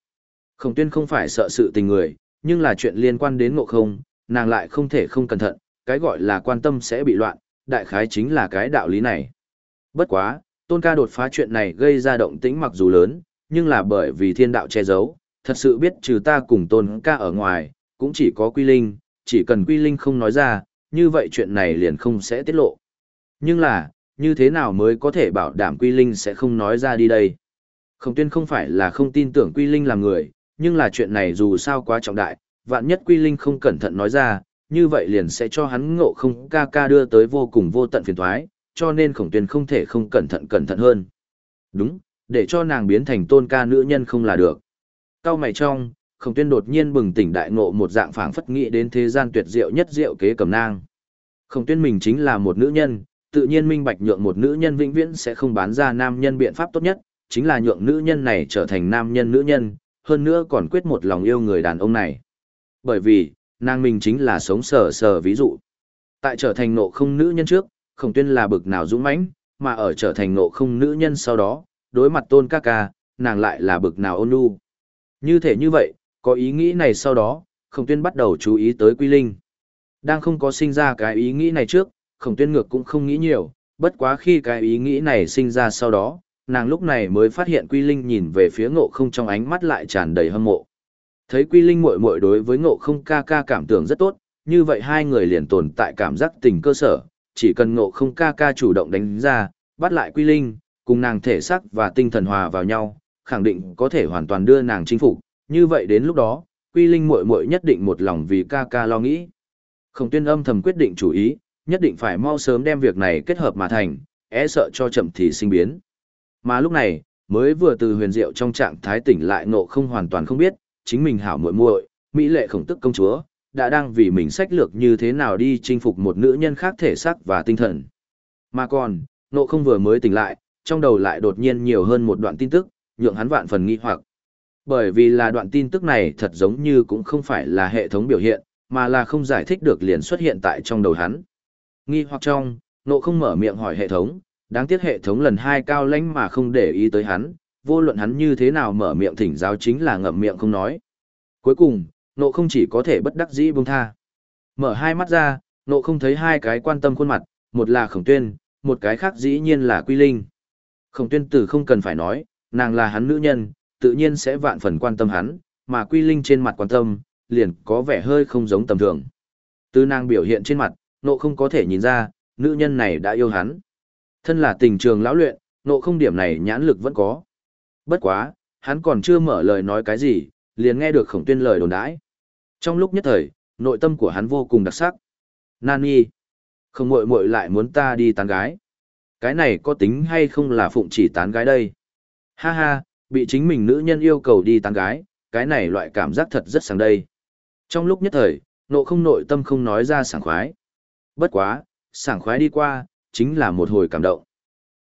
Khổng Tuyên không phải sợ sự tình người, nhưng là chuyện liên quan đến ngộ không, nàng lại không thể không cẩn thận, cái gọi là quan tâm sẽ bị loạn, đại khái chính là cái đạo lý này. Bất quá, tôn ca đột phá chuyện này gây ra động tĩnh mặc dù lớn, nhưng là bởi vì thiên đạo che giấu, thật sự biết trừ ta cùng tôn ca ở ngoài, cũng chỉ có Quy Linh, chỉ cần Quy Linh không nói ra, như vậy chuyện này liền không sẽ tiết lộ. Nhưng là, như thế nào mới có thể bảo đảm Quy Linh sẽ không nói ra đi đây? Khổng tuyên không phải là không tin tưởng Quy Linh là người, nhưng là chuyện này dù sao quá trọng đại, vạn nhất Quy Linh không cẩn thận nói ra, như vậy liền sẽ cho hắn ngộ không ca ca đưa tới vô cùng vô tận phiền thoái, cho nên khổng tuyên không thể không cẩn thận cẩn thận hơn. Đúng, để cho nàng biến thành tôn ca nữ nhân không là được. Cao mày trong, khổng tuyên đột nhiên bừng tỉnh đại ngộ một dạng phảng phất nghĩ đến thế gian tuyệt diệu nhất diệu kế cầm nang. Khổng tuyên mình chính là một nữ nhân, tự nhiên minh bạch nhượng một nữ nhân vĩnh viễn sẽ không bán ra nam nhân biện pháp tốt nhất, chính là nhượng nữ nhân này trở thành nam nhân nữ nhân, hơn nữa còn quyết một lòng yêu người đàn ông này. Bởi vì, nàng mình chính là sống sờ sờ ví dụ. Tại trở thành nộ không nữ nhân trước, khổng tuyên là bực nào dũng mãnh, mà ở trở thành nộ không nữ nhân sau đó, đối mặt tôn ca ca, nàng lại là bực nào ôn nhu. Như thể như vậy, có ý nghĩ này sau đó, khổng tuyên bắt đầu chú ý tới quy linh. Đang không có sinh ra cái ý nghĩ này trước, khổng tuyên ngược cũng không nghĩ nhiều, bất quá khi cái ý nghĩ này sinh ra sau đó, nàng lúc này mới phát hiện quy linh nhìn về phía ngộ không trong ánh mắt lại tràn đầy hâm mộ. Thấy quy linh muội muội đối với ngộ không ca ca cảm tưởng rất tốt, như vậy hai người liền tồn tại cảm giác tình cơ sở, chỉ cần ngộ không ca ca chủ động đánh ra, bắt lại quy linh, cùng nàng thể xác và tinh thần hòa vào nhau, khẳng định có thể hoàn toàn đưa nàng chinh phục, như vậy đến lúc đó, quy linh muội muội nhất định một lòng vì ca ca lo nghĩ. Khổng tuyên âm thầm quyết định chủ ý, nhất định phải mau sớm đem việc này kết hợp mà thành, é e sợ cho chậm thì sinh biến. Mà lúc này, mới vừa từ huyền diệu trong trạng thái tỉnh lại ngộ không hoàn toàn không biết, chính mình hảo muội muội, mỹ lệ khổng tức công chúa, đã đang vì mình sách lược như thế nào đi chinh phục một nữ nhân khác thể xác và tinh thần. Mà còn, nộ không vừa mới tỉnh lại, trong đầu lại đột nhiên nhiều hơn một đoạn tin tức, nhượng hắn vạn phần nghi hoặc. Bởi vì là đoạn tin tức này thật giống như cũng không phải là hệ thống biểu hiện, mà là không giải thích được liền xuất hiện tại trong đầu hắn. Nghi hoặc trong, nộ không mở miệng hỏi hệ thống, đáng tiếc hệ thống lần hai cao lãnh mà không để ý tới hắn, vô luận hắn như thế nào mở miệng thỉnh giáo chính là ngậm miệng không nói. Cuối cùng, nộ không chỉ có thể bất đắc dĩ buông tha. Mở hai mắt ra, nộ không thấy hai cái quan tâm khuôn mặt, một là khổng tuyên, một cái khác dĩ nhiên là quy linh. Khổng tuyên tử không cần phải nói, nàng là hắn nữ nhân, tự nhiên sẽ vạn phần quan tâm hắn, mà quy linh trên mặt quan tâm, liền có vẻ hơi không giống tầm thường. Từ nàng biểu hiện trên mặt, nộ không có thể nhìn ra, nữ nhân này đã yêu hắn. Thân là tình trường lão luyện, nộ không điểm này nhãn lực vẫn có. Bất quá, hắn còn chưa mở lời nói cái gì, liền nghe được khổng tuyên lời đồn đãi. Trong lúc nhất thời, nội tâm của hắn vô cùng đặc sắc. Nani, không muội muội lại muốn ta đi tán gái. Cái này có tính hay không là phụng chỉ tán gái đây? Ha ha, bị chính mình nữ nhân yêu cầu đi tán gái, cái này loại cảm giác thật rất sáng đây. Trong lúc nhất thời, nộ không nội tâm không nói ra sảng khoái. Bất quá, sảng khoái đi qua, chính là một hồi cảm động.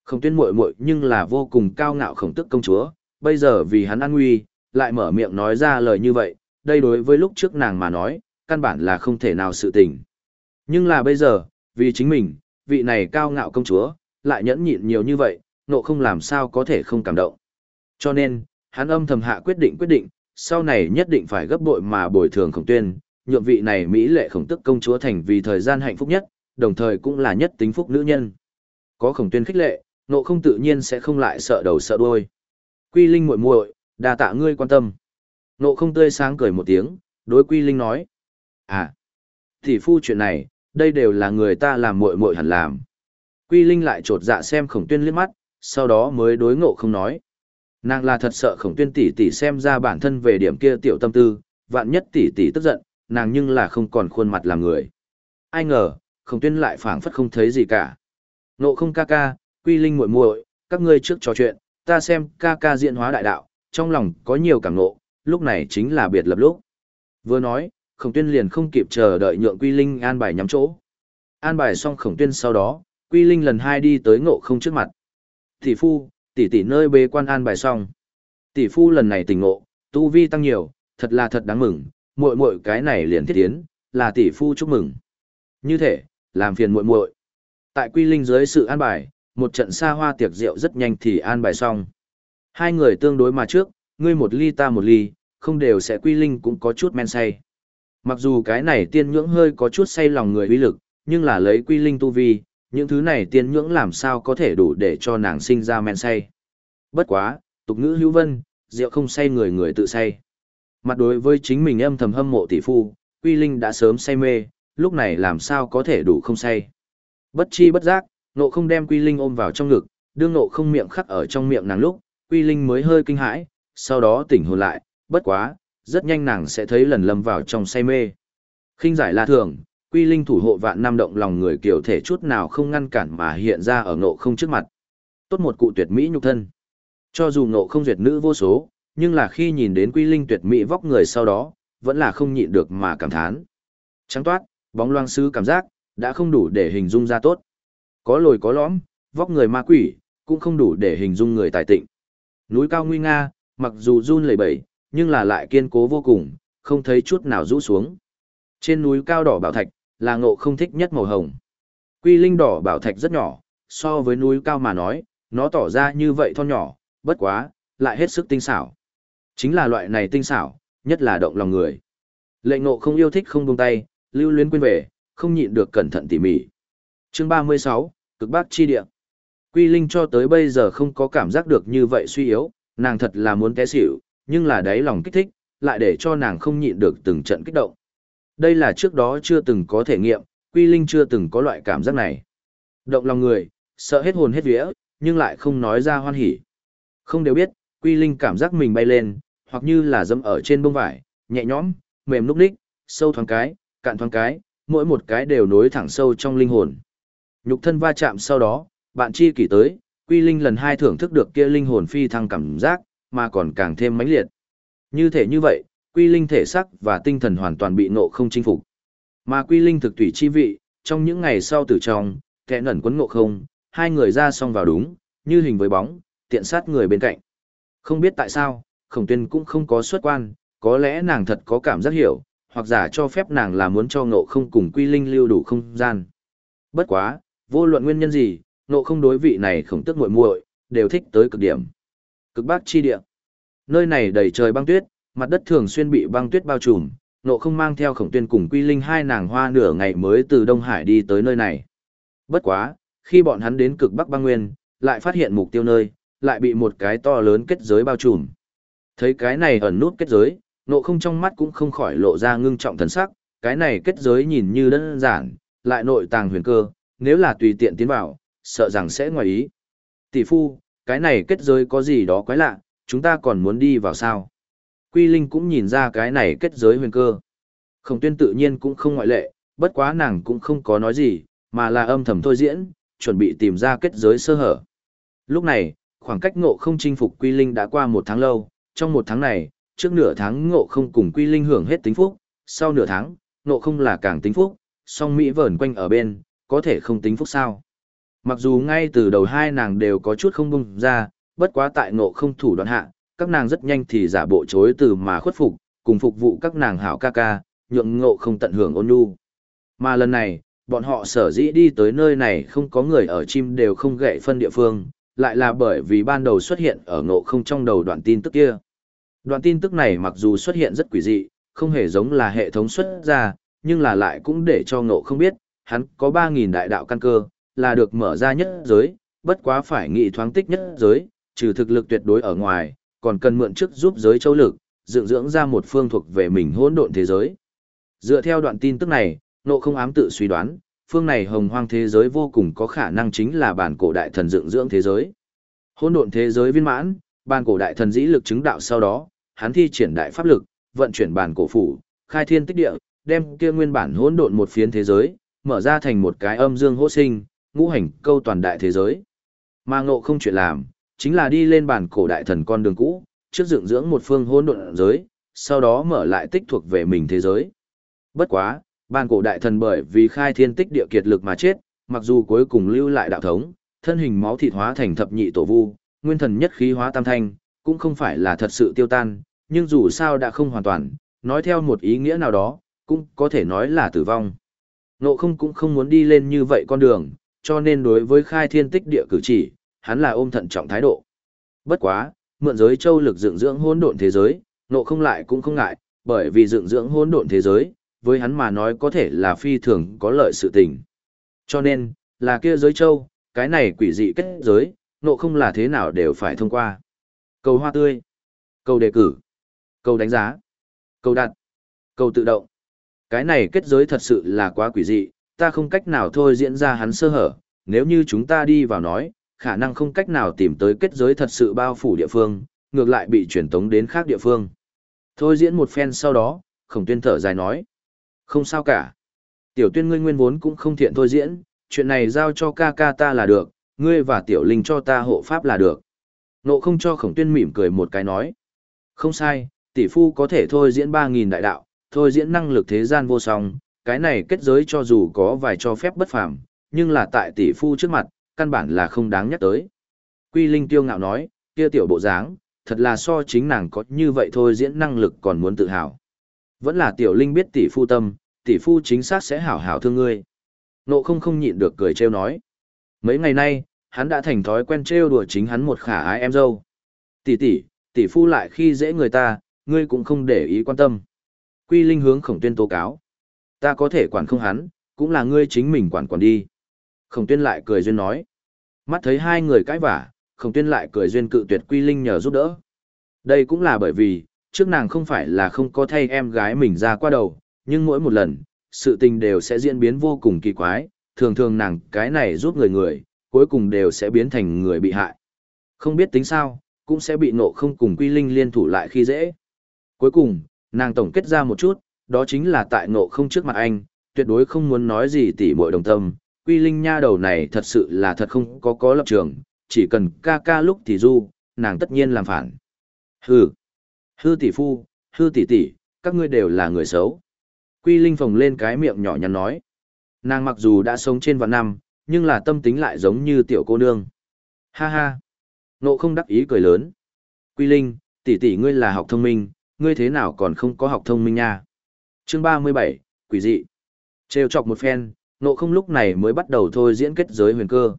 Không tuyên muội muội nhưng là vô cùng cao ngạo khổng tức công chúa, bây giờ vì hắn an nguy, lại mở miệng nói ra lời như vậy, đây đối với lúc trước nàng mà nói, căn bản là không thể nào sự tình. Nhưng là bây giờ, vì chính mình, vị này cao ngạo công chúa, lại nhẫn nhịn nhiều như vậy, nộ không làm sao có thể không cảm động. Cho nên, hắn âm thầm hạ quyết định quyết định, sau này nhất định phải gấp bội mà bồi thường khổng tuyên, nhượng vị này Mỹ lệ khổng tức công chúa thành vì thời gian hạnh phúc nhất, đồng thời cũng là nhất tính phúc nữ nhân. Có khổng tuyên khích lệ, nộ không tự nhiên sẽ không lại sợ đầu sợ đuôi. Quy Linh muội muội, đa tạ ngươi quan tâm. Nộ không tươi sáng cười một tiếng, đối Quy Linh nói. À, tỷ phu chuyện này, đây đều là người ta làm muội muội hẳn làm. Quy Linh lại trột dạ xem khổng tuyên liếc mắt, sau đó mới đối ngộ không nói. Nàng là thật sợ khổng tuyên tỷ tỷ xem ra bản thân về điểm kia tiểu tâm tư, vạn nhất tỷ tỷ tức giận, nàng nhưng là không còn khuôn mặt làm người. Ai ngờ, khổng tuyên lại phảng phất không thấy gì cả. Nộ không ca ca, quy linh muội muội, các ngươi trước trò chuyện, ta xem ca ca diện hóa đại đạo, trong lòng có nhiều cảm nộ, lúc này chính là biệt lập lúc. Vừa nói, khổng tuyên liền không kịp chờ đợi nhượng quy linh an bài nhắm chỗ. An bài xong khổng tuyên sau đó, quy linh lần hai đi tới ngộ không trước mặt. Tỷ phu, tỷ tỷ nơi bế quan an bài xong. Tỷ phu lần này tỉnh ngộ, tu vi tăng nhiều, thật là thật đáng mừng, muội muội cái này liền thiết tiến, là tỷ phu chúc mừng. Như thế, làm phiền muội muội. Tại Quy Linh dưới sự an bài, một trận xa hoa tiệc rượu rất nhanh thì an bài xong. Hai người tương đối mà trước, ngươi một ly ta một ly, không đều sẽ Quy Linh cũng có chút men say. Mặc dù cái này tiên nhưỡng hơi có chút say lòng người uy lực, nhưng là lấy Quy Linh tu vi, những thứ này tiên nhưỡng làm sao có thể đủ để cho nàng sinh ra men say. Bất quá, tục ngữ hữu vân, rượu không say người người tự say. Mặt đối với chính mình âm thầm hâm mộ tỷ phu, Quy Linh đã sớm say mê, lúc này làm sao có thể đủ không say. Bất chi bất giác, nộ không đem Quy Linh ôm vào trong ngực, đương nộ không miệng khắc ở trong miệng nàng lúc, Quy Linh mới hơi kinh hãi, sau đó tỉnh hồn lại, bất quá, rất nhanh nàng sẽ thấy lần lâm vào trong say mê. Khinh giải là thường, Quy Linh thủ hộ vạn nam động lòng người kiểu thể chút nào không ngăn cản mà hiện ra ở nộ không trước mặt. Tốt một cụ tuyệt mỹ nhục thân. Cho dù nộ không duyệt nữ vô số, nhưng là khi nhìn đến Quy Linh tuyệt mỹ vóc người sau đó, vẫn là không nhịn được mà cảm thán. Trắng toát, bóng loang sứ cảm giác, đã không đủ để hình dung ra tốt. Có lồi có lõm, vóc người ma quỷ, cũng không đủ để hình dung người tài tịnh. Núi cao nguy nga, mặc dù run lẩy bẩy, nhưng là lại kiên cố vô cùng, không thấy chút nào rũ xuống. Trên núi cao đỏ bảo thạch, là ngộ không thích nhất màu hồng. Quy linh đỏ bảo thạch rất nhỏ, so với núi cao mà nói, nó tỏ ra như vậy thon nhỏ, bất quá, lại hết sức tinh xảo. Chính là loại này tinh xảo, nhất là động lòng người. Lệ ngộ không yêu thích không buông tay, lưu luyến quên về, không nhịn được cẩn thận tỉ mỉ. Chương 36, cực Bác chi địa. Quy Linh cho tới bây giờ không có cảm giác được như vậy suy yếu, nàng thật là muốn té xỉu, nhưng là đáy lòng kích thích, lại để cho nàng không nhịn được từng trận kích động. Đây là trước đó chưa từng có thể nghiệm, Quy Linh chưa từng có loại cảm giác này. Động lòng người, sợ hết hồn hết vía, nhưng lại không nói ra hoan hỉ. Không đều biết, Quy Linh cảm giác mình bay lên, hoặc như là dẫm ở trên bông vải, nhẹ nhõm, mềm lúc đích, sâu thoáng cái, cạn thoáng cái, mỗi một cái đều nối thẳng sâu trong linh hồn. Nhục thân va chạm sau đó, bạn chi kỷ tới, Quy Linh lần hai thưởng thức được kia linh hồn phi thăng cảm giác, mà còn càng thêm mãnh liệt. Như thể như vậy, Quy Linh thể sắc và tinh thần hoàn toàn bị nộ không chinh phục. Mà Quy Linh thực tùy chi vị, trong những ngày sau từ trong, kẻ nẩn quấn ngộ không, hai người ra song vào đúng, như hình với bóng, tiện sát người bên cạnh. Không biết tại sao, khổng tuyên cũng không có xuất quan, có lẽ nàng thật có cảm giác hiểu, hoặc giả cho phép nàng là muốn cho ngộ không cùng quy linh lưu đủ không gian. Bất quá, vô luận nguyên nhân gì, nộ không đối vị này khổng tức muội muội đều thích tới cực điểm. Cực bắc chi địa. Nơi này đầy trời băng tuyết, mặt đất thường xuyên bị băng tuyết bao trùm, nộ không mang theo khổng tuyên cùng quy linh hai nàng hoa nửa ngày mới từ Đông Hải đi tới nơi này. Bất quá, khi bọn hắn đến cực bắc băng nguyên, lại phát hiện mục tiêu nơi, lại bị một cái to lớn kết giới bao trùm. Thấy cái này ẩn nút kết giới, nộ không trong mắt cũng không khỏi lộ ra ngưng trọng thần sắc, cái này kết giới nhìn như đơn giản, lại nội tàng huyền cơ, nếu là tùy tiện tiến vào, sợ rằng sẽ ngoài ý. Tỷ phu, cái này kết giới có gì đó quái lạ, chúng ta còn muốn đi vào sao? Quy Linh cũng nhìn ra cái này kết giới huyền cơ. Khổng tuyên tự nhiên cũng không ngoại lệ, bất quá nàng cũng không có nói gì, mà là âm thầm thôi diễn, chuẩn bị tìm ra kết giới sơ hở. Lúc này, khoảng cách ngộ không chinh phục Quy Linh đã qua một tháng lâu, trong một tháng này, trước nửa tháng ngộ không cùng Quy Linh hưởng hết tính phúc, sau nửa tháng, ngộ không là càng tính phúc, song Mỹ vờn quanh ở bên, có thể không tính phúc sao. Mặc dù ngay từ đầu hai nàng đều có chút không bung ra, bất quá tại ngộ không thủ đoạn hạ, các nàng rất nhanh thì giả bộ chối từ mà khuất phục, cùng phục vụ các nàng hảo ca ca, nhượng ngộ không tận hưởng ôn nhu. Mà lần này, bọn họ sở dĩ đi tới nơi này không có người ở chim đều không gậy phân địa phương, lại là bởi vì ban đầu xuất hiện ở ngộ không trong đầu đoạn tin tức kia. Đoạn tin tức này mặc dù xuất hiện rất quỷ dị, không hề giống là hệ thống xuất ra, nhưng là lại cũng để cho ngộ không biết, hắn có 3.000 đại đạo căn cơ, là được mở ra nhất giới, bất quá phải nghị thoáng tích nhất giới, trừ thực lực tuyệt đối ở ngoài, còn cần mượn chức giúp giới châu lực, dựng dưỡng ra một phương thuộc về mình hỗn độn thế giới. Dựa theo đoạn tin tức này, nộ không ám tự suy đoán, phương này hồng hoang thế giới vô cùng có khả năng chính là bản cổ đại thần dựng dưỡng thế giới. Hỗn độn thế giới viên mãn, bản cổ đại thần dĩ lực chứng đạo sau đó, hắn thi triển đại pháp lực, vận chuyển bản cổ phủ, khai thiên tích địa, đem kia nguyên bản hỗn độn một phiến thế giới, mở ra thành một cái âm dương hỗ sinh, ngũ hành câu toàn đại thế giới. Mà ngộ không chuyện làm, chính là đi lên bản cổ đại thần con đường cũ, trước dựng dưỡng một phương hỗn độn giới, sau đó mở lại tích thuộc về mình thế giới. Bất quá, bản cổ đại thần bởi vì khai thiên tích địa kiệt lực mà chết, mặc dù cuối cùng lưu lại đạo thống, thân hình máu thịt hóa thành thập nhị tổ vu, nguyên thần nhất khí hóa tam thanh, cũng không phải là thật sự tiêu tan, nhưng dù sao đã không hoàn toàn, nói theo một ý nghĩa nào đó, cũng có thể nói là tử vong. Nộ không cũng không muốn đi lên như vậy con đường, cho nên đối với khai thiên tích địa cử chỉ, hắn là ôm thận trọng thái độ. Bất quá, mượn giới châu lực dựng dưỡng hỗn độn thế giới, nộ không lại cũng không ngại, bởi vì dựng dưỡng hỗn độn thế giới, với hắn mà nói có thể là phi thường có lợi sự tình. Cho nên, là kia giới châu, cái này quỷ dị kết giới, nộ không là thế nào đều phải thông qua. Cầu hoa tươi, cầu đề cử, cầu đánh giá, cầu đặt, cầu tự động. Cái này kết giới thật sự là quá quỷ dị, ta không cách nào thôi diễn ra hắn sơ hở, nếu như chúng ta đi vào nói, khả năng không cách nào tìm tới kết giới thật sự bao phủ địa phương, ngược lại bị chuyển tống đến khác địa phương. Thôi diễn một phen sau đó, khổng tuyên thở dài nói. Không sao cả. Tiểu tuyên ngươi nguyên vốn cũng không thiện thôi diễn, chuyện này giao cho ca ca ta là được, ngươi và tiểu linh cho ta hộ pháp là được. Nộ không cho khổng tuyên mỉm cười một cái nói. Không sai, tỷ phu có thể thôi diễn 3.000 đại đạo, thôi diễn năng lực thế gian vô song, cái này kết giới cho dù có vài cho phép bất phàm, nhưng là tại tỷ phu trước mặt, căn bản là không đáng nhắc tới. Quy Linh tiêu ngạo nói, kia tiểu bộ dáng, thật là so chính nàng có như vậy thôi diễn năng lực còn muốn tự hào. Vẫn là tiểu linh biết tỷ phu tâm, tỷ phu chính xác sẽ hảo hảo thương ngươi. Nộ không không nhịn được cười trêu nói. Mấy ngày nay, hắn đã thành thói quen trêu đùa chính hắn một khả ái em dâu. Tỷ tỷ, tỷ phu lại khi dễ người ta, ngươi cũng không để ý quan tâm. Quy Linh hướng khổng tuyên tố cáo. Ta có thể quản không hắn, cũng là ngươi chính mình quản quản đi. Khổng tuyên lại cười duyên nói. Mắt thấy hai người cãi vả, khổng tuyên lại cười duyên cự tuyệt Quy Linh nhờ giúp đỡ. Đây cũng là bởi vì, trước nàng không phải là không có thay em gái mình ra qua đầu, nhưng mỗi một lần, sự tình đều sẽ diễn biến vô cùng kỳ quái, thường thường nàng cái này giúp người người, cuối cùng đều sẽ biến thành người bị hại. Không biết tính sao, cũng sẽ bị nộ không cùng quy linh liên thủ lại khi dễ. Cuối cùng, nàng tổng kết ra một chút, đó chính là tại nộ không trước mặt anh, tuyệt đối không muốn nói gì tỉ muội đồng tâm, quy linh nha đầu này thật sự là thật không có có lập trường, chỉ cần ca ca lúc thì du, nàng tất nhiên làm phản. Hừ, hư tỷ phu, hư tỷ tỷ, các ngươi đều là người xấu. Quy linh phồng lên cái miệng nhỏ nhắn nói. Nàng mặc dù đã sống trên vạn năm, nhưng là tâm tính lại giống như tiểu cô nương. Ha ha. Nộ không đắc ý cười lớn. Quy Linh, tỷ tỷ ngươi là học thông minh, ngươi thế nào còn không có học thông minh nha. Chương 37, quỷ dị. Trêu chọc một phen, nộ không lúc này mới bắt đầu thôi diễn kết giới huyền cơ.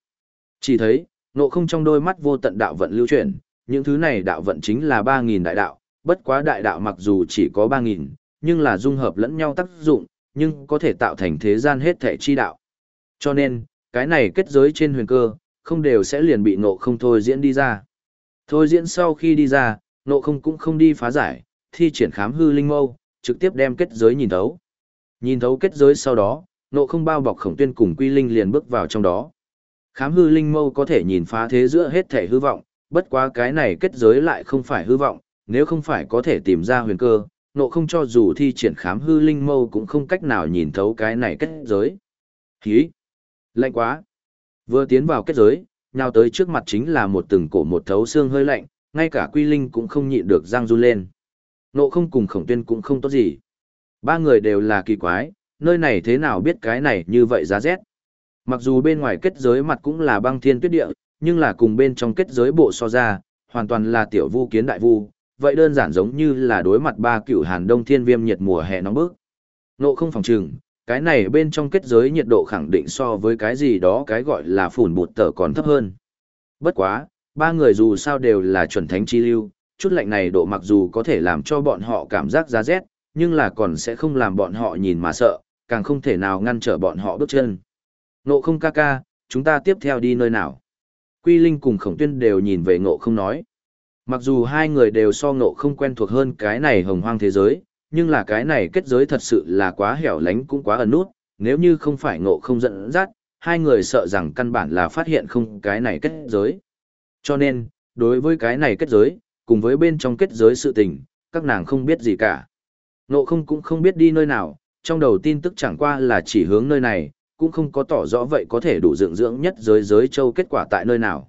Chỉ thấy, nộ không trong đôi mắt vô tận đạo vận lưu chuyển, những thứ này đạo vận chính là 3.000 đại đạo, bất quá đại đạo mặc dù chỉ có 3.000, nhưng là dung hợp lẫn nhau tác dụng, nhưng có thể tạo thành thế gian hết thể chi đạo. Cho nên, cái này kết giới trên huyền cơ, không đều sẽ liền bị nộ không thôi diễn đi ra. Thôi diễn sau khi đi ra, nộ không cũng không đi phá giải, thi triển khám hư linh mâu, trực tiếp đem kết giới nhìn thấu. Nhìn thấu kết giới sau đó, nộ không bao bọc khổng tuyên cùng quy linh liền bước vào trong đó. Khám hư linh mâu có thể nhìn phá thế giữa hết thể hư vọng, bất quá cái này kết giới lại không phải hư vọng, nếu không phải có thể tìm ra huyền cơ, nộ không cho dù thi triển khám hư linh mâu cũng không cách nào nhìn thấu cái này kết giới. Hí! Lạnh quá! Vừa tiến vào kết giới, nhào tới trước mặt chính là một từng cổ một thấu xương hơi lạnh, ngay cả quy linh cũng không nhịn được răng run lên. Nộ không cùng khổng tuyên cũng không tốt gì. Ba người đều là kỳ quái, nơi này thế nào biết cái này như vậy giá rét. Mặc dù bên ngoài kết giới mặt cũng là băng thiên tuyết địa, nhưng là cùng bên trong kết giới bộ so ra, hoàn toàn là tiểu vu kiến đại vu, vậy đơn giản giống như là đối mặt ba cựu hàn đông thiên viêm nhiệt mùa hè nóng bức. Nộ không phòng trừng, cái này bên trong kết giới nhiệt độ khẳng định so với cái gì đó cái gọi là phủn bụt tở còn thấp hơn. Bất quá, ba người dù sao đều là chuẩn thánh chi lưu, chút lạnh này độ mặc dù có thể làm cho bọn họ cảm giác giá rét, nhưng là còn sẽ không làm bọn họ nhìn mà sợ, càng không thể nào ngăn trở bọn họ bước chân. Nộ không ca ca, chúng ta tiếp theo đi nơi nào? Quy Linh cùng Khổng Tuyên đều nhìn về ngộ không nói. Mặc dù hai người đều so ngộ không quen thuộc hơn cái này hồng hoang thế giới, nhưng là cái này kết giới thật sự là quá hẻo lánh cũng quá ẩn nút, nếu như không phải ngộ không dẫn dắt, hai người sợ rằng căn bản là phát hiện không cái này kết giới. Cho nên, đối với cái này kết giới, cùng với bên trong kết giới sự tình, các nàng không biết gì cả. Ngộ không cũng không biết đi nơi nào, trong đầu tin tức chẳng qua là chỉ hướng nơi này, cũng không có tỏ rõ vậy có thể đủ dưỡng dưỡng nhất giới giới châu kết quả tại nơi nào.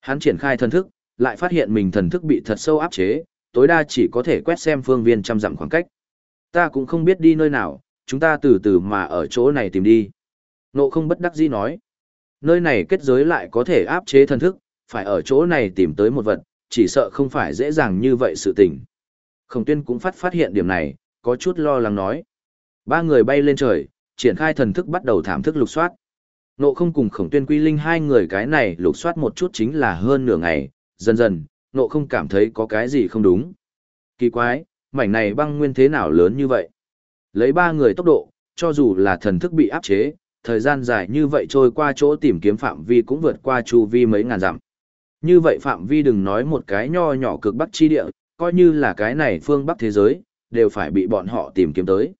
Hắn triển khai thần thức, lại phát hiện mình thần thức bị thật sâu áp chế, tối đa chỉ có thể quét xem phương viên trăm dặm khoảng cách. Ta cũng không biết đi nơi nào, chúng ta từ từ mà ở chỗ này tìm đi. Nộ không bất đắc dĩ nói. Nơi này kết giới lại có thể áp chế thần thức, phải ở chỗ này tìm tới một vật, chỉ sợ không phải dễ dàng như vậy sự tình. Khổng tuyên cũng phát phát hiện điểm này, có chút lo lắng nói. Ba người bay lên trời, triển khai thần thức bắt đầu thảm thức lục soát. Nộ không cùng khổng tuyên quy linh hai người cái này lục soát một chút chính là hơn nửa ngày, dần dần, nộ không cảm thấy có cái gì không đúng. Kỳ quái, mảnh này băng nguyên thế nào lớn như vậy? Lấy ba người tốc độ, cho dù là thần thức bị áp chế, thời gian dài như vậy trôi qua chỗ tìm kiếm phạm vi cũng vượt qua chu vi mấy ngàn dặm. Như vậy phạm vi đừng nói một cái nho nhỏ cực bắc chi địa, coi như là cái này phương bắc thế giới, đều phải bị bọn họ tìm kiếm tới.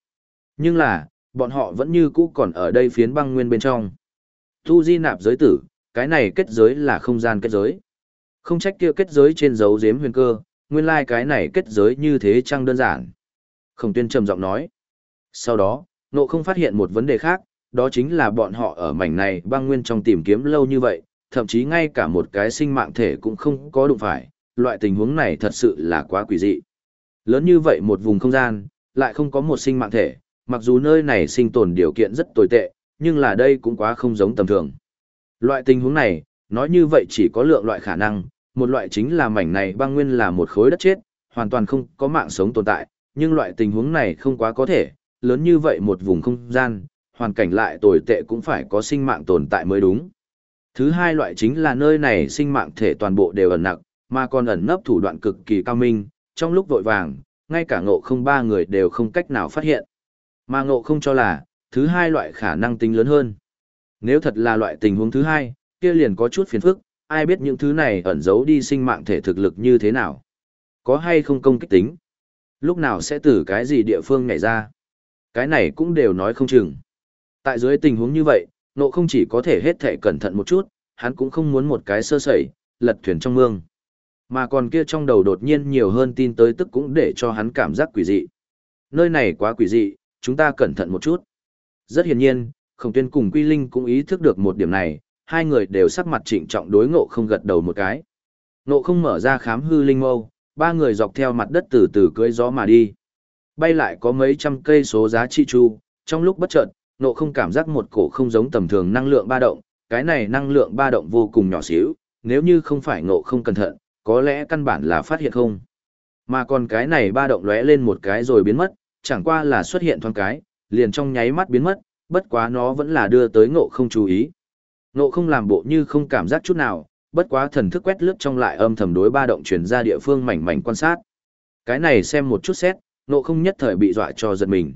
Nhưng là, bọn họ vẫn như cũ còn ở đây phiến băng nguyên bên trong. Tu di nạp giới tử, cái này kết giới là không gian kết giới. Không trách kia kết giới trên dấu giếm huyền cơ, nguyên lai like cái này kết giới như thế chăng đơn giản. Khổng tuyên trầm giọng nói. Sau đó, nộ không phát hiện một vấn đề khác, đó chính là bọn họ ở mảnh này băng nguyên trong tìm kiếm lâu như vậy, thậm chí ngay cả một cái sinh mạng thể cũng không có đụng phải, loại tình huống này thật sự là quá quỷ dị. Lớn như vậy một vùng không gian, lại không có một sinh mạng thể, mặc dù nơi này sinh tồn điều kiện rất tồi tệ, nhưng là đây cũng quá không giống tầm thường. Loại tình huống này, nói như vậy chỉ có lượng loại khả năng, một loại chính là mảnh này băng nguyên là một khối đất chết, hoàn toàn không có mạng sống tồn tại, nhưng loại tình huống này không quá có thể, lớn như vậy một vùng không gian, hoàn cảnh lại tồi tệ cũng phải có sinh mạng tồn tại mới đúng. Thứ hai loại chính là nơi này sinh mạng thể toàn bộ đều ẩn nặc, mà còn ẩn nấp thủ đoạn cực kỳ cao minh, trong lúc vội vàng, ngay cả ngộ không ba người đều không cách nào phát hiện. Mà ngộ không cho là, thứ hai loại khả năng tính lớn hơn. Nếu thật là loại tình huống thứ hai, kia liền có chút phiền phức, ai biết những thứ này ẩn giấu đi sinh mạng thể thực lực như thế nào. Có hay không công kích tính? Lúc nào sẽ từ cái gì địa phương nhảy ra? Cái này cũng đều nói không chừng. Tại dưới tình huống như vậy, nộ không chỉ có thể hết thể cẩn thận một chút, hắn cũng không muốn một cái sơ sẩy, lật thuyền trong mương. Mà còn kia trong đầu đột nhiên nhiều hơn tin tới tức cũng để cho hắn cảm giác quỷ dị. Nơi này quá quỷ dị, chúng ta cẩn thận một chút. Rất hiển nhiên, Khổng Tuyên cùng Quy Linh cũng ý thức được một điểm này, hai người đều sắc mặt trịnh trọng đối ngộ không gật đầu một cái. Ngộ không mở ra khám hư linh mâu, ba người dọc theo mặt đất từ từ cưỡi gió mà đi. Bay lại có mấy trăm cây số giá trị chu, trong lúc bất chợt, Nộ không cảm giác một cổ không giống tầm thường năng lượng ba động, cái này năng lượng ba động vô cùng nhỏ xíu, nếu như không phải ngộ không cẩn thận, có lẽ căn bản là phát hiện không. Mà còn cái này ba động lóe lên một cái rồi biến mất, chẳng qua là xuất hiện thoáng cái, liền trong nháy mắt biến mất, bất quá nó vẫn là đưa tới ngộ không chú ý. Ngộ không làm bộ như không cảm giác chút nào, bất quá thần thức quét lướt trong lại âm thầm đối ba động chuyển ra địa phương mảnh mảnh quan sát. Cái này xem một chút xét, ngộ không nhất thời bị dọa cho giật mình.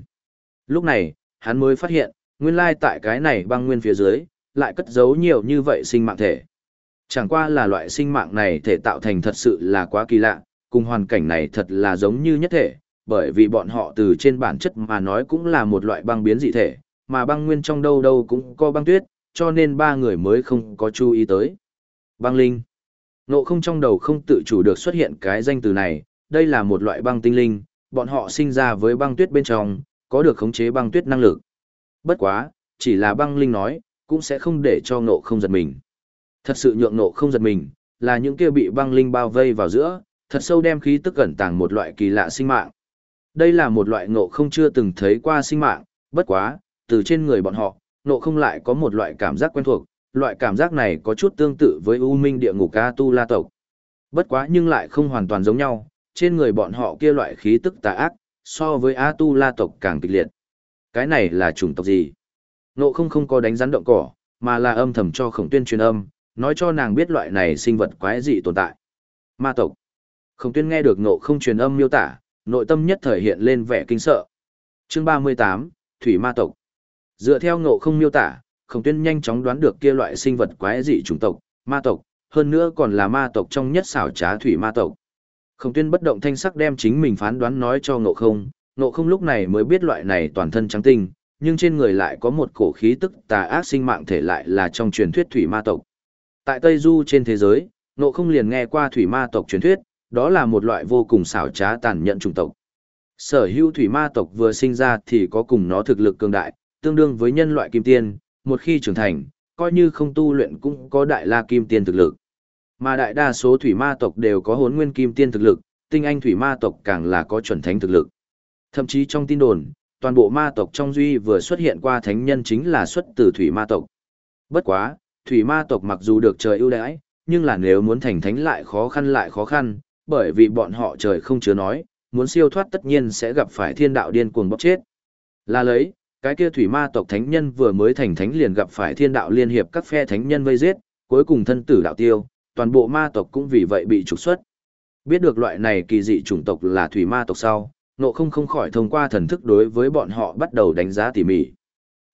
Lúc này, hắn mới phát hiện, nguyên lai tại cái này băng nguyên phía dưới, lại cất giấu nhiều như vậy sinh mạng thể. Chẳng qua là loại sinh mạng này thể tạo thành thật sự là quá kỳ lạ, cùng hoàn cảnh này thật là giống như nhất thể, bởi vì bọn họ từ trên bản chất mà nói cũng là một loại băng biến dị thể, mà băng nguyên trong đâu đâu cũng có băng tuyết, cho nên ba người mới không có chú ý tới. Băng linh. Nộ không trong đầu không tự chủ được xuất hiện cái danh từ này, đây là một loại băng tinh linh, bọn họ sinh ra với băng tuyết bên trong, có được khống chế băng tuyết năng lực. Bất quá, chỉ là băng linh nói, cũng sẽ không để cho nộ không giật mình. Thật sự nhượng nộ không giật mình, là những kia bị băng linh bao vây vào giữa, thật sâu đem khí tức ẩn tàng một loại kỳ lạ sinh mạng. Đây là một loại nộ không chưa từng thấy qua sinh mạng, bất quá, từ trên người bọn họ, nộ không lại có một loại cảm giác quen thuộc, loại cảm giác này có chút tương tự với U Minh địa ngục A Tu La tộc. Bất quá nhưng lại không hoàn toàn giống nhau, trên người bọn họ kia loại khí tức tà ác, so với A Tu La tộc càng kịch liệt. Cái này là chủng tộc gì? Nộ không không có đánh rắn động cỏ, mà là âm thầm cho khổng tuyên truyền âm, nói cho nàng biết loại này sinh vật quái dị tồn tại. Ma tộc. Khổng tuyên nghe được nộ không truyền âm miêu tả, nội tâm nhất thời hiện lên vẻ kinh sợ. Chương 38, Thủy Ma tộc. Dựa theo ngộ không miêu tả, Khổng Tuyên nhanh chóng đoán được kia loại sinh vật quái dị chủng tộc, ma tộc, hơn nữa còn là ma tộc trong nhất xảo trá thủy ma tộc. Khổng Tuyên bất động thanh sắc đem chính mình phán đoán nói cho Ngộ Không, Ngộ Không lúc này mới biết loại này toàn thân trắng tinh, nhưng trên người lại có một cổ khí tức tà ác sinh mạng thể lại là trong truyền thuyết thủy ma tộc. Tại Tây Du trên thế giới, Ngộ Không liền nghe qua thủy ma tộc truyền thuyết, đó là một loại vô cùng xảo trá tàn nhẫn chủng tộc. Sở hữu thủy ma tộc vừa sinh ra thì có cùng nó thực lực cường đại, tương đương với nhân loại kim tiên, một khi trưởng thành, coi như không tu luyện cũng có đại la kim tiên thực lực. Mà đại đa số thủy ma tộc đều có hốn nguyên kim tiên thực lực, tinh anh thủy ma tộc càng là có chuẩn thánh thực lực. Thậm chí trong tin đồn, toàn bộ ma tộc trong duy vừa xuất hiện qua thánh nhân chính là xuất từ thủy ma tộc. Bất quá, thủy ma tộc mặc dù được trời ưu đãi, nhưng là nếu muốn thành thánh lại khó khăn lại khó khăn, bởi vì bọn họ trời không chứa nói, muốn siêu thoát tất nhiên sẽ gặp phải thiên đạo điên cuồng bóc chết. Là lấy, cái kia thủy ma tộc thánh nhân vừa mới thành thánh liền gặp phải thiên đạo liên hiệp các phe thánh nhân vây giết, cuối cùng thân tử đạo tiêu, toàn bộ ma tộc cũng vì vậy bị trục xuất. Biết được loại này kỳ dị chủng tộc là thủy ma tộc sau, nộ không không khỏi thông qua thần thức đối với bọn họ bắt đầu đánh giá tỉ mỉ.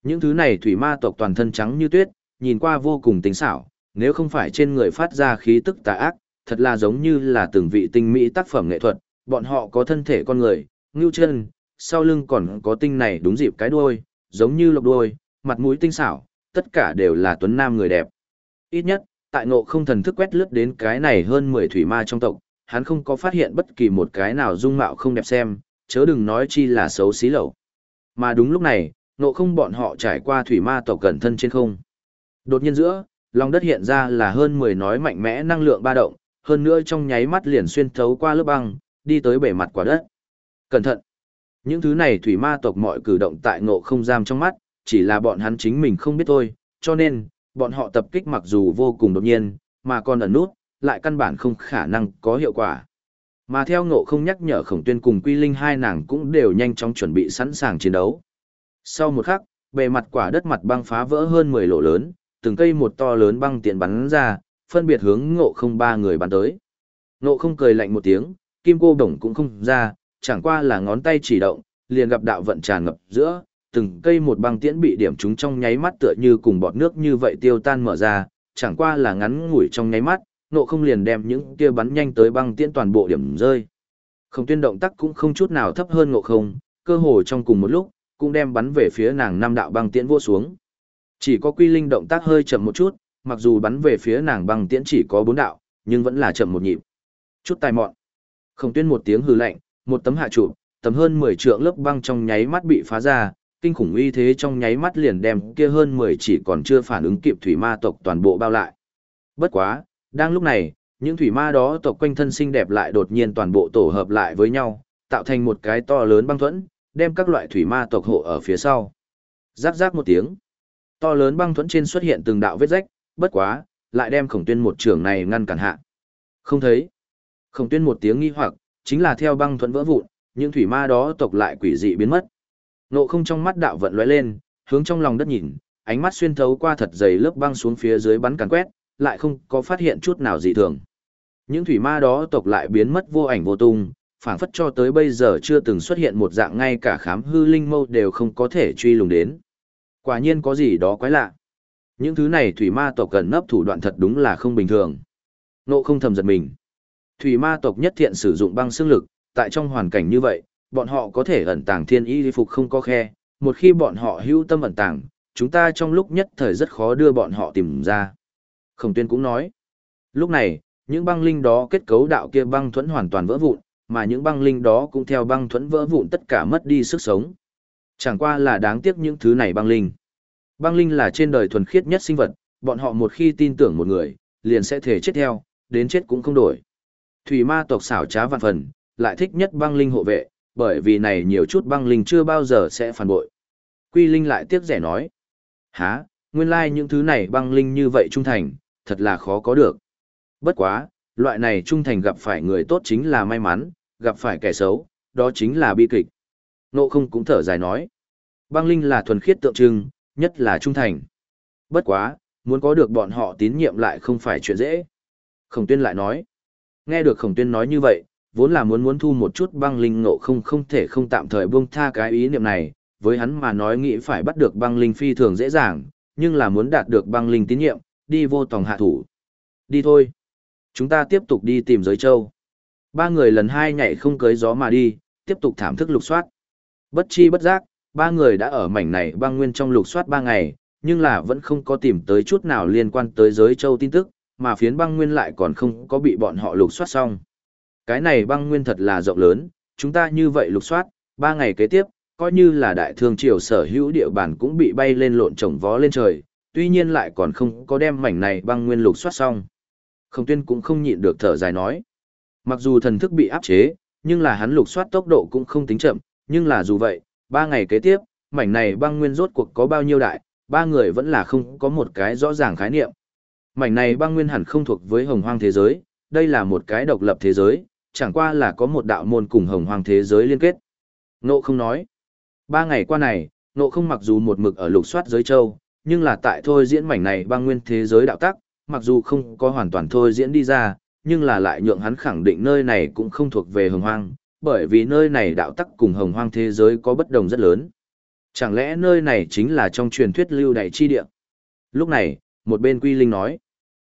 Những thứ này thủy ma tộc toàn thân trắng như tuyết, nhìn qua vô cùng tính xảo, nếu không phải trên người phát ra khí tức tà ác, thật là giống như là từng vị tinh mỹ tác phẩm nghệ thuật, bọn họ có thân thể con người, ngưu chân, sau lưng còn có tinh này đúng dịp cái đuôi, giống như lộc đuôi, mặt mũi tinh xảo, tất cả đều là tuấn nam người đẹp. Ít nhất, tại ngộ không thần thức quét lướt đến cái này hơn 10 thủy ma trong tộc, hắn không có phát hiện bất kỳ một cái nào dung mạo không đẹp xem, chớ đừng nói chi là xấu xí lẩu. Mà đúng lúc này, nộ không bọn họ trải qua thủy ma tộc cẩn thân trên không. Đột nhiên giữa, lòng đất hiện ra là hơn 10 nói mạnh mẽ năng lượng ba động, hơn nữa trong nháy mắt liền xuyên thấu qua lớp băng, đi tới bề mặt quả đất. Cẩn thận! Những thứ này thủy ma tộc mọi cử động tại ngộ không giam trong mắt, chỉ là bọn hắn chính mình không biết thôi, cho nên, bọn họ tập kích mặc dù vô cùng đột nhiên, mà còn ẩn nút, lại căn bản không khả năng có hiệu quả. Mà theo ngộ không nhắc nhở khổng tuyên cùng quy linh hai nàng cũng đều nhanh chóng chuẩn bị sẵn sàng chiến đấu. Sau một khắc, bề mặt quả đất mặt băng phá vỡ hơn 10 lỗ lớn, từng cây một to lớn băng tiện bắn ra, phân biệt hướng ngộ không ba người bắn tới. Ngộ không cười lạnh một tiếng, kim cô đồng cũng không ra, chẳng qua là ngón tay chỉ động, liền gặp đạo vận tràn ngập giữa, từng cây một băng tiễn bị điểm trúng trong nháy mắt tựa như cùng bọt nước như vậy tiêu tan mở ra, chẳng qua là ngắn ngủi trong nháy mắt, nộ không liền đem những kia bắn nhanh tới băng tiễn toàn bộ điểm rơi. Không tuyên động tác cũng không chút nào thấp hơn ngộ không, cơ hồ trong cùng một lúc, cũng đem bắn về phía nàng năm đạo băng tiễn vô xuống. Chỉ có quy linh động tác hơi chậm một chút, mặc dù bắn về phía nàng băng tiễn chỉ có bốn đạo, nhưng vẫn là chậm một nhịp. Chút tài mọn. Không tuyên một tiếng hừ lạnh, một tấm hạ trụ, tấm hơn 10 trượng lớp băng trong nháy mắt bị phá ra, kinh khủng uy thế trong nháy mắt liền đem kia hơn 10 chỉ còn chưa phản ứng kịp thủy ma tộc toàn bộ bao lại. Bất quá, đang lúc này, những thủy ma đó tộc quanh thân xinh đẹp lại đột nhiên toàn bộ tổ hợp lại với nhau, tạo thành một cái to lớn băng thuẫn, đem các loại thủy ma tộc hộ ở phía sau. Rắc rắc một tiếng. To lớn băng thuẫn trên xuất hiện từng đạo vết rách, bất quá, lại đem khổng tuyên một trường này ngăn cản hạ. Không thấy. Khổng tuyên một tiếng nghi hoặc, chính là theo băng thuẫn vỡ vụn, những thủy ma đó tộc lại quỷ dị biến mất. Nộ không trong mắt đạo vận lóe lên, hướng trong lòng đất nhìn, ánh mắt xuyên thấu qua thật dày lớp băng xuống phía dưới bắn càn quét, lại không có phát hiện chút nào dị thường. Những thủy ma đó tộc lại biến mất vô ảnh vô tung, phảng phất cho tới bây giờ chưa từng xuất hiện một dạng ngay cả khám hư linh mâu đều không có thể truy lùng đến. Quả nhiên có gì đó quái lạ. Những thứ này thủy ma tộc gần nấp thủ đoạn thật đúng là không bình thường. Nộ không thầm giật mình. Thủy ma tộc nhất thiện sử dụng băng xương lực, tại trong hoàn cảnh như vậy, bọn họ có thể ẩn tàng thiên y phục không có khe, một khi bọn họ hữu tâm ẩn tàng, chúng ta trong lúc nhất thời rất khó đưa bọn họ tìm ra. Khổng tuyên cũng nói, lúc này, những băng linh đó kết cấu đạo kia băng thuẫn hoàn toàn vỡ vụn, mà những băng linh đó cũng theo băng thuẫn vỡ vụn tất cả mất đi sức sống. Chẳng qua là đáng tiếc những thứ này băng linh. Băng linh là trên đời thuần khiết nhất sinh vật, bọn họ một khi tin tưởng một người, liền sẽ thể chết theo, đến chết cũng không đổi. Thủy ma tộc xảo trá vạn phần, lại thích nhất băng linh hộ vệ, bởi vì này nhiều chút băng linh chưa bao giờ sẽ phản bội. Quy Linh lại tiếc rẻ nói. Hả, nguyên lai like những thứ này băng linh như vậy trung thành, thật là khó có được. Bất quá, loại này trung thành gặp phải người tốt chính là may mắn, gặp phải kẻ xấu, đó chính là bi kịch. Nộ không cũng thở dài nói. Băng linh là thuần khiết tượng trưng, nhất là trung thành. Bất quá, muốn có được bọn họ tín nhiệm lại không phải chuyện dễ. Khổng tuyên lại nói. Nghe được khổng tuyên nói như vậy, vốn là muốn muốn thu một chút băng linh ngộ không không thể không tạm thời buông tha cái ý niệm này, với hắn mà nói nghĩ phải bắt được băng linh phi thường dễ dàng, nhưng là muốn đạt được băng linh tín nhiệm, đi vô tòng hạ thủ. Đi thôi. Chúng ta tiếp tục đi tìm giới châu. Ba người lần hai nhảy không cưới gió mà đi, tiếp tục thảm thức lục soát. Bất chi bất giác, ba người đã ở mảnh này băng nguyên trong lục soát ba ngày, nhưng là vẫn không có tìm tới chút nào liên quan tới giới châu tin tức, mà phiến băng nguyên lại còn không có bị bọn họ lục soát xong. Cái này băng nguyên thật là rộng lớn, chúng ta như vậy lục soát, ba ngày kế tiếp, coi như là đại thương triều sở hữu địa bàn cũng bị bay lên lộn trồng vó lên trời, tuy nhiên lại còn không có đem mảnh này băng nguyên lục soát xong. Không tuyên cũng không nhịn được thở dài nói. Mặc dù thần thức bị áp chế, nhưng là hắn lục soát tốc độ cũng không tính chậm, nhưng là dù vậy, ba ngày kế tiếp, mảnh này băng nguyên rốt cuộc có bao nhiêu đại, ba người vẫn là không có một cái rõ ràng khái niệm. Mảnh này băng nguyên hẳn không thuộc với hồng hoang thế giới, đây là một cái độc lập thế giới, chẳng qua là có một đạo môn cùng hồng hoang thế giới liên kết. Nộ không nói. Ba ngày qua này, nộ không mặc dù một mực ở lục soát giới châu, nhưng là tại thôi diễn mảnh này băng nguyên thế giới đạo tắc, mặc dù không có hoàn toàn thôi diễn đi ra, nhưng là lại nhượng hắn khẳng định nơi này cũng không thuộc về hồng hoang, bởi vì nơi này đạo tắc cùng hồng hoang thế giới có bất đồng rất lớn. Chẳng lẽ nơi này chính là trong truyền thuyết lưu đại chi địa? Lúc này, một bên Quy Linh nói.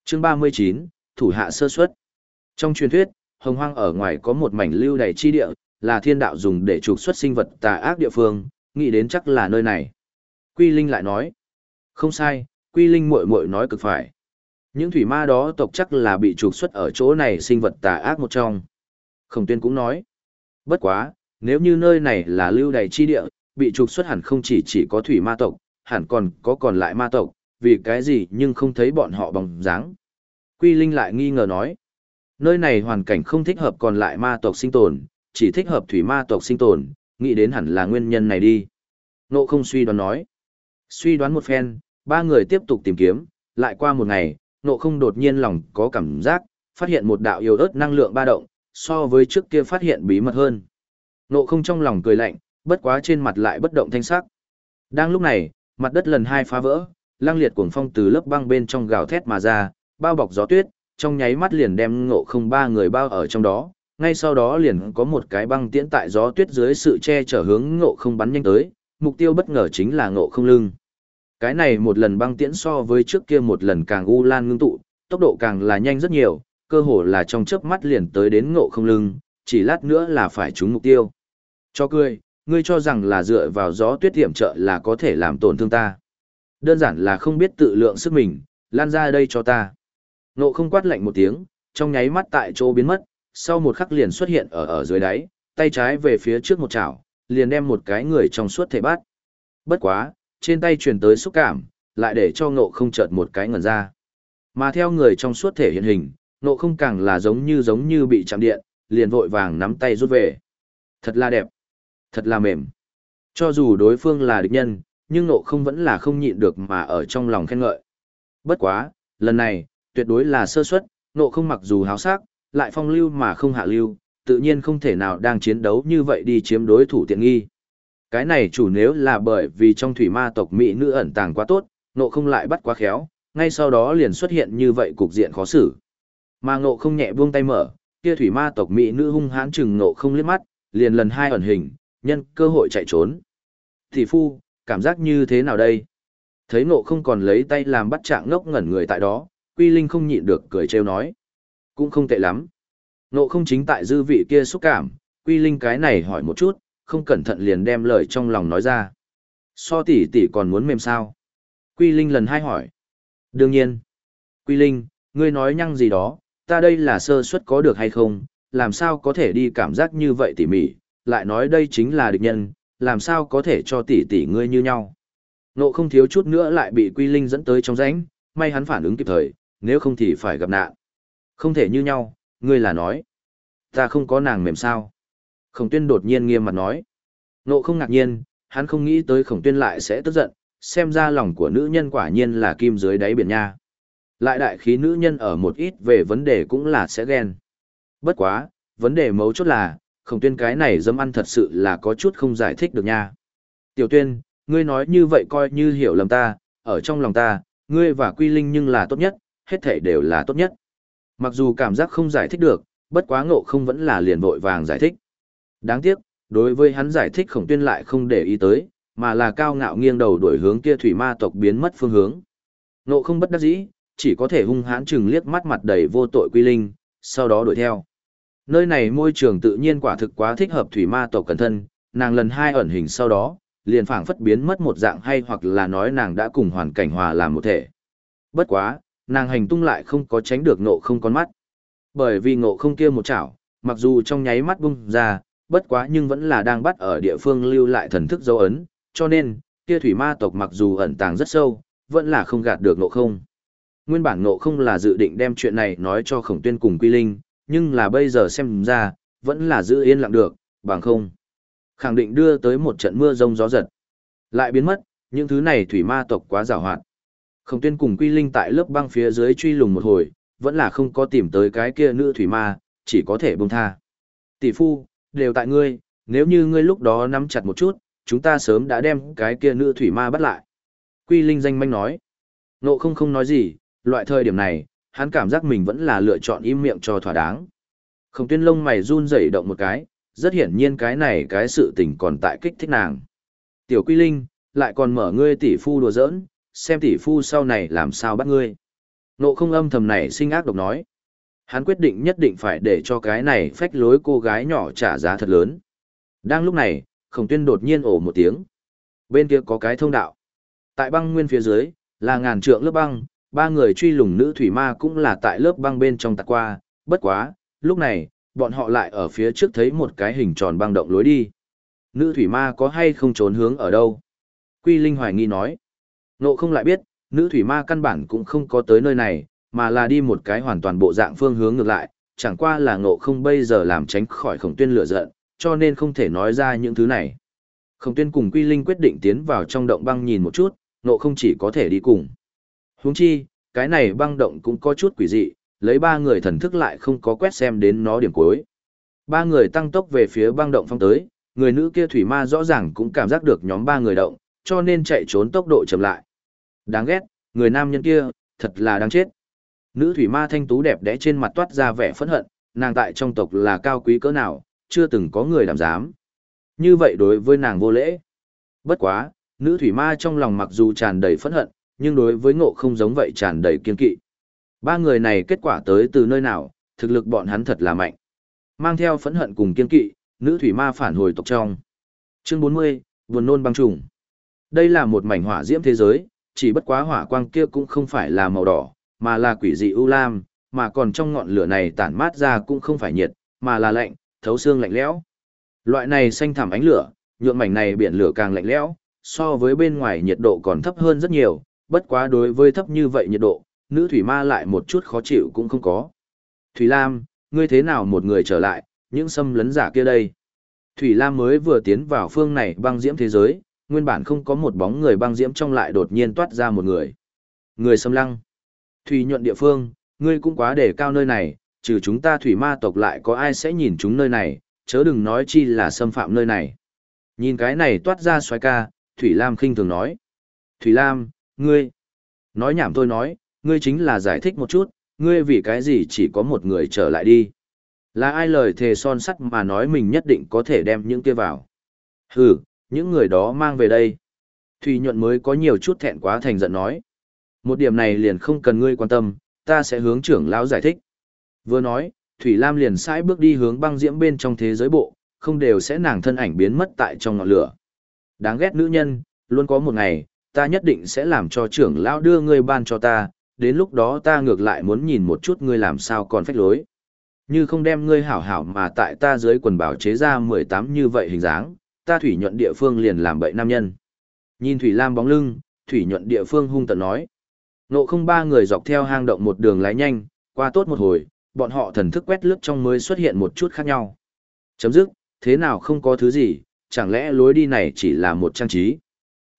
Chương 39, Thủ hạ sơ suất. Trong truyền thuyết, hồng hoang ở ngoài có một mảnh lưu đại chi địa, là thiên đạo dùng để trục xuất sinh vật tà ác địa phương, nghĩ đến chắc là nơi này. Quy Linh lại nói, không sai, Quy Linh muội muội nói cực phải. Những thủy ma đó tộc chắc là bị trục xuất ở chỗ này sinh vật tà ác một trong. Khổng tuyên cũng nói, bất quá, nếu như nơi này là lưu đày chi địa, bị trục xuất hẳn không chỉ chỉ có thủy ma tộc, hẳn còn có còn lại ma tộc, vì cái gì nhưng không thấy bọn họ bằng dáng. Quy Linh lại nghi ngờ nói, nơi này hoàn cảnh không thích hợp còn lại ma tộc sinh tồn, chỉ thích hợp thủy ma tộc sinh tồn, nghĩ đến hẳn là nguyên nhân này đi. Nộ không suy đoán nói. Suy đoán một phen, ba người tiếp tục tìm kiếm, lại qua một ngày, nộ không đột nhiên lòng có cảm giác, phát hiện một đạo yếu ớt năng lượng ba động, so với trước kia phát hiện bí mật hơn. Nộ không trong lòng cười lạnh, bất quá trên mặt lại bất động thanh sắc. Đang lúc này, mặt đất lần hai phá vỡ, lang liệt cuồng phong từ lớp băng bên trong gào thét mà ra, bao bọc gió tuyết, trong nháy mắt liền đem ngộ không ba người bao ở trong đó, ngay sau đó liền có một cái băng tiễn tại gió tuyết dưới sự che chở hướng ngộ không bắn nhanh tới, mục tiêu bất ngờ chính là ngộ không lưng. Cái này một lần băng tiễn so với trước kia một lần càng u lan ngưng tụ, tốc độ càng là nhanh rất nhiều, cơ hồ là trong chớp mắt liền tới đến ngộ không lưng, chỉ lát nữa là phải trúng mục tiêu. Cho cười, ngươi cho rằng là dựa vào gió tuyết hiểm trợ là có thể làm tổn thương ta. Đơn giản là không biết tự lượng sức mình, lan ra đây cho ta. Ngộ không quát lạnh một tiếng, trong nháy mắt tại chỗ biến mất, sau một khắc liền xuất hiện ở ở dưới đáy, tay trái về phía trước một chảo, liền đem một cái người trong suốt thể bát. Bất quá, trên tay truyền tới xúc cảm, lại để cho ngộ không chợt một cái ngẩn ra. Mà theo người trong suốt thể hiện hình, ngộ không càng là giống như giống như bị chạm điện, liền vội vàng nắm tay rút về. Thật là đẹp, thật là mềm. Cho dù đối phương là địch nhân, nhưng ngộ không vẫn là không nhịn được mà ở trong lòng khen ngợi. Bất quá, lần này, tuyệt đối là sơ suất, ngộ không mặc dù háo sắc, lại phong lưu mà không hạ lưu, tự nhiên không thể nào đang chiến đấu như vậy đi chiếm đối thủ tiện nghi. Cái này chủ nếu là bởi vì trong thủy ma tộc Mỹ nữ ẩn tàng quá tốt, nộ không lại bắt quá khéo, ngay sau đó liền xuất hiện như vậy cục diện khó xử. Mà nộ không nhẹ buông tay mở, kia thủy ma tộc Mỹ nữ hung hãn chừng nộ không liếc mắt, liền lần hai ẩn hình, nhân cơ hội chạy trốn. Thị phu, cảm giác như thế nào đây? Thấy nộ không còn lấy tay làm bắt trạng ngốc ngẩn người tại đó, Quy Linh không nhịn được cười trêu nói. Cũng không tệ lắm. Nộ không chính tại dư vị kia xúc cảm, quy linh cái này hỏi một chút, không cẩn thận liền đem lời trong lòng nói ra. So tỷ tỷ còn muốn mềm sao? Quy linh lần hai hỏi. Đương nhiên. Quy linh, ngươi nói nhăng gì đó, ta đây là sơ suất có được hay không, làm sao có thể đi cảm giác như vậy tỉ mỉ, lại nói đây chính là địch nhân, làm sao có thể cho tỷ tỷ ngươi như nhau. Nộ không thiếu chút nữa lại bị Quy Linh dẫn tới trong rãnh, may hắn phản ứng kịp thời, nếu không thì phải gặp nạn. Không thể như nhau, ngươi là nói. Ta không có nàng mềm sao. Khổng tuyên đột nhiên nghiêm mặt nói. Nộ không ngạc nhiên, hắn không nghĩ tới khổng tuyên lại sẽ tức giận, xem ra lòng của nữ nhân quả nhiên là kim dưới đáy biển nha. Lại đại khí nữ nhân ở một ít về vấn đề cũng là sẽ ghen. Bất quá, vấn đề mấu chốt là, khổng tuyên cái này dâm ăn thật sự là có chút không giải thích được nha. Tiểu tuyên, ngươi nói như vậy coi như hiểu lầm ta, ở trong lòng ta, ngươi và quy linh nhưng là tốt nhất, hết thể đều là tốt nhất. Mặc dù cảm giác không giải thích được, bất quá ngộ không vẫn là liền vội vàng giải thích. Đáng tiếc, đối với hắn giải thích khổng tuyên lại không để ý tới, mà là cao ngạo nghiêng đầu đuổi hướng kia thủy ma tộc biến mất phương hướng. nộ không bất đắc dĩ, chỉ có thể hung hãn chừng liếc mắt mặt đầy vô tội quy linh, sau đó đuổi theo. Nơi này môi trường tự nhiên quả thực quá thích hợp thủy ma tộc cẩn thân, nàng lần hai ẩn hình sau đó, liền phảng phất biến mất một dạng hay hoặc là nói nàng đã cùng hoàn cảnh hòa làm một thể. Bất quá, nàng hành tung lại không có tránh được nộ không con mắt. Bởi vì ngộ không kia một chảo, mặc dù trong nháy mắt bung ra, bất quá nhưng vẫn là đang bắt ở địa phương lưu lại thần thức dấu ấn, cho nên, kia thủy ma tộc mặc dù ẩn tàng rất sâu, vẫn là không gạt được ngộ không. Nguyên bản ngộ không là dự định đem chuyện này nói cho khổng tuyên cùng quy linh, nhưng là bây giờ xem ra, vẫn là giữ yên lặng được, bằng không. Khẳng định đưa tới một trận mưa rông gió giật. Lại biến mất, những thứ này thủy ma tộc quá rào hoạt. Khổng tuyên cùng quy linh tại lớp băng phía dưới truy lùng một hồi, vẫn là không có tìm tới cái kia nữ thủy ma, chỉ có thể buông tha. Tỷ phu, đều tại ngươi, nếu như ngươi lúc đó nắm chặt một chút, chúng ta sớm đã đem cái kia nữ thủy ma bắt lại. Quy linh danh manh nói. Nộ không không nói gì, loại thời điểm này, hắn cảm giác mình vẫn là lựa chọn im miệng cho thỏa đáng. Khổng tuyên lông mày run rẩy động một cái, rất hiển nhiên cái này cái sự tình còn tại kích thích nàng. Tiểu Quy Linh, lại còn mở ngươi tỷ phu đùa giỡn, xem tỷ phu sau này làm sao bắt ngươi. Nộ không âm thầm này sinh ác độc nói. Hắn quyết định nhất định phải để cho cái này phách lối cô gái nhỏ trả giá thật lớn. Đang lúc này, khổng tuyên đột nhiên ổ một tiếng. Bên kia có cái thông đạo. Tại băng nguyên phía dưới, là ngàn trượng lớp băng, ba người truy lùng nữ thủy ma cũng là tại lớp băng bên trong tạc qua, bất quá, lúc này, bọn họ lại ở phía trước thấy một cái hình tròn băng động lối đi. Nữ thủy ma có hay không trốn hướng ở đâu? Quy Linh hoài nghi nói. Nộ không lại biết, nữ thủy ma căn bản cũng không có tới nơi này, mà là đi một cái hoàn toàn bộ dạng phương hướng ngược lại, chẳng qua là ngộ không bây giờ làm tránh khỏi khổng tuyên lửa giận, cho nên không thể nói ra những thứ này. Khổng tuyên cùng Quy Linh quyết định tiến vào trong động băng nhìn một chút, ngộ không chỉ có thể đi cùng. Huống chi, cái này băng động cũng có chút quỷ dị, lấy ba người thần thức lại không có quét xem đến nó điểm cuối. Ba người tăng tốc về phía băng động phong tới, người nữ kia thủy ma rõ ràng cũng cảm giác được nhóm ba người động, cho nên chạy trốn tốc độ chậm lại. Đáng ghét, người nam nhân kia, thật là đáng chết. Nữ thủy ma thanh tú đẹp đẽ trên mặt toát ra vẻ phẫn hận, nàng tại trong tộc là cao quý cỡ nào, chưa từng có người làm dám. Như vậy đối với nàng vô lễ. Bất quá, nữ thủy ma trong lòng mặc dù tràn đầy phẫn hận, nhưng đối với ngộ không giống vậy tràn đầy kiên kỵ. Ba người này kết quả tới từ nơi nào, thực lực bọn hắn thật là mạnh. Mang theo phẫn hận cùng kiên kỵ, nữ thủy ma phản hồi tộc trong. Chương 40, buồn nôn băng trùng. Đây là một mảnh hỏa diễm thế giới, chỉ bất quá hỏa quang kia cũng không phải là màu đỏ, mà là quỷ dị u lam, mà còn trong ngọn lửa này tản mát ra cũng không phải nhiệt, mà là lạnh, thấu xương lạnh lẽo. Loại này xanh thẳm ánh lửa, nhượng mảnh này biển lửa càng lạnh lẽo, so với bên ngoài nhiệt độ còn thấp hơn rất nhiều, bất quá đối với thấp như vậy nhiệt độ, nữ thủy ma lại một chút khó chịu cũng không có. Thủy Lam, ngươi thế nào một người trở lại, những xâm lấn giả kia đây? Thủy Lam mới vừa tiến vào phương này băng diễm thế giới, nguyên bản không có một bóng người băng diễm trong lại đột nhiên toát ra một người. Người xâm lăng. Thủy nhuận địa phương, ngươi cũng quá để cao nơi này, trừ chúng ta thủy ma tộc lại có ai sẽ nhìn chúng nơi này, chớ đừng nói chi là xâm phạm nơi này. Nhìn cái này toát ra xoái ca, Thủy Lam khinh thường nói. Thủy Lam, ngươi. Nói nhảm tôi nói, ngươi chính là giải thích một chút, ngươi vì cái gì chỉ có một người trở lại đi. Là ai lời thề son sắt mà nói mình nhất định có thể đem những kia vào. Hừ, những người đó mang về đây. Thủy nhuận mới có nhiều chút thẹn quá thành giận nói. Một điểm này liền không cần ngươi quan tâm, ta sẽ hướng trưởng lão giải thích. Vừa nói, Thủy Lam liền sải bước đi hướng băng diễm bên trong thế giới bộ, không đều sẽ nàng thân ảnh biến mất tại trong ngọn lửa. Đáng ghét nữ nhân, luôn có một ngày, ta nhất định sẽ làm cho trưởng lão đưa ngươi ban cho ta, đến lúc đó ta ngược lại muốn nhìn một chút ngươi làm sao còn phách lối. Như không đem ngươi hảo hảo mà tại ta dưới quần bảo chế ra 18 như vậy hình dáng, ta thủy nhuận địa phương liền làm bậy nam nhân. Nhìn Thủy Lam bóng lưng, Thủy nhuận địa phương hung tận nói. Nộ không ba người dọc theo hang động một đường lái nhanh, qua tốt một hồi, bọn họ thần thức quét lướt trong mới xuất hiện một chút khác nhau. Chấm dứt, thế nào không có thứ gì, chẳng lẽ lối đi này chỉ là một trang trí.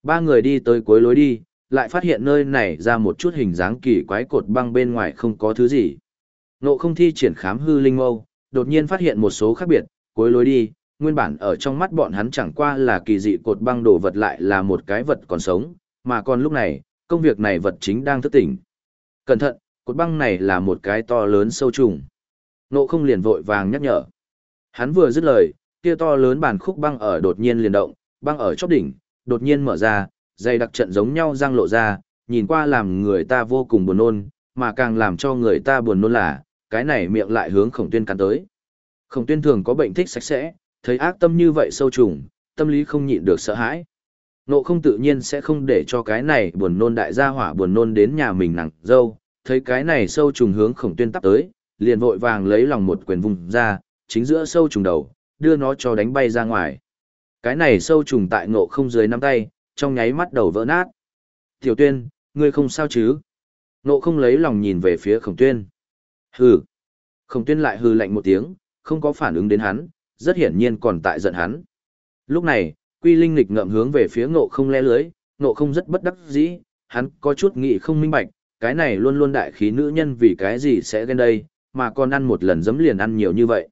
Ba người đi tới cuối lối đi, lại phát hiện nơi này ra một chút hình dáng kỳ quái cột băng bên ngoài không có thứ gì. Nộ không thi triển khám hư linh mâu, đột nhiên phát hiện một số khác biệt, cuối lối đi, nguyên bản ở trong mắt bọn hắn chẳng qua là kỳ dị cột băng đổ vật lại là một cái vật còn sống, mà còn lúc này, công việc này vật chính đang thức tỉnh. Cẩn thận, cột băng này là một cái to lớn sâu trùng. Nộ không liền vội vàng nhắc nhở. Hắn vừa dứt lời, kia to lớn bản khúc băng ở đột nhiên liền động, băng ở chóp đỉnh, đột nhiên mở ra, dây đặc trận giống nhau răng lộ ra, nhìn qua làm người ta vô cùng buồn nôn, mà càng làm cho người ta buồn nôn là, cái này miệng lại hướng khổng tuyên cắn tới. Khổng tuyên thường có bệnh thích sạch sẽ, thấy ác tâm như vậy sâu trùng, tâm lý không nhịn được sợ hãi. Nộ không tự nhiên sẽ không để cho cái này buồn nôn đại gia hỏa buồn nôn đến nhà mình nặng dâu, thấy cái này sâu trùng hướng khổng tuyên tắp tới, liền vội vàng lấy lòng một quyền vùng ra, chính giữa sâu trùng đầu, đưa nó cho đánh bay ra ngoài. Cái này sâu trùng tại ngộ không dưới nắm tay, trong nháy mắt đầu vỡ nát. Tiểu tuyên, ngươi không sao chứ? Ngộ không lấy lòng nhìn về phía khổng tuyên. Hừ. Khổng tuyên lại hừ lạnh một tiếng, không có phản ứng đến hắn, rất hiển nhiên còn tại giận hắn. Lúc này, quy linh nghịch ngậm hướng về phía ngộ không le lưới, ngộ không rất bất đắc dĩ, hắn có chút nghĩ không minh bạch, cái này luôn luôn đại khí nữ nhân vì cái gì sẽ ghen đây, mà còn ăn một lần dấm liền ăn nhiều như vậy.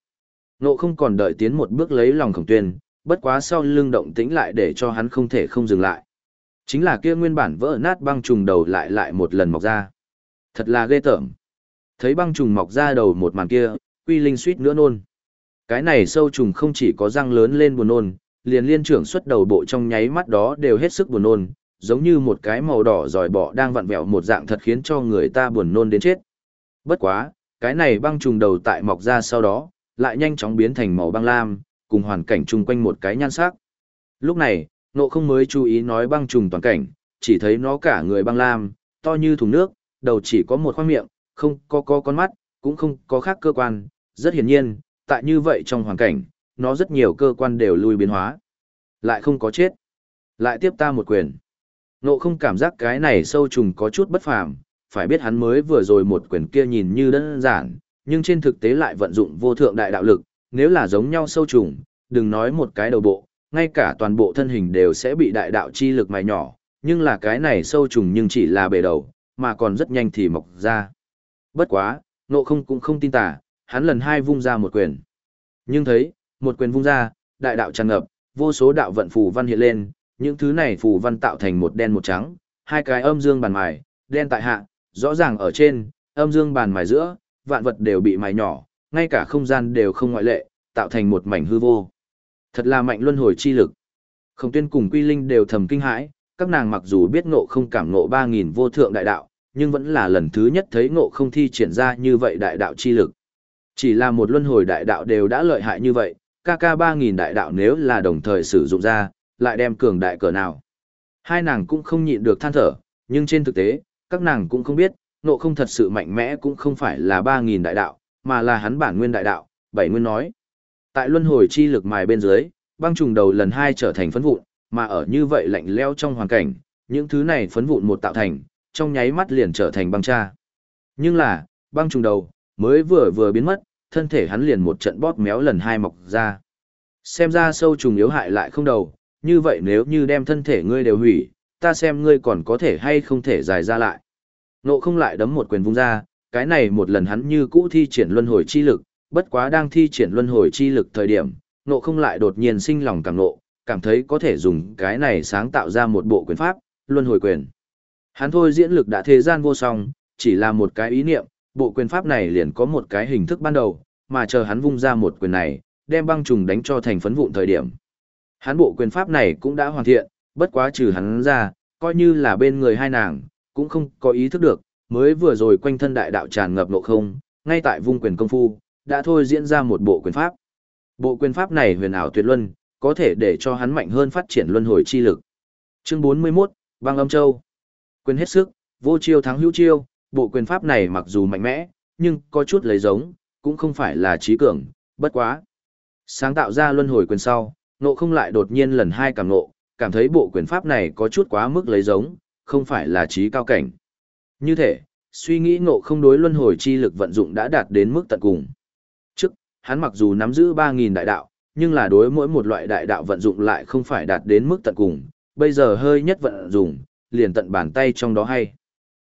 Ngộ không còn đợi tiến một bước lấy lòng khổng tuyên, bất quá sau lưng động tĩnh lại để cho hắn không thể không dừng lại. Chính là kia nguyên bản vỡ nát băng trùng đầu lại lại một lần mọc ra. Thật là ghê tởm. Thấy băng trùng mọc ra đầu một màn kia, quy linh suýt nữa nôn. Cái này sâu trùng không chỉ có răng lớn lên buồn nôn, liền liên trưởng xuất đầu bộ trong nháy mắt đó đều hết sức buồn nôn, giống như một cái màu đỏ dòi bọ đang vặn vẹo một dạng thật khiến cho người ta buồn nôn đến chết. Bất quá, cái này băng trùng đầu tại mọc ra sau đó, lại nhanh chóng biến thành màu băng lam, cùng hoàn cảnh chung quanh một cái nhan sắc. Lúc này, nộ không mới chú ý nói băng trùng toàn cảnh, chỉ thấy nó cả người băng lam, to như thùng nước, đầu chỉ có một khoang miệng, không có có con mắt, cũng không có khác cơ quan, rất hiển nhiên, tại như vậy trong hoàn cảnh, nó rất nhiều cơ quan đều lui biến hóa. Lại không có chết. Lại tiếp ta một quyền. Nộ không cảm giác cái này sâu trùng có chút bất phàm, phải biết hắn mới vừa rồi một quyền kia nhìn như đơn giản, nhưng trên thực tế lại vận dụng vô thượng đại đạo lực, nếu là giống nhau sâu trùng, đừng nói một cái đầu bộ, ngay cả toàn bộ thân hình đều sẽ bị đại đạo chi lực mài nhỏ, nhưng là cái này sâu trùng nhưng chỉ là bề đầu, mà còn rất nhanh thì mọc ra. Bất quá, nộ không cũng không tin tả, hắn lần hai vung ra một quyền. Nhưng thấy, một quyền vung ra, đại đạo tràn ngập, vô số đạo vận phù văn hiện lên, những thứ này phù văn tạo thành một đen một trắng, hai cái âm dương bàn mài, đen tại hạ, rõ ràng ở trên, âm dương bàn mài giữa, vạn vật đều bị mài nhỏ, ngay cả không gian đều không ngoại lệ, tạo thành một mảnh hư vô. Thật là mạnh luân hồi chi lực. Không tuyên cùng quy linh đều thầm kinh hãi, các nàng mặc dù biết ngộ không cảm ngộ 3000 vô thượng đại đạo, nhưng vẫn là lần thứ nhất thấy ngộ không thi triển ra như vậy đại đạo chi lực. Chỉ là một luân hồi đại đạo đều đã lợi hại như vậy, KK3000 đại đạo nếu là đồng thời sử dụng ra, lại đem cường đại cỡ nào. Hai nàng cũng không nhịn được than thở, nhưng trên thực tế, các nàng cũng không biết, nộ không thật sự mạnh mẽ cũng không phải là 3000 đại đạo, mà là hắn bản nguyên đại đạo, bảy nguyên nói. Tại luân hồi chi lực mài bên dưới, băng trùng đầu lần hai trở thành phấn vụn, mà ở như vậy lạnh leo trong hoàn cảnh, những thứ này phấn vụn một tạo thành, trong nháy mắt liền trở thành băng cha. Nhưng là, băng trùng đầu, mới vừa vừa biến mất, thân thể hắn liền một trận bóp méo lần hai mọc ra. Xem ra sâu trùng yếu hại lại không đầu, như vậy nếu như đem thân thể ngươi đều hủy, ta xem ngươi còn có thể hay không thể dài ra lại. Nộ không lại đấm một quyền vung ra, cái này một lần hắn như cũ thi triển luân hồi chi lực, bất quá đang thi triển luân hồi chi lực thời điểm, nộ không lại đột nhiên sinh lòng càng nộ, cảm thấy có thể dùng cái này sáng tạo ra một bộ quyền pháp, luân hồi quyền. Hắn thôi diễn lực đã thế gian vô song, chỉ là một cái ý niệm, bộ quyền pháp này liền có một cái hình thức ban đầu, mà chờ hắn vung ra một quyền này, đem băng trùng đánh cho thành phấn vụn thời điểm. Hắn bộ quyền pháp này cũng đã hoàn thiện, bất quá trừ hắn ra, coi như là bên người hai nàng, cũng không có ý thức được, mới vừa rồi quanh thân đại đạo tràn ngập nộ không, ngay tại vung quyền công phu, đã thôi diễn ra một bộ quyền pháp. Bộ quyền pháp này huyền ảo tuyệt luân, có thể để cho hắn mạnh hơn phát triển luân hồi chi lực. Chương 41, Băng Âm Châu. Quyền hết sức, vô chiêu thắng hữu chiêu, bộ quyền pháp này mặc dù mạnh mẽ, nhưng có chút lấy giống, cũng không phải là trí cường, bất quá. Sáng tạo ra luân hồi quyền sau, nộ không lại đột nhiên lần hai cảm nộ, cảm thấy bộ quyền pháp này có chút quá mức lấy giống, không phải là trí cao cảnh. Như thế, suy nghĩ ngộ không đối luân hồi chi lực vận dụng đã đạt đến mức tận cùng. Trước, hắn mặc dù nắm giữ 3.000 đại đạo, nhưng là đối mỗi một loại đại đạo vận dụng lại không phải đạt đến mức tận cùng, bây giờ hơi nhất vận dụng, liền tận bàn tay trong đó hay.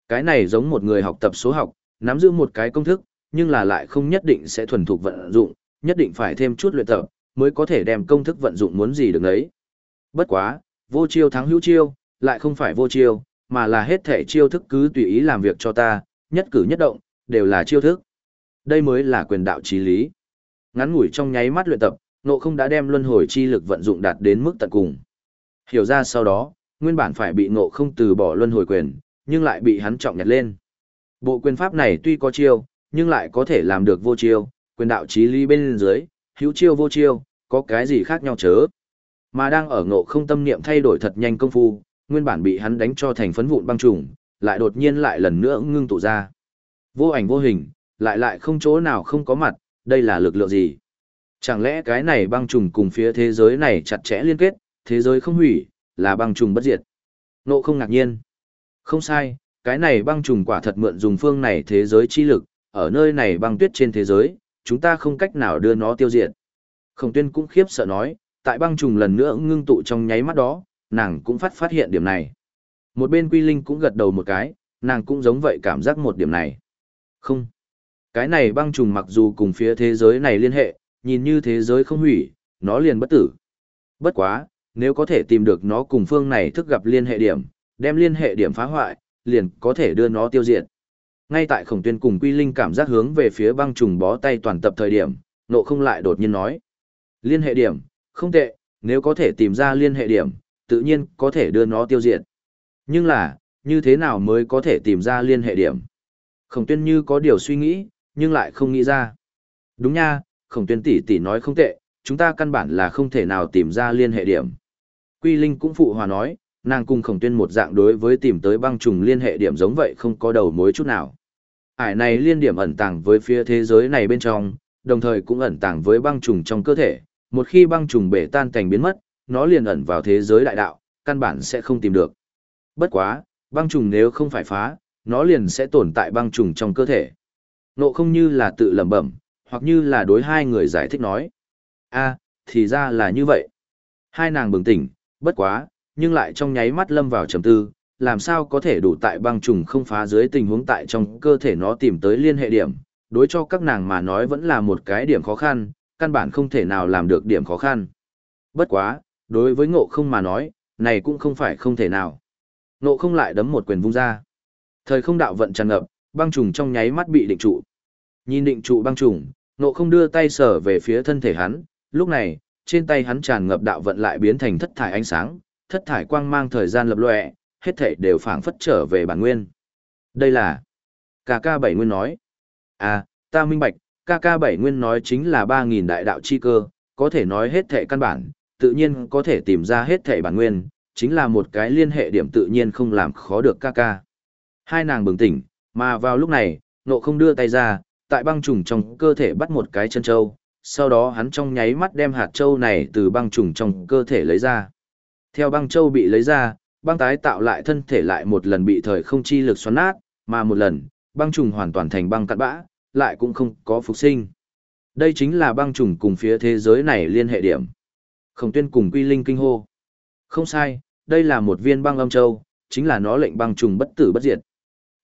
Cái này giống một người học tập số học, nắm giữ một cái công thức, nhưng là lại không nhất định sẽ thuần thục vận dụng, nhất định phải thêm chút luyện tập, mới có thể đem công thức vận dụng muốn gì được đấy. Bất quá, vô chiêu thắng hữu chiêu, lại không phải vô chiêu, mà là hết thể chiêu thức cứ tùy ý làm việc cho ta, nhất cử nhất động, đều là chiêu thức. Đây mới là quyền đạo trí lý. Ngắn ngủi trong nháy mắt luyện tập, nộ không đã đem luân hồi chi lực vận dụng đạt đến mức tận cùng. Hiểu ra sau đó, nguyên bản phải bị nộ không từ bỏ luân hồi quyền, nhưng lại bị hắn trọng nhặt lên. Bộ quyền pháp này tuy có chiêu, nhưng lại có thể làm được vô chiêu, quyền đạo trí lý bên dưới, hữu chiêu vô chiêu, có cái gì khác nhau chớ. Mà đang ở ngộ không tâm niệm thay đổi thật nhanh công phu, nguyên bản bị hắn đánh cho thành phấn vụn băng trùng, lại đột nhiên lại lần nữa ngưng tụ ra. Vô ảnh vô hình, lại lại không chỗ nào không có mặt, đây là lực lượng gì? Chẳng lẽ cái này băng trùng cùng phía thế giới này chặt chẽ liên kết, thế giới không hủy, là băng trùng bất diệt. Nộ không ngạc nhiên. Không sai, cái này băng trùng quả thật mượn dùng phương này thế giới chi lực, ở nơi này băng tuyết trên thế giới, chúng ta không cách nào đưa nó tiêu diệt. Khổng tuyên cũng khiếp sợ nói, tại băng trùng lần nữa ngưng tụ trong nháy mắt đó, nàng cũng phát phát hiện điểm này. Một bên Quy Linh cũng gật đầu một cái, nàng cũng giống vậy cảm giác một điểm này. Không. Cái này băng trùng mặc dù cùng phía thế giới này liên hệ, nhìn như thế giới không hủy, nó liền bất tử. Bất quá, nếu có thể tìm được nó cùng phương này thức gặp liên hệ điểm, đem liên hệ điểm phá hoại, liền có thể đưa nó tiêu diệt. Ngay tại khổng tuyên cùng Quy Linh cảm giác hướng về phía băng trùng bó tay toàn tập thời điểm, nộ không lại đột nhiên nói. Liên hệ điểm, không tệ, nếu có thể tìm ra liên hệ điểm, tự nhiên có thể đưa nó tiêu diệt. Nhưng là, như thế nào mới có thể tìm ra liên hệ điểm? Khổng tuyên như có điều suy nghĩ, nhưng lại không nghĩ ra. Đúng nha, khổng tuyên tỷ tỷ nói không tệ, chúng ta căn bản là không thể nào tìm ra liên hệ điểm. Quy Linh cũng phụ hòa nói, nàng cùng khổng tuyên một dạng đối với tìm tới băng trùng liên hệ điểm giống vậy không có đầu mối chút nào. Ải này liên điểm ẩn tàng với phía thế giới này bên trong, đồng thời cũng ẩn tàng với băng trùng trong cơ thể, một khi băng trùng bể tan cảnh biến mất, nó liền ẩn vào thế giới đại đạo, căn bản sẽ không tìm được. Bất quá, băng trùng nếu không phải phá, nó liền sẽ tồn tại băng trùng trong cơ thể. Nộ không như là tự lẩm bẩm, hoặc như là đối hai người giải thích nói. a thì ra là như vậy. Hai nàng bừng tỉnh, bất quá, nhưng lại trong nháy mắt lâm vào trầm tư, làm sao có thể đủ tại băng trùng không phá dưới tình huống tại trong cơ thể nó tìm tới liên hệ điểm, đối cho các nàng mà nói vẫn là một cái điểm khó khăn, căn bản không thể nào làm được điểm khó khăn. Bất quá, đối với ngộ không mà nói, này cũng không phải không thể nào. Ngộ không lại đấm một quyền vung ra. Thời không đạo vận tràn ngập, băng trùng trong nháy mắt bị định trụ. Nhìn định trụ băng trùng, ngộ không đưa tay sở về phía thân thể hắn, lúc này, trên tay hắn tràn ngập đạo vận lại biến thành thất thải ánh sáng, thất thải quang mang thời gian lập lòe, hết thảy đều phảng phất trở về bản nguyên. Đây là KK Bảy Nguyên nói. À, ta minh bạch, KK Bảy Nguyên nói chính là 3.000 đại đạo chi cơ, có thể nói hết thảy căn bản, tự nhiên có thể tìm ra hết thảy bản nguyên, chính là một cái liên hệ điểm tự nhiên không làm khó được KK. Hai nàng bừng tỉnh, mà vào lúc này, nộ không đưa tay ra, tại băng trùng trong cơ thể bắt một cái chân châu, sau đó hắn trong nháy mắt đem hạt châu này từ băng trùng trong cơ thể lấy ra. Theo băng châu bị lấy ra, băng tái tạo lại thân thể lại một lần bị thời không chi lực xoắn nát, mà một lần, băng trùng hoàn toàn thành băng cặn bã, lại cũng không có phục sinh. Đây chính là băng trùng cùng phía thế giới này liên hệ điểm. Khổng tuyên cùng quy linh kinh hô. Không sai, đây là một viên băng âm châu, chính là nó lệnh băng trùng bất tử bất diệt.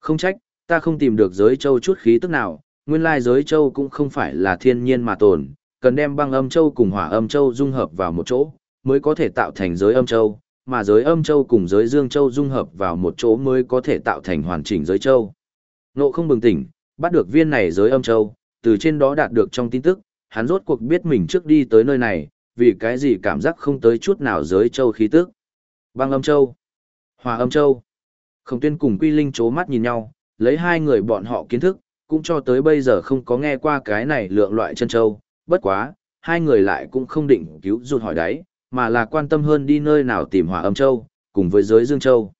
Không trách, ta không tìm được giới châu chút khí tức nào, nguyên lai giới châu cũng không phải là thiên nhiên mà tồn, cần đem băng âm châu cùng hỏa âm châu dung hợp vào một chỗ, mới có thể tạo thành giới âm châu, mà giới âm châu cùng giới dương châu dung hợp vào một chỗ mới có thể tạo thành hoàn chỉnh giới châu. Nộ không bừng tỉnh, bắt được viên này giới âm châu, từ trên đó đạt được trong tin tức, hắn rốt cuộc biết mình trước đi tới nơi này, vì cái gì cảm giác không tới chút nào giới châu khí tức. Băng âm châu, hòa âm châu. Khổng tuyên cùng quy linh chố mắt nhìn nhau, lấy hai người bọn họ kiến thức, cũng cho tới bây giờ không có nghe qua cái này lượng loại chân châu, bất quá, hai người lại cũng không định cứu rụt hỏi đáy, mà là quan tâm hơn đi nơi nào tìm hỏa âm châu, cùng với giới dương châu.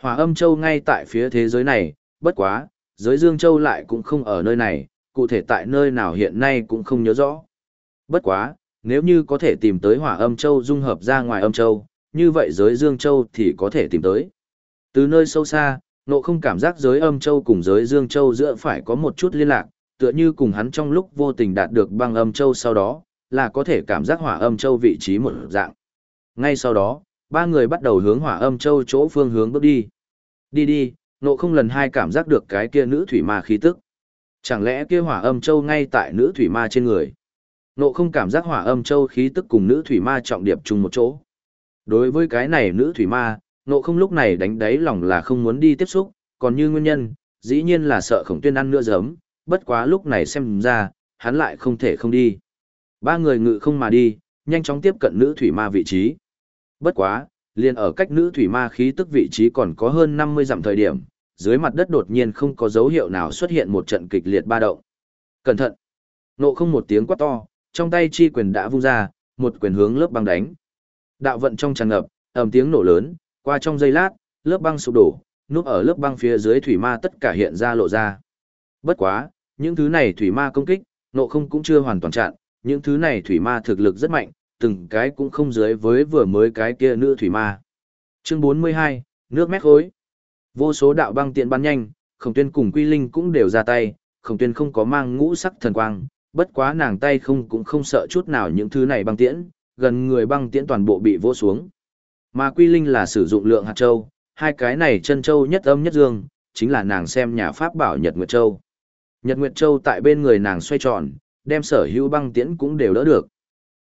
Hỏa âm châu ngay tại phía thế giới này, bất quá, giới dương châu lại cũng không ở nơi này, cụ thể tại nơi nào hiện nay cũng không nhớ rõ. Bất quá, nếu như có thể tìm tới hỏa âm châu dung hợp ra ngoài âm châu, như vậy giới dương châu thì có thể tìm tới. Từ nơi sâu xa, nộ không cảm giác giới âm châu cùng giới dương châu giữa phải có một chút liên lạc, tựa như cùng hắn trong lúc vô tình đạt được băng âm châu sau đó, là có thể cảm giác hỏa âm châu vị trí một dạng. Ngay sau đó, ba người bắt đầu hướng hỏa âm châu chỗ phương hướng bước đi. Đi đi, nộ không lần hai cảm giác được cái kia nữ thủy ma khí tức. Chẳng lẽ kia hỏa âm châu ngay tại nữ thủy ma trên người? Nộ không cảm giác hỏa âm châu khí tức cùng nữ thủy ma trọng điệp chung một chỗ. Đối với cái này nữ thủy ma, nộ không lúc này đánh đáy lòng là không muốn đi tiếp xúc, còn như nguyên nhân, dĩ nhiên là sợ khổng tuyên ăn nữa giấm, bất quá lúc này xem ra, hắn lại không thể không đi. Ba người ngự không mà đi, nhanh chóng tiếp cận nữ thủy ma vị trí. Bất quá, liền ở cách nữ thủy ma khí tức vị trí còn có hơn 50 dặm thời điểm, dưới mặt đất đột nhiên không có dấu hiệu nào xuất hiện một trận kịch liệt ba động. Cẩn thận! Nộ không một tiếng quát to, trong tay chi quyền đã vung ra, một quyền hướng lớp băng đánh. Đạo vận trong tràn ngập, ầm tiếng nổ lớn, qua trong giây lát, lớp băng sụp đổ, núp ở lớp băng phía dưới thủy ma tất cả hiện ra lộ ra. Bất quá, những thứ này thủy ma công kích, nộ không cũng chưa hoàn toàn chặn, những thứ này thủy ma thực lực rất mạnh, từng cái cũng không dưới với vừa mới cái kia nữ thủy ma. Chương 42, nước mét khối. Vô số đạo băng tiện bắn nhanh, khổng tuyên cùng quy linh cũng đều ra tay, khổng tuyên không có mang ngũ sắc thần quang, bất quá nàng tay không cũng không sợ chút nào những thứ này băng tiễn, gần người băng tiễn toàn bộ bị vô xuống. Mà quy linh là sử dụng lượng hạt châu, hai cái này chân châu nhất âm nhất dương, chính là nàng xem nhà pháp bảo Nhật Nguyệt Châu. Nhật Nguyệt Châu tại bên người nàng xoay tròn, đem sở hữu băng tiễn cũng đều đỡ được.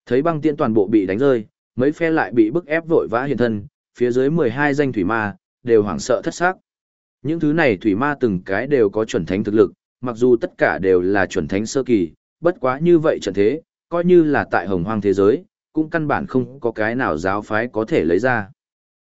Thấy băng tiễn toàn bộ bị đánh rơi, mấy phe lại bị bức ép vội vã hiện thân, phía dưới 12 danh thủy ma, đều hoảng sợ thất sắc. Những thứ này thủy ma từng cái đều có chuẩn thánh thực lực, mặc dù tất cả đều là chuẩn thánh sơ kỳ, bất quá như vậy trận thế, coi như là tại hồng hoang thế giới, cũng căn bản không có cái nào giáo phái có thể lấy ra.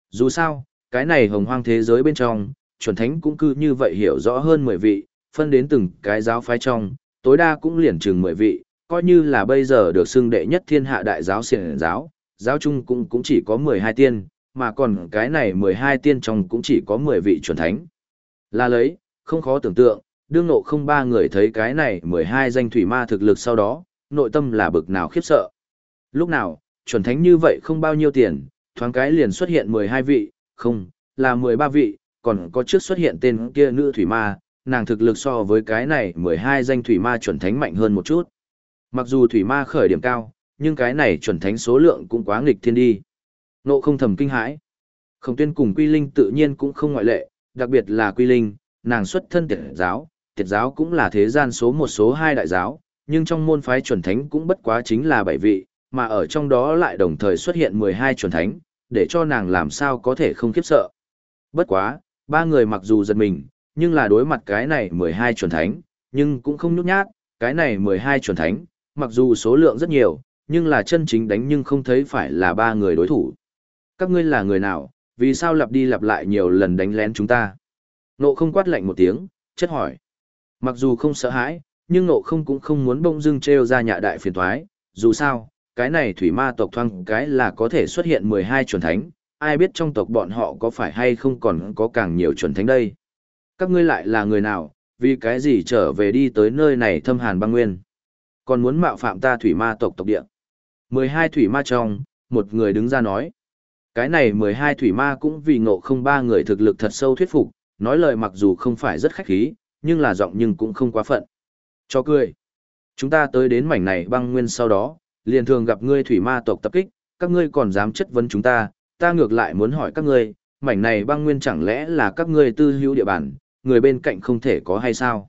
Dù sao, cái này hồng hoang thế giới bên trong, chuẩn thánh cũng cứ như vậy hiểu rõ hơn 10 vị, phân đến từng cái giáo phái trong, tối đa cũng liền chừng 10 vị, coi như là bây giờ được xưng đệ nhất thiên hạ đại giáo siền giáo, giáo chung cũng cũng chỉ có 12 tiên, mà còn cái này 12 tiên trong cũng chỉ có 10 vị chuẩn thánh. Là lấy, không khó tưởng tượng, đương nộ không ba người thấy cái này 12 danh thủy ma thực lực sau đó, nội tâm là bực nào khiếp sợ. Lúc nào, chuẩn thánh như vậy không bao nhiêu tiền, thoáng cái liền xuất hiện 12 vị, không, là 13 vị, còn có trước xuất hiện tên kia nữ thủy ma, nàng thực lực so với cái này 12 danh thủy ma chuẩn thánh mạnh hơn một chút. Mặc dù thủy ma khởi điểm cao, nhưng cái này chuẩn thánh số lượng cũng quá nghịch thiên đi. Nộ không thầm kinh hãi. Khổng tuyên cùng Quy Linh tự nhiên cũng không ngoại lệ, đặc biệt là Quy Linh, nàng xuất thân tiệt giáo, tiệt giáo cũng là thế gian số một số hai đại giáo, nhưng trong môn phái chuẩn thánh cũng bất quá chính là bảy vị, mà ở trong đó lại đồng thời xuất hiện 12 chuẩn thánh, để cho nàng làm sao có thể không khiếp sợ. Bất quá, ba người mặc dù giật mình, nhưng là đối mặt cái này 12 chuẩn thánh, nhưng cũng không nhút nhát, cái này 12 chuẩn thánh, mặc dù số lượng rất nhiều, nhưng là chân chính đánh nhưng không thấy phải là ba người đối thủ. Các ngươi là người nào, vì sao lặp đi lặp lại nhiều lần đánh lén chúng ta? Nộ không quát lạnh một tiếng, chất hỏi. Mặc dù không sợ hãi, nhưng nộ không cũng không muốn bông dưng treo ra nhạ đại phiền thoái, dù sao, cái này thủy ma tộc thoang cái là có thể xuất hiện 12 chuẩn thánh, ai biết trong tộc bọn họ có phải hay không còn có càng nhiều chuẩn thánh đây. Các ngươi lại là người nào, vì cái gì trở về đi tới nơi này thâm hàn băng nguyên. Còn muốn mạo phạm ta thủy ma tộc tộc địa. 12 thủy ma trong, một người đứng ra nói. Cái này 12 thủy ma cũng vì ngộ không ba người thực lực thật sâu thuyết phục, nói lời mặc dù không phải rất khách khí, nhưng là giọng nhưng cũng không quá phận. Cho cười. Chúng ta tới đến mảnh này băng nguyên sau đó, liền thường gặp ngươi thủy ma tộc tập kích, các ngươi còn dám chất vấn chúng ta, ta ngược lại muốn hỏi các ngươi, mảnh này băng nguyên chẳng lẽ là các ngươi tư hữu địa bàn, người bên cạnh không thể có hay sao?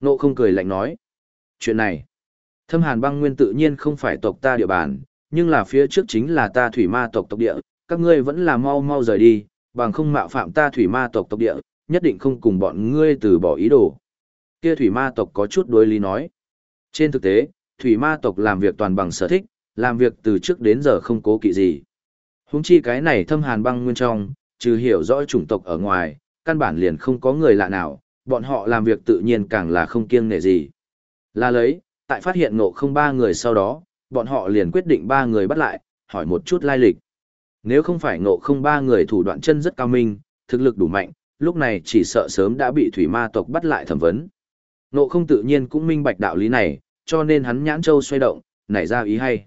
Nộ không cười lạnh nói. Chuyện này, thâm hàn băng nguyên tự nhiên không phải tộc ta địa bàn, nhưng là phía trước chính là ta thủy ma tộc tộc địa, các ngươi vẫn là mau mau rời đi, bằng không mạo phạm ta thủy ma tộc tộc địa, nhất định không cùng bọn ngươi từ bỏ ý đồ. Kia thủy ma tộc có chút đối lý nói. Trên thực tế, thủy ma tộc làm việc toàn bằng sở thích, làm việc từ trước đến giờ không cố kỵ gì. Húng chi cái này thâm hàn băng nguyên trong, trừ hiểu rõ chủng tộc ở ngoài, căn bản liền không có người lạ nào, bọn họ làm việc tự nhiên càng là không kiêng nể gì. Là lấy, tại phát hiện ngộ không ba người sau đó, bọn họ liền quyết định ba người bắt lại, hỏi một chút lai lịch. Nếu không phải ngộ không ba người thủ đoạn chân rất cao minh, thực lực đủ mạnh, lúc này chỉ sợ sớm đã bị thủy ma tộc bắt lại thẩm vấn. Ngộ không tự nhiên cũng minh bạch đạo lý này, cho nên hắn nhãn châu xoay động, nảy ra ý hay.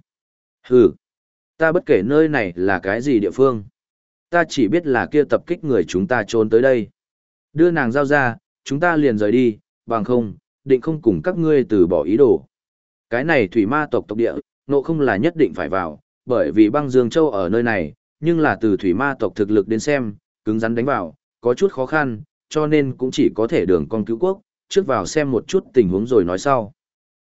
Hừ, ta bất kể nơi này là cái gì địa phương. Ta chỉ biết là kia tập kích người chúng ta trốn tới đây. Đưa nàng giao ra, chúng ta liền rời đi, bằng không, định không cùng các ngươi từ bỏ ý đồ. Cái này thủy ma tộc tộc địa, nộ không là nhất định phải vào, bởi vì băng dương châu ở nơi này, nhưng là từ thủy ma tộc thực lực đến xem, cứng rắn đánh vào, có chút khó khăn, cho nên cũng chỉ có thể đường con cứu quốc, trước vào xem một chút tình huống rồi nói sau.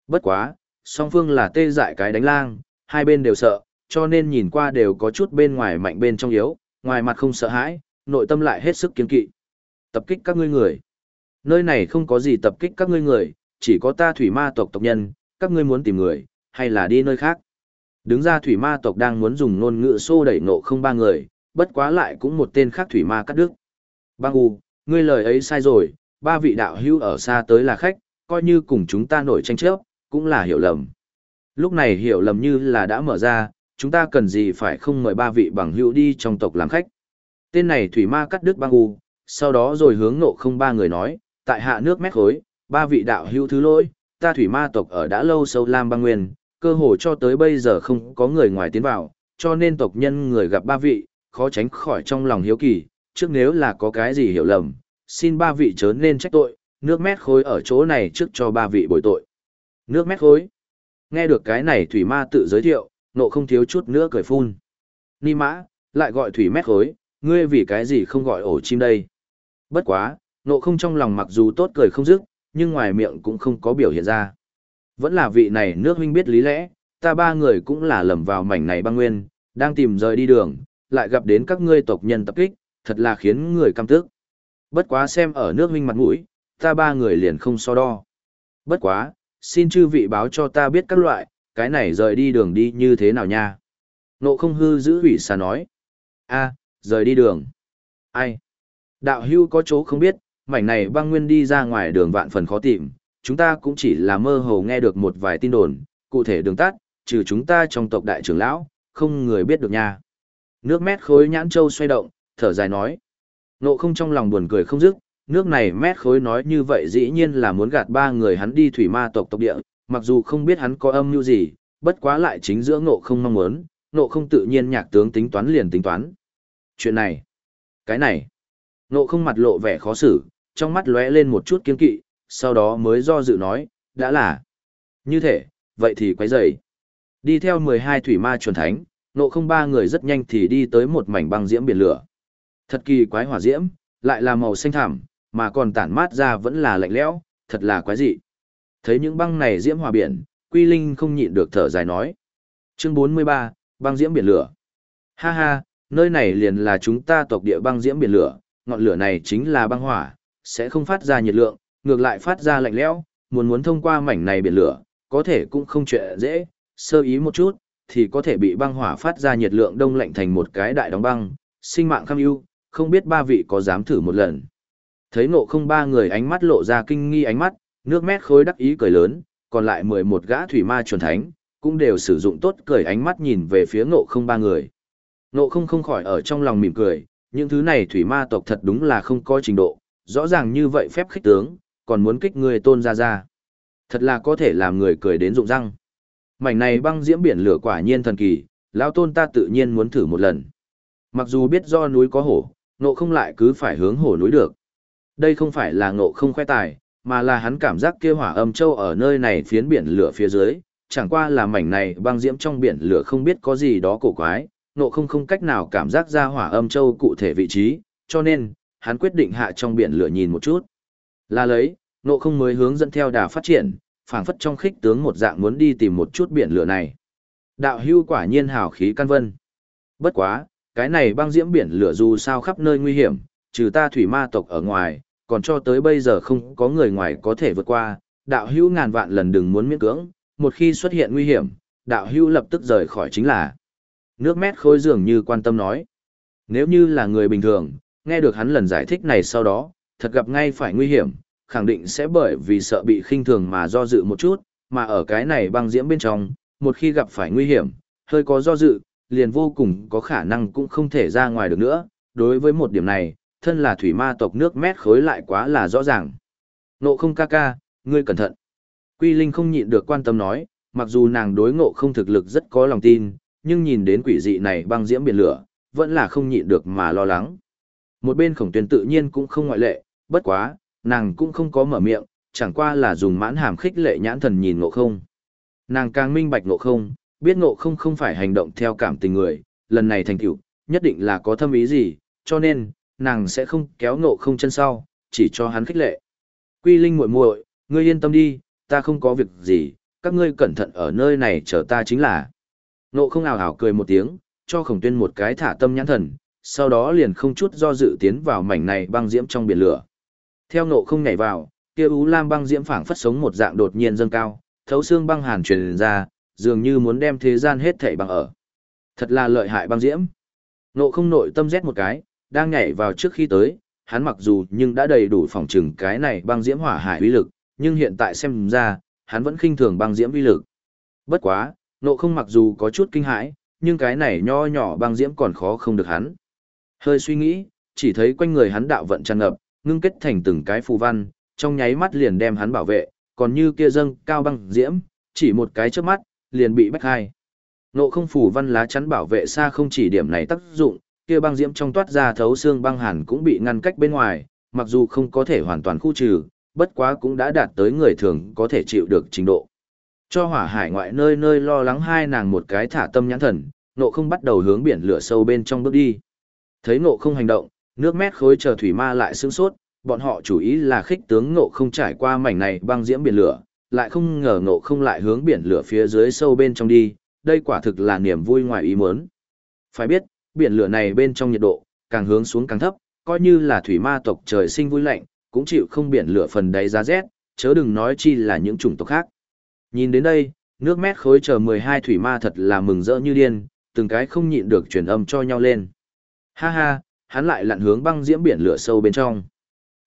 Bất quá, song phương là tê dại cái đánh lang, hai bên đều sợ, cho nên nhìn qua đều có chút bên ngoài mạnh bên trong yếu, ngoài mặt không sợ hãi, nội tâm lại hết sức kiên kỵ. Tập kích các ngươi người. Nơi này không có gì tập kích các ngươi người, chỉ có ta thủy ma tộc tộc nhân, các ngươi muốn tìm người, hay là đi nơi khác. Đứng ra thủy ma tộc đang muốn dùng ngôn ngữ xô đẩy nộ không ba người, bất quá lại cũng một tên khác thủy ma cắt đứt. Bang U, ngươi lời ấy sai rồi, ba vị đạo hữu ở xa tới là khách, coi như cùng chúng ta nổi tranh chấp, cũng là hiểu lầm. Lúc này hiểu lầm như là đã mở ra, chúng ta cần gì phải không mời ba vị bằng hữu đi trong tộc làm khách. Tên này thủy ma cắt đứt băng u, sau đó rồi hướng nộ không ba người nói, tại hạ nước mét khối, ba vị đạo hữu thứ lỗi, ta thủy ma tộc ở đã lâu sâu lam băng nguyên, cơ hồ cho tới bây giờ không có người ngoài tiến vào, cho nên tộc nhân người gặp ba vị, khó tránh khỏi trong lòng hiếu kỳ, trước nếu là có cái gì hiểu lầm, xin ba vị chớ nên trách tội, nước mét khối ở chỗ này trước cho ba vị bồi tội. Nước mét khối. Nghe được cái này thủy ma tự giới thiệu, nộ không thiếu chút nữa cười phun. Ni mã, lại gọi thủy mét khối, ngươi vì cái gì không gọi ổ chim đây. Bất quá, nộ không trong lòng mặc dù tốt cười không dứt, nhưng ngoài miệng cũng không có biểu hiện ra. Vẫn là vị này nước huynh biết lý lẽ, ta ba người cũng là lầm vào mảnh này băng nguyên, đang tìm rời đi đường, lại gặp đến các ngươi tộc nhân tập kích, thật là khiến người căm tức. Bất quá xem ở nước huynh mặt mũi, ta ba người liền không so đo. Bất quá, xin chư vị báo cho ta biết các loại, cái này rời đi đường đi như thế nào nha. Nộ không hư giữ hủy xà nói. a rời đi đường. Ai? Đạo hưu có chỗ không biết, mảnh này băng nguyên đi ra ngoài đường vạn phần khó tìm, chúng ta cũng chỉ là mơ hồ nghe được một vài tin đồn, cụ thể đường tắt, trừ chúng ta trong tộc đại trưởng lão, không người biết được nha. Nước mét khối nhãn châu xoay động, thở dài nói. Nộ không trong lòng buồn cười không dứt, nước này mét khối nói như vậy dĩ nhiên là muốn gạt ba người hắn đi thủy ma tộc tộc địa, mặc dù không biết hắn có âm mưu gì, bất quá lại chính giữa ngộ không mong muốn, ngộ không tự nhiên nhạc tướng tính toán liền tính toán. Chuyện này, cái này, ngộ không mặt lộ vẻ khó xử, trong mắt lóe lên một chút kiên kỵ, sau đó mới do dự nói, đã là, như thế, vậy thì quấy rầy. Đi theo 12 thủy ma chuẩn thánh, ngộ không ba người rất nhanh thì đi tới một mảnh băng diễm biển lửa. Thật kỳ quái hỏa diễm, lại là màu xanh thẳm, mà còn tản mát ra vẫn là lạnh lẽo, thật là quái dị. Thấy những băng này diễm hòa biển, Quy Linh không nhịn được thở dài nói. Chương 43, băng diễm biển lửa. Ha ha, nơi này liền là chúng ta tộc địa băng diễm biển lửa, ngọn lửa này chính là băng hỏa, sẽ không phát ra nhiệt lượng, ngược lại phát ra lạnh lẽo, muốn muốn thông qua mảnh này biển lửa, có thể cũng không chuyện dễ, sơ ý một chút, thì có thể bị băng hỏa phát ra nhiệt lượng đông lạnh thành một cái đại đóng băng, sinh mạng kham ưu, không biết ba vị có dám thử một lần. Thấy ngộ không ba người ánh mắt lộ ra kinh nghi ánh mắt, nước mét khối đắc ý cười lớn, còn lại 11 gã thủy ma chuẩn thánh, cũng đều sử dụng tốt cười ánh mắt nhìn về phía ngộ không ba người. Ngộ không không khỏi ở trong lòng mỉm cười, những thứ này thủy ma tộc thật đúng là không có trình độ, rõ ràng như vậy phép khích tướng, còn muốn kích người tôn ra ra. Thật là có thể làm người cười đến rụng răng. Mảnh này băng diễm biển lửa quả nhiên thần kỳ, lão tôn ta tự nhiên muốn thử một lần. Mặc dù biết do núi có hổ, ngộ không lại cứ phải hướng hổ núi được. Đây không phải là ngộ không khoe tài, mà là hắn cảm giác kia hỏa âm châu ở nơi này phiến biển lửa phía dưới, chẳng qua là mảnh này băng diễm trong biển lửa không biết có gì đó cổ quái, nộ không không cách nào cảm giác ra hỏa âm châu cụ thể vị trí, cho nên, hắn quyết định hạ trong biển lửa nhìn một chút. Là lấy, nộ không mới hướng dẫn theo đà phát triển, phảng phất trong khích tướng một dạng muốn đi tìm một chút biển lửa này. Đạo hưu quả nhiên hào khí căn vân. Bất quá, cái này băng diễm biển lửa dù sao khắp nơi nguy hiểm, trừ ta thủy ma tộc ở ngoài, còn cho tới bây giờ không có người ngoài có thể vượt qua, đạo hữu ngàn vạn lần đừng muốn miễn cưỡng, một khi xuất hiện nguy hiểm, đạo hữu lập tức rời khỏi chính là. Nước mét khôi dường như quan tâm nói. Nếu như là người bình thường, nghe được hắn lần giải thích này sau đó, thật gặp ngay phải nguy hiểm, khẳng định sẽ bởi vì sợ bị khinh thường mà do dự một chút, mà ở cái này băng diễm bên trong, một khi gặp phải nguy hiểm, hơi có do dự, liền vô cùng có khả năng cũng không thể ra ngoài được nữa. Đối với một điểm này, thân là thủy ma tộc nước mét khối lại quá là rõ ràng. ngộ không ca ca, ngươi cẩn thận. Quy Linh không nhịn được quan tâm nói, mặc dù nàng đối ngộ không thực lực rất có lòng tin, nhưng nhìn đến quỷ dị này băng diễm biển lửa, vẫn là không nhịn được mà lo lắng. Một bên khổng tuyên tự nhiên cũng không ngoại lệ, bất quá, nàng cũng không có mở miệng, chẳng qua là dùng mãn hàm khích lệ nhãn thần nhìn ngộ không. Nàng càng minh bạch ngộ không, biết ngộ không không phải hành động theo cảm tình người, lần này thành tựu nhất định là có thâm ý gì, cho nên, nàng sẽ không kéo ngộ không chân sau, chỉ cho hắn khích lệ. Quy Linh muội muội, ngươi yên tâm đi, ta không có việc gì, các ngươi cẩn thận ở nơi này chờ ta chính là. Ngộ không ảo ảo cười một tiếng, cho khổng tuyên một cái thả tâm nhãn thần, sau đó liền không chút do dự tiến vào mảnh này băng diễm trong biển lửa. Theo ngộ không nhảy vào, kia ú lam băng diễm phảng phất sống một dạng đột nhiên dâng cao, thấu xương băng hàn truyền ra, dường như muốn đem thế gian hết thảy bằng ở. Thật là lợi hại băng diễm. Ngộ không nội tâm rét một cái, đang nhảy vào trước khi tới, hắn mặc dù nhưng đã đầy đủ phòng trừng cái này băng diễm hỏa hải uy lực, nhưng hiện tại xem ra, hắn vẫn khinh thường băng diễm uy lực. Bất quá, nộ không mặc dù có chút kinh hãi, nhưng cái này nho nhỏ băng diễm còn khó không được hắn. Hơi suy nghĩ, chỉ thấy quanh người hắn đạo vận tràn ngập, ngưng kết thành từng cái phù văn, trong nháy mắt liền đem hắn bảo vệ, còn như kia dâng cao băng diễm, chỉ một cái chớp mắt, liền bị bách hai. Nộ không phù văn lá chắn bảo vệ xa không chỉ điểm này tác dụng, kia băng diễm trong toát ra thấu xương băng hàn cũng bị ngăn cách bên ngoài, mặc dù không có thể hoàn toàn khu trừ, bất quá cũng đã đạt tới người thường có thể chịu được trình độ. Cho hỏa hải ngoại nơi nơi lo lắng hai nàng một cái thả tâm nhãn thần, nộ không bắt đầu hướng biển lửa sâu bên trong bước đi. Thấy nộ không hành động, nước mét khối chờ thủy ma lại sướng sốt, bọn họ chủ ý là khích tướng nộ không trải qua mảnh này băng diễm biển lửa, lại không ngờ nộ không lại hướng biển lửa phía dưới sâu bên trong đi, đây quả thực là niềm vui ngoài ý muốn. Phải biết, biển lửa này bên trong nhiệt độ, càng hướng xuống càng thấp, coi như là thủy ma tộc trời sinh vui lạnh, cũng chịu không biển lửa phần đáy giá rét, chớ đừng nói chi là những chủng tộc khác. Nhìn đến đây, nước mét khối chờ 12 thủy ma thật là mừng rỡ như điên, từng cái không nhịn được truyền âm cho nhau lên. Ha ha, hắn lại lặn hướng băng diễm biển lửa sâu bên trong.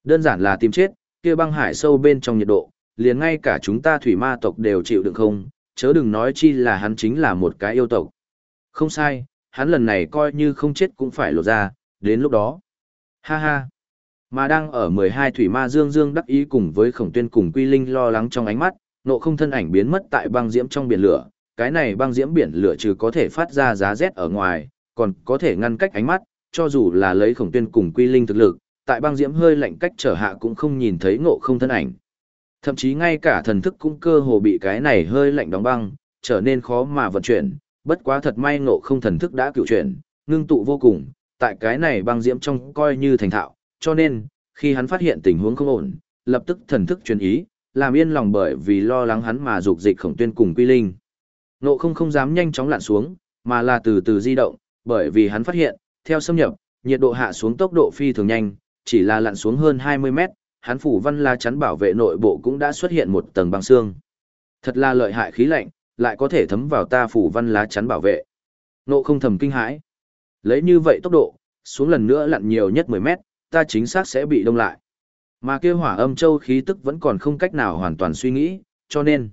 Đơn giản là tìm chết, kia băng hải sâu bên trong nhiệt độ, liền ngay cả chúng ta thủy ma tộc đều chịu đựng không, chớ đừng nói chi là hắn chính là một cái yêu tộc. Không sai, hắn lần này coi như không chết cũng phải lột ra, đến lúc đó. Ha ha. Mà đang ở 12 thủy ma dương dương đắc ý cùng với khổng tuyên cùng quy linh lo lắng trong ánh mắt, nộ không thân ảnh biến mất tại băng diễm trong biển lửa. Cái này băng diễm biển lửa trừ có thể phát ra giá rét ở ngoài, còn có thể ngăn cách ánh mắt, cho dù là lấy khổng tuyên cùng quy linh thực lực, tại băng diễm hơi lạnh cách trở hạ cũng không nhìn thấy ngộ không thân ảnh. Thậm chí ngay cả thần thức cũng cơ hồ bị cái này hơi lạnh đóng băng, trở nên khó mà vận chuyển, bất quá thật may ngộ không thần thức đã cựu chuyển, ngưng tụ vô cùng, tại cái này băng diễm trong coi như thành thạo, cho nên, khi hắn phát hiện tình huống không ổn, lập tức thần thức truyền ý, làm yên lòng bởi vì lo lắng hắn mà dục dịch khổng tuyên cùng quy linh. Ngộ không không dám nhanh chóng lặn xuống, mà là từ từ di động, bởi vì hắn phát hiện, theo xâm nhập, nhiệt độ hạ xuống tốc độ phi thường nhanh, chỉ là lặn xuống hơn 20 mét, hắn phủ văn la chắn bảo vệ nội bộ cũng đã xuất hiện một tầng băng xương. Thật là lợi hại khí lạnh, lại có thể thấm vào ta phủ văn lá chắn bảo vệ. Nộ không thầm kinh hãi. Lấy như vậy tốc độ, xuống lần nữa lặn nhiều nhất 10 mét, ta chính xác sẽ bị đông lại. Mà kia hỏa âm châu khí tức vẫn còn không cách nào hoàn toàn suy nghĩ, cho nên,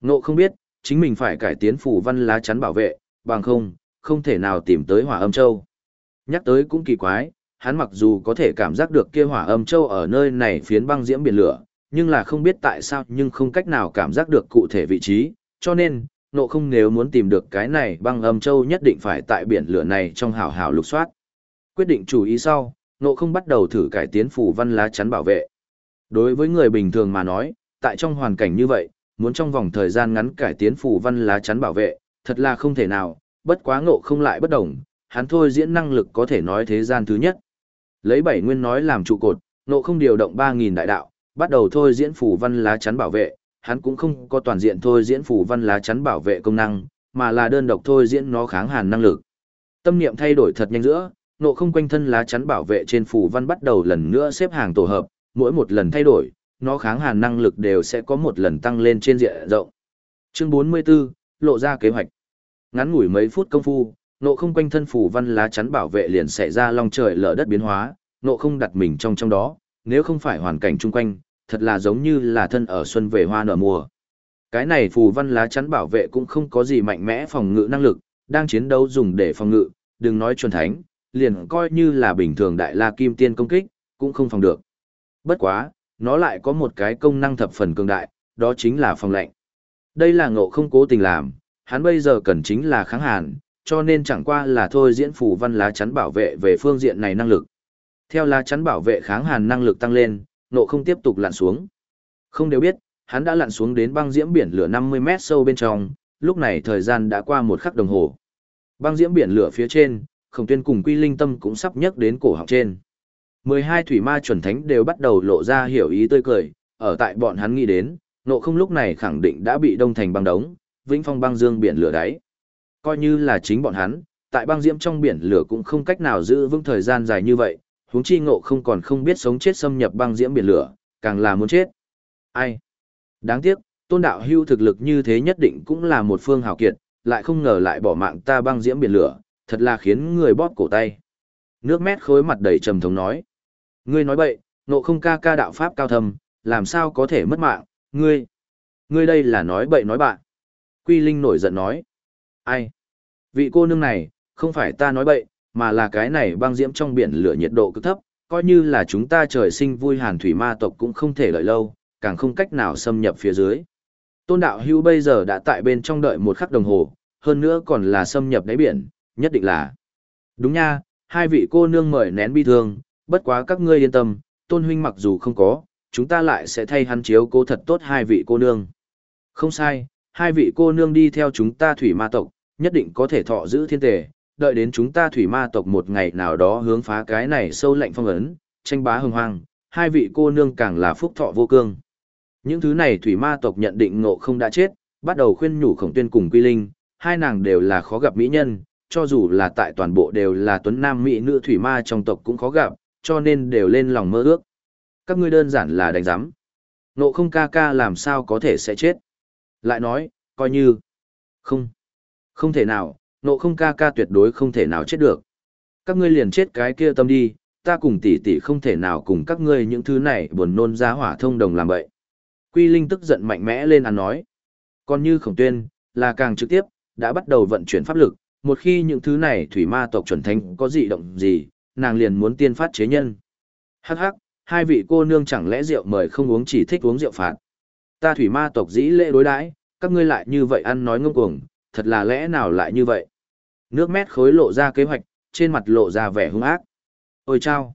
nộ không biết, chính mình phải cải tiến phủ văn lá chắn bảo vệ, bằng không, không thể nào tìm tới hỏa âm châu. Nhắc tới cũng kỳ quái, hắn mặc dù có thể cảm giác được kia hỏa âm châu ở nơi này phiến băng diễm biển lửa, nhưng là không biết tại sao nhưng không cách nào cảm giác được cụ thể vị trí, cho nên, nộ không nếu muốn tìm được cái này băng âm châu nhất định phải tại biển lửa này trong hào hào lục soát. Quyết định chủ ý sau, nộ không bắt đầu thử cải tiến phủ văn lá chắn bảo vệ. Đối với người bình thường mà nói, tại trong hoàn cảnh như vậy, muốn trong vòng thời gian ngắn cải tiến phủ văn lá chắn bảo vệ, thật là không thể nào, bất quá ngộ không lại bất đồng, hắn thôi diễn năng lực có thể nói thế gian thứ nhất. Lấy bảy nguyên nói làm trụ cột, nộ không điều động 3.000 đại đạo, bắt đầu thôi diễn phủ văn lá chắn bảo vệ, hắn cũng không có toàn diện thôi diễn phủ văn lá chắn bảo vệ công năng, mà là đơn độc thôi diễn nó kháng hàn năng lực. Tâm niệm thay đổi thật nhanh giữa, nộ không quanh thân lá chắn bảo vệ trên phủ văn bắt đầu lần nữa xếp hàng tổ hợp, mỗi một lần thay đổi, nó kháng hàn năng lực đều sẽ có một lần tăng lên trên diện rộng. Chương 44, lộ ra kế hoạch. Ngắn ngủi mấy phút công phu, nộ không quanh thân phủ văn lá chắn bảo vệ liền xảy ra long trời lở đất biến hóa, nộ không đặt mình trong trong đó, nếu không phải hoàn cảnh chung quanh, thật là giống như là thân ở xuân về hoa nở mùa. Cái này phù văn lá chắn bảo vệ cũng không có gì mạnh mẽ phòng ngự năng lực, đang chiến đấu dùng để phòng ngự, đừng nói chuẩn thánh, liền coi như là bình thường đại la kim tiên công kích, cũng không phòng được. Bất quá, nó lại có một cái công năng thập phần cường đại, đó chính là phòng lạnh. Đây là ngộ không cố tình làm, hắn bây giờ cần chính là kháng hàn, cho nên chẳng qua là thôi diễn phù văn lá chắn bảo vệ về phương diện này năng lực. Theo lá chắn bảo vệ kháng hàn năng lực tăng lên, nộ không tiếp tục lặn xuống. Không đều biết, hắn đã lặn xuống đến băng diễm biển lửa 50 mét sâu bên trong, lúc này thời gian đã qua một khắc đồng hồ. Băng diễm biển lửa phía trên, khổng tuyên cùng quy linh tâm cũng sắp nhấc đến cổ họng trên. 12 thủy ma chuẩn thánh đều bắt đầu lộ ra hiểu ý tươi cười, ở tại bọn hắn nghĩ đến, nộ không lúc này khẳng định đã bị đông thành băng đống, vĩnh phong băng dương biển lửa đáy. Coi như là chính bọn hắn, tại băng diễm trong biển lửa cũng không cách nào giữ vững thời gian dài như vậy, huống chi ngộ không còn không biết sống chết xâm nhập băng diễm biển lửa, càng là muốn chết. Ai? Đáng tiếc, tôn đạo hưu thực lực như thế nhất định cũng là một phương hào kiệt, lại không ngờ lại bỏ mạng ta băng diễm biển lửa, thật là khiến người bóp cổ tay. Nước mét khối mặt đầy trầm thống nói. Ngươi nói bậy, ngộ không ca ca đạo pháp cao thầm, làm sao có thể mất mạng, ngươi. Ngươi đây là nói bậy nói bạn. Quy Linh nổi giận nói. Ai? Vị cô nương này, không phải ta nói bậy, mà là cái này băng diễm trong biển lửa nhiệt độ cực thấp, coi như là chúng ta trời sinh vui hàn thủy ma tộc cũng không thể lợi lâu, càng không cách nào xâm nhập phía dưới. Tôn đạo hưu bây giờ đã tại bên trong đợi một khắc đồng hồ, hơn nữa còn là xâm nhập đáy biển, nhất định là. Đúng nha, hai vị cô nương mời nén bi thương, bất quá các ngươi yên tâm, tôn huynh mặc dù không có, chúng ta lại sẽ thay hắn chiếu cố thật tốt hai vị cô nương. Không sai, hai vị cô nương đi theo chúng ta thủy ma tộc, nhất định có thể thọ giữ thiên tề, đợi đến chúng ta thủy ma tộc một ngày nào đó hướng phá cái này sâu lạnh phong ấn, tranh bá hưng hoang, hai vị cô nương càng là phúc thọ vô cương. Những thứ này thủy ma tộc nhận định ngộ không đã chết, bắt đầu khuyên nhủ khổng tuyên cùng quy linh, hai nàng đều là khó gặp mỹ nhân, cho dù là tại toàn bộ đều là tuấn nam mỹ nữ thủy ma trong tộc cũng khó gặp, cho nên đều lên lòng mơ ước. Các ngươi đơn giản là đánh giám. Ngộ không ca ca làm sao có thể sẽ chết. Lại nói, coi như, không, không thể nào, nộ không ca ca tuyệt đối không thể nào chết được. Các ngươi liền chết cái kia tâm đi, ta cùng tỷ tỷ không thể nào cùng các ngươi những thứ này buồn nôn ra hỏa thông đồng làm vậy. Quy Linh tức giận mạnh mẽ lên ăn nói. Còn như khổng tuyên, là càng trực tiếp, đã bắt đầu vận chuyển pháp lực, một khi những thứ này thủy ma tộc chuẩn thánh có dị động gì, nàng liền muốn tiên phát chế nhân. Hắc hắc, hai vị cô nương chẳng lẽ rượu mời không uống chỉ thích uống rượu phạt. Ta thủy ma tộc dĩ lễ đối đãi, các ngươi lại như vậy ăn nói ngông cuồng, thật là lẽ nào lại như vậy. Nước mét khối lộ ra kế hoạch, trên mặt lộ ra vẻ hung ác. Ôi chao!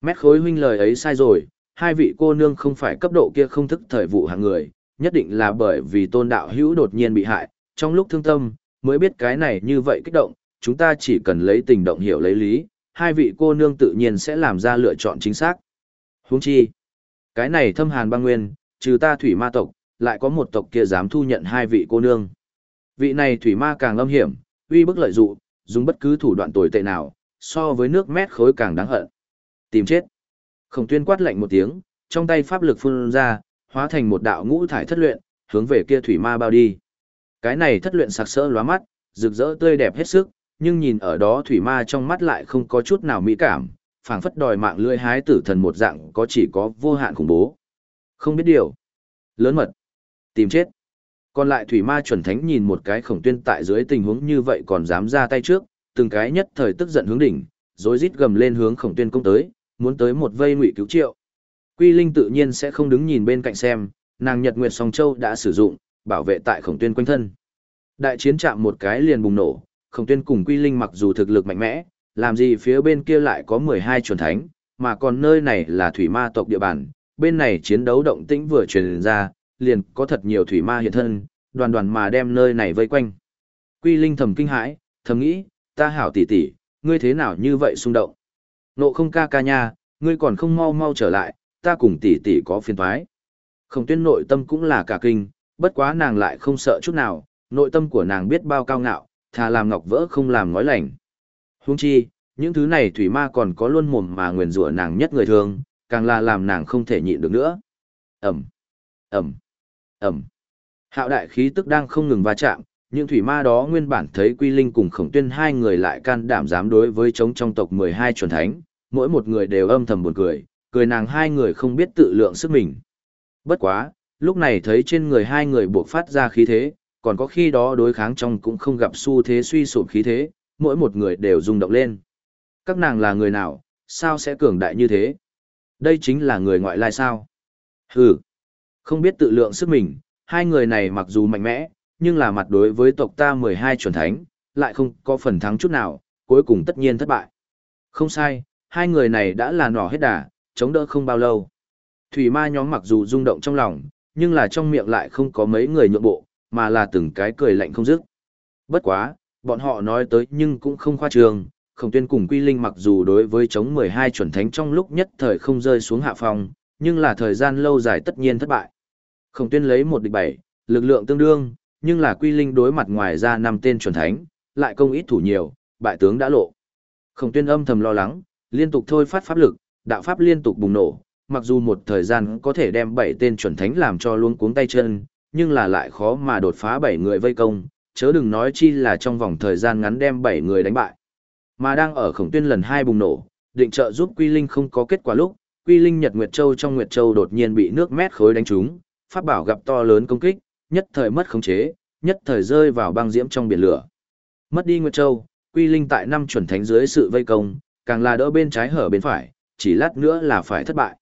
Mét khối huynh lời ấy sai rồi, hai vị cô nương không phải cấp độ kia không thức thời vụ hàng người, nhất định là bởi vì tôn đạo hữu đột nhiên bị hại, trong lúc thương tâm, mới biết cái này như vậy kích động, chúng ta chỉ cần lấy tình động hiểu lấy lý, hai vị cô nương tự nhiên sẽ làm ra lựa chọn chính xác. Huống chi, cái này thâm hàn băng nguyên, trừ ta thủy ma tộc, lại có một tộc kia dám thu nhận hai vị cô nương. Vị này thủy ma càng âm hiểm, uy bức lợi dụ, dùng bất cứ thủ đoạn tồi tệ nào, so với nước mét khối càng đáng hận. Tìm chết. Khổng tuyên quát lạnh một tiếng, trong tay pháp lực phun ra, hóa thành một đạo ngũ thải thất luyện, hướng về kia thủy ma bao đi. Cái này thất luyện sặc sỡ lóa mắt, rực rỡ tươi đẹp hết sức, nhưng nhìn ở đó thủy ma trong mắt lại không có chút nào mỹ cảm, phảng phất đòi mạng lưỡi hái tử thần một dạng có chỉ có vô hạn khủng bố. Không biết điều. Lớn mật. Tìm chết. Còn lại thủy ma chuẩn thánh nhìn một cái khổng tuyên tại dưới tình huống như vậy còn dám ra tay trước, từng cái nhất thời tức giận hướng đỉnh, rồi rít gầm lên hướng khổng tuyên công tới, muốn tới một vây ngụy cứu triệu. Quy Linh tự nhiên sẽ không đứng nhìn bên cạnh xem, nàng Nhật Nguyệt Song Châu đã sử dụng, bảo vệ tại khổng tuyên quanh thân. Đại chiến chạm một cái liền bùng nổ, khổng tuyên cùng Quy Linh mặc dù thực lực mạnh mẽ, làm gì phía bên kia lại có 12 chuẩn thánh, mà còn nơi này là thủy ma tộc địa bàn, bên này chiến đấu động tĩnh vừa truyền ra, liền có thật nhiều thủy ma hiện thân, đoàn đoàn mà đem nơi này vây quanh. Quy Linh thầm kinh hãi, thầm nghĩ, ta hảo tỷ tỷ, ngươi thế nào như vậy xung động? Nộ không ca ca nha, ngươi còn không mau mau trở lại, ta cùng tỷ tỷ có phiền toái. Khổng tuyên nội tâm cũng là cả kinh, bất quá nàng lại không sợ chút nào, nội tâm của nàng biết bao cao ngạo, thà làm ngọc vỡ không làm ngói lành. Huống chi, những thứ này thủy ma còn có luôn mồm mà nguyền rủa nàng nhất người thường, càng là làm nàng không thể nhịn được nữa. Ẩm, Ẩm, Ẩm. Hạo đại khí tức đang không ngừng va chạm, những thủy ma đó nguyên bản thấy Quy Linh cùng Khổng Tuyên hai người lại can đảm dám đối với chống trong tộc 12 chuẩn thánh, mỗi một người đều âm thầm buồn cười, cười nàng hai người không biết tự lượng sức mình. Bất quá, lúc này thấy trên người hai người buộc phát ra khí thế, còn có khi đó đối kháng trong cũng không gặp xu thế suy sụp khí thế, mỗi một người đều rung động lên. Các nàng là người nào, sao sẽ cường đại như thế? Đây chính là người ngoại lai sao? Hừ, không biết tự lượng sức mình, hai người này mặc dù mạnh mẽ, nhưng là mặt đối với tộc ta 12 chuẩn thánh, lại không có phần thắng chút nào, cuối cùng tất nhiên thất bại. Không sai, hai người này đã là nỏ hết đà, chống đỡ không bao lâu. Thủy ma nhóm mặc dù rung động trong lòng, nhưng là trong miệng lại không có mấy người nhượng bộ, mà là từng cái cười lạnh không dứt. Bất quá, bọn họ nói tới nhưng cũng không khoa trương, khổng tuyên cùng quy linh mặc dù đối với chống 12 chuẩn thánh trong lúc nhất thời không rơi xuống hạ phong, nhưng là thời gian lâu dài tất nhiên thất bại. Khổng tuyên lấy một địch bảy, lực lượng tương đương, nhưng là quy linh đối mặt ngoài ra năm tên chuẩn thánh, lại công ít thủ nhiều, bại tướng đã lộ. Khổng tuyên âm thầm lo lắng, liên tục thôi phát pháp lực, đạo pháp liên tục bùng nổ, mặc dù một thời gian có thể đem bảy tên chuẩn thánh làm cho luôn cuống tay chân, nhưng là lại khó mà đột phá bảy người vây công, chớ đừng nói chi là trong vòng thời gian ngắn đem bảy người đánh bại. Mà đang ở khổng tuyên lần hai bùng nổ, định trợ giúp Quy Linh không có kết quả lúc, Quy Linh Nhật Nguyệt Châu trong Nguyệt Châu đột nhiên bị nước mét khối đánh trúng, pháp bảo gặp to lớn công kích, nhất thời mất khống chế, nhất thời rơi vào băng diễm trong biển lửa. Mất đi Nguyệt Châu, Quy Linh tại năm chuẩn thánh dưới sự vây công, càng là đỡ bên trái hở bên phải, chỉ lát nữa là phải thất bại.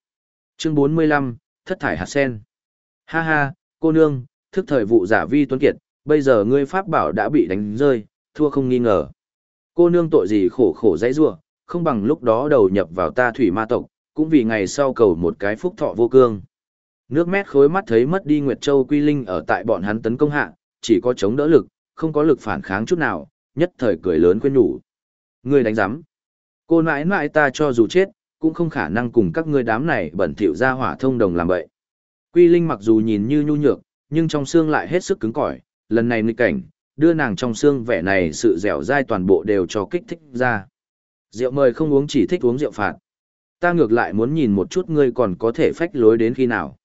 Chương 45, thất thải hạt sen. Ha ha, cô nương, thức thời vụ giả vi tuấn kiệt, bây giờ ngươi pháp bảo đã bị đánh rơi, thua không nghi ngờ. Cô nương tội gì khổ khổ dãy rua, không bằng lúc đó đầu nhập vào ta thủy ma tộc, cũng vì ngày sau cầu một cái phúc thọ vô cương. Nước mét khối mắt thấy mất đi Nguyệt Châu Quy Linh ở tại bọn hắn tấn công hạ, chỉ có chống đỡ lực, không có lực phản kháng chút nào, nhất thời cười lớn quên nhủ. Ngươi đánh giám. Cô nãi nãi ta cho dù chết, cũng không khả năng cùng các ngươi đám này bẩn thỉu ra hỏa thông đồng làm vậy. Quy Linh mặc dù nhìn như nhu nhược, nhưng trong xương lại hết sức cứng cỏi, lần này nghịch cảnh, đưa nàng trong xương vẻ này sự dẻo dai toàn bộ đều cho kích thích ra. Rượu mời không uống chỉ thích uống rượu phạt. Ta ngược lại muốn nhìn một chút ngươi còn có thể phách lối đến khi nào.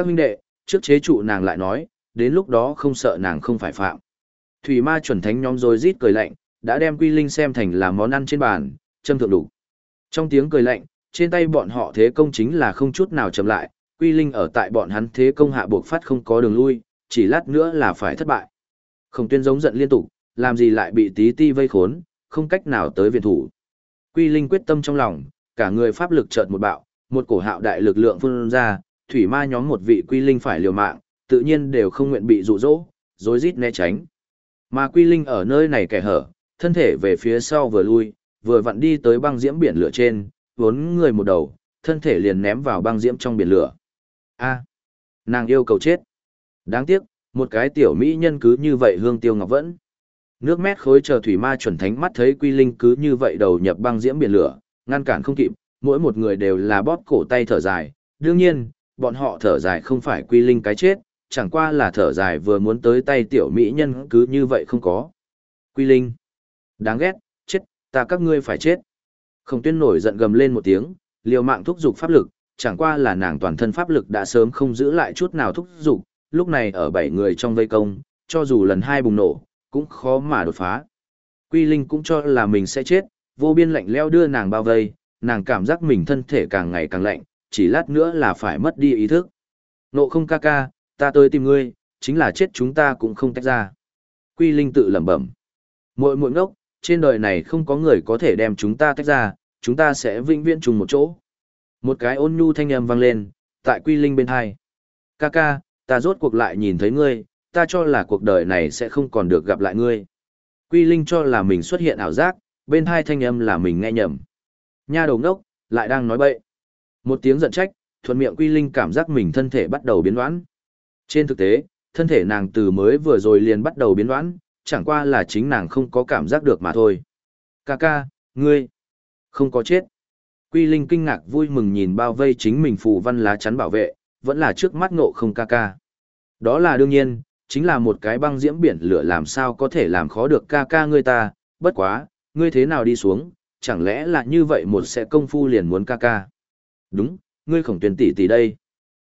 Các huynh đệ, trước chế trụ nàng lại nói, đến lúc đó không sợ nàng không phải phạm. Thủy ma chuẩn thánh nhóm rồi rít cười lạnh, đã đem quy linh xem thành là món ăn trên bàn, châm thượng đủ. Trong tiếng cười lạnh, trên tay bọn họ thế công chính là không chút nào chậm lại, quy linh ở tại bọn hắn thế công hạ buộc phát không có đường lui, chỉ lát nữa là phải thất bại. Khổng tuyên giống giận liên tục, làm gì lại bị tí ti vây khốn, không cách nào tới viện thủ. Quy Linh quyết tâm trong lòng, cả người pháp lực chợt một bạo, một cổ hạo đại lực lượng phun ra, thủy ma nhóm một vị Quy Linh phải liều mạng, tự nhiên đều không nguyện bị dụ dỗ, rối rít né tránh. Mà Quy Linh ở nơi này kẻ hở, thân thể về phía sau vừa lui, vừa vặn đi tới băng diễm biển lửa trên, vốn người một đầu, thân thể liền ném vào băng diễm trong biển lửa. A, nàng yêu cầu chết. Đáng tiếc, một cái tiểu mỹ nhân cứ như vậy hương tiêu ngọc vẫn. Nước mét khối chờ thủy ma chuẩn thánh mắt thấy quy linh cứ như vậy đầu nhập băng diễm biển lửa, ngăn cản không kịp, mỗi một người đều là bóp cổ tay thở dài. Đương nhiên, bọn họ thở dài không phải quy linh cái chết, chẳng qua là thở dài vừa muốn tới tay tiểu mỹ nhân cứ như vậy không có. Quy linh. Đáng ghét, chết, ta các ngươi phải chết. Không tuyên nổi giận gầm lên một tiếng, liều mạng thúc giục pháp lực, chẳng qua là nàng toàn thân pháp lực đã sớm không giữ lại chút nào thúc giục, lúc này ở bảy người trong vây công, cho dù lần hai bùng nổ, cũng khó mà đột phá. Quy Linh cũng cho là mình sẽ chết, vô biên lạnh leo đưa nàng bao vây, nàng cảm giác mình thân thể càng ngày càng lạnh, chỉ lát nữa là phải mất đi ý thức. Nộ không ca ca, ta tới tìm ngươi, chính là chết chúng ta cũng không tách ra. Quy Linh tự lẩm bẩm. Muội muội ngốc, trên đời này không có người có thể đem chúng ta tách ra, chúng ta sẽ vĩnh viễn chung một chỗ. Một cái ôn nhu thanh âm vang lên, tại Quy Linh bên hai. Ca ca, ta rốt cuộc lại nhìn thấy ngươi, ta cho là cuộc đời này sẽ không còn được gặp lại ngươi. Quy Linh cho là mình xuất hiện ảo giác, bên hai thanh âm là mình nghe nhầm. Nha đầu ngốc, lại đang nói bậy. Một tiếng giận trách, thuận miệng Quy Linh cảm giác mình thân thể bắt đầu biến đoán. Trên thực tế, thân thể nàng từ mới vừa rồi liền bắt đầu biến đoán, chẳng qua là chính nàng không có cảm giác được mà thôi. Ca ca, ngươi, không có chết. Quy Linh kinh ngạc vui mừng nhìn bao vây chính mình phù văn lá chắn bảo vệ, vẫn là trước mắt ngộ không ca ca. Đó là đương nhiên, chính là một cái băng diễm biển lửa làm sao có thể làm khó được ca ca ngươi ta, bất quá, ngươi thế nào đi xuống, chẳng lẽ là như vậy một sẽ công phu liền muốn ca ca. Đúng, ngươi khổng tuyển tỷ tỷ đây.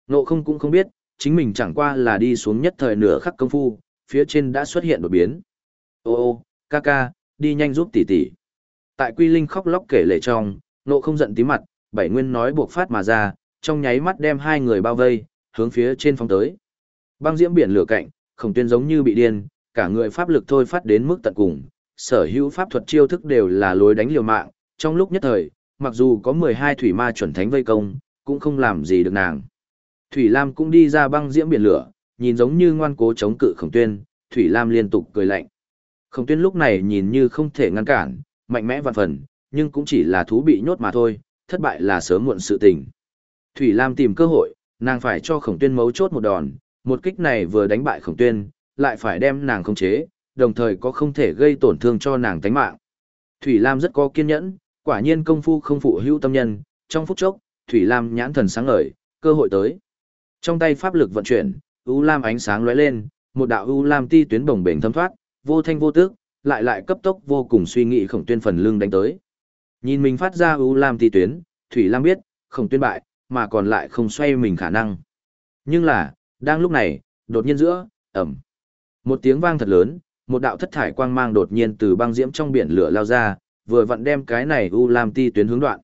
nộ không cũng không biết, chính mình chẳng qua là đi xuống nhất thời nửa khắc công phu, phía trên đã xuất hiện đột biến. Ô ô, ca ca, đi nhanh giúp tỷ tỷ. Tại Quy Linh khóc lóc kể lệ trong, nộ không giận tí mặt, bảy nguyên nói buộc phát mà ra, trong nháy mắt đem hai người bao vây, hướng phía trên phóng tới. Băng diễm biển lửa cạnh, khổng tuyên giống như bị điên, cả người pháp lực thôi phát đến mức tận cùng, sở hữu pháp thuật chiêu thức đều là lối đánh liều mạng, trong lúc nhất thời, mặc dù có 12 thủy ma chuẩn thánh vây công, cũng không làm gì được nàng. Thủy Lam cũng đi ra băng diễm biển lửa, nhìn giống như ngoan cố chống cự khổng tuyên, Thủy Lam liên tục cười lạnh. Khổng tuyên lúc này nhìn như không thể ngăn cản, mạnh mẽ vạn phần, nhưng cũng chỉ là thú bị nhốt mà thôi, thất bại là sớm muộn sự tình. Thủy Lam tìm cơ hội, nàng phải cho khổng tuyên mấu chốt một đòn, một kích này vừa đánh bại khổng tuyên, lại phải đem nàng khống chế, đồng thời có không thể gây tổn thương cho nàng tánh mạng. Thủy Lam rất có kiên nhẫn, quả nhiên công phu không phụ hữu tâm nhân, trong phút chốc, Thủy Lam nhãn thần sáng ngời, cơ hội tới. Trong tay pháp lực vận chuyển, U Lam ánh sáng lóe lên, một đạo U Lam ti tuyến bồng bềnh thâm thoát, vô thanh vô tức, lại lại cấp tốc vô cùng suy nghĩ khổng tuyên phần lưng đánh tới. Nhìn mình phát ra U Lam ti tuyến, Thủy Lam biết, khổng tuyên bại, mà còn lại không xoay mình khả năng. Nhưng là, đang lúc này, đột nhiên giữa, ẩm. Một tiếng vang thật lớn, một đạo thất thải quang mang đột nhiên từ băng diễm trong biển lửa lao ra, vừa vặn đem cái này U Lam ti tuyến hướng đoạn.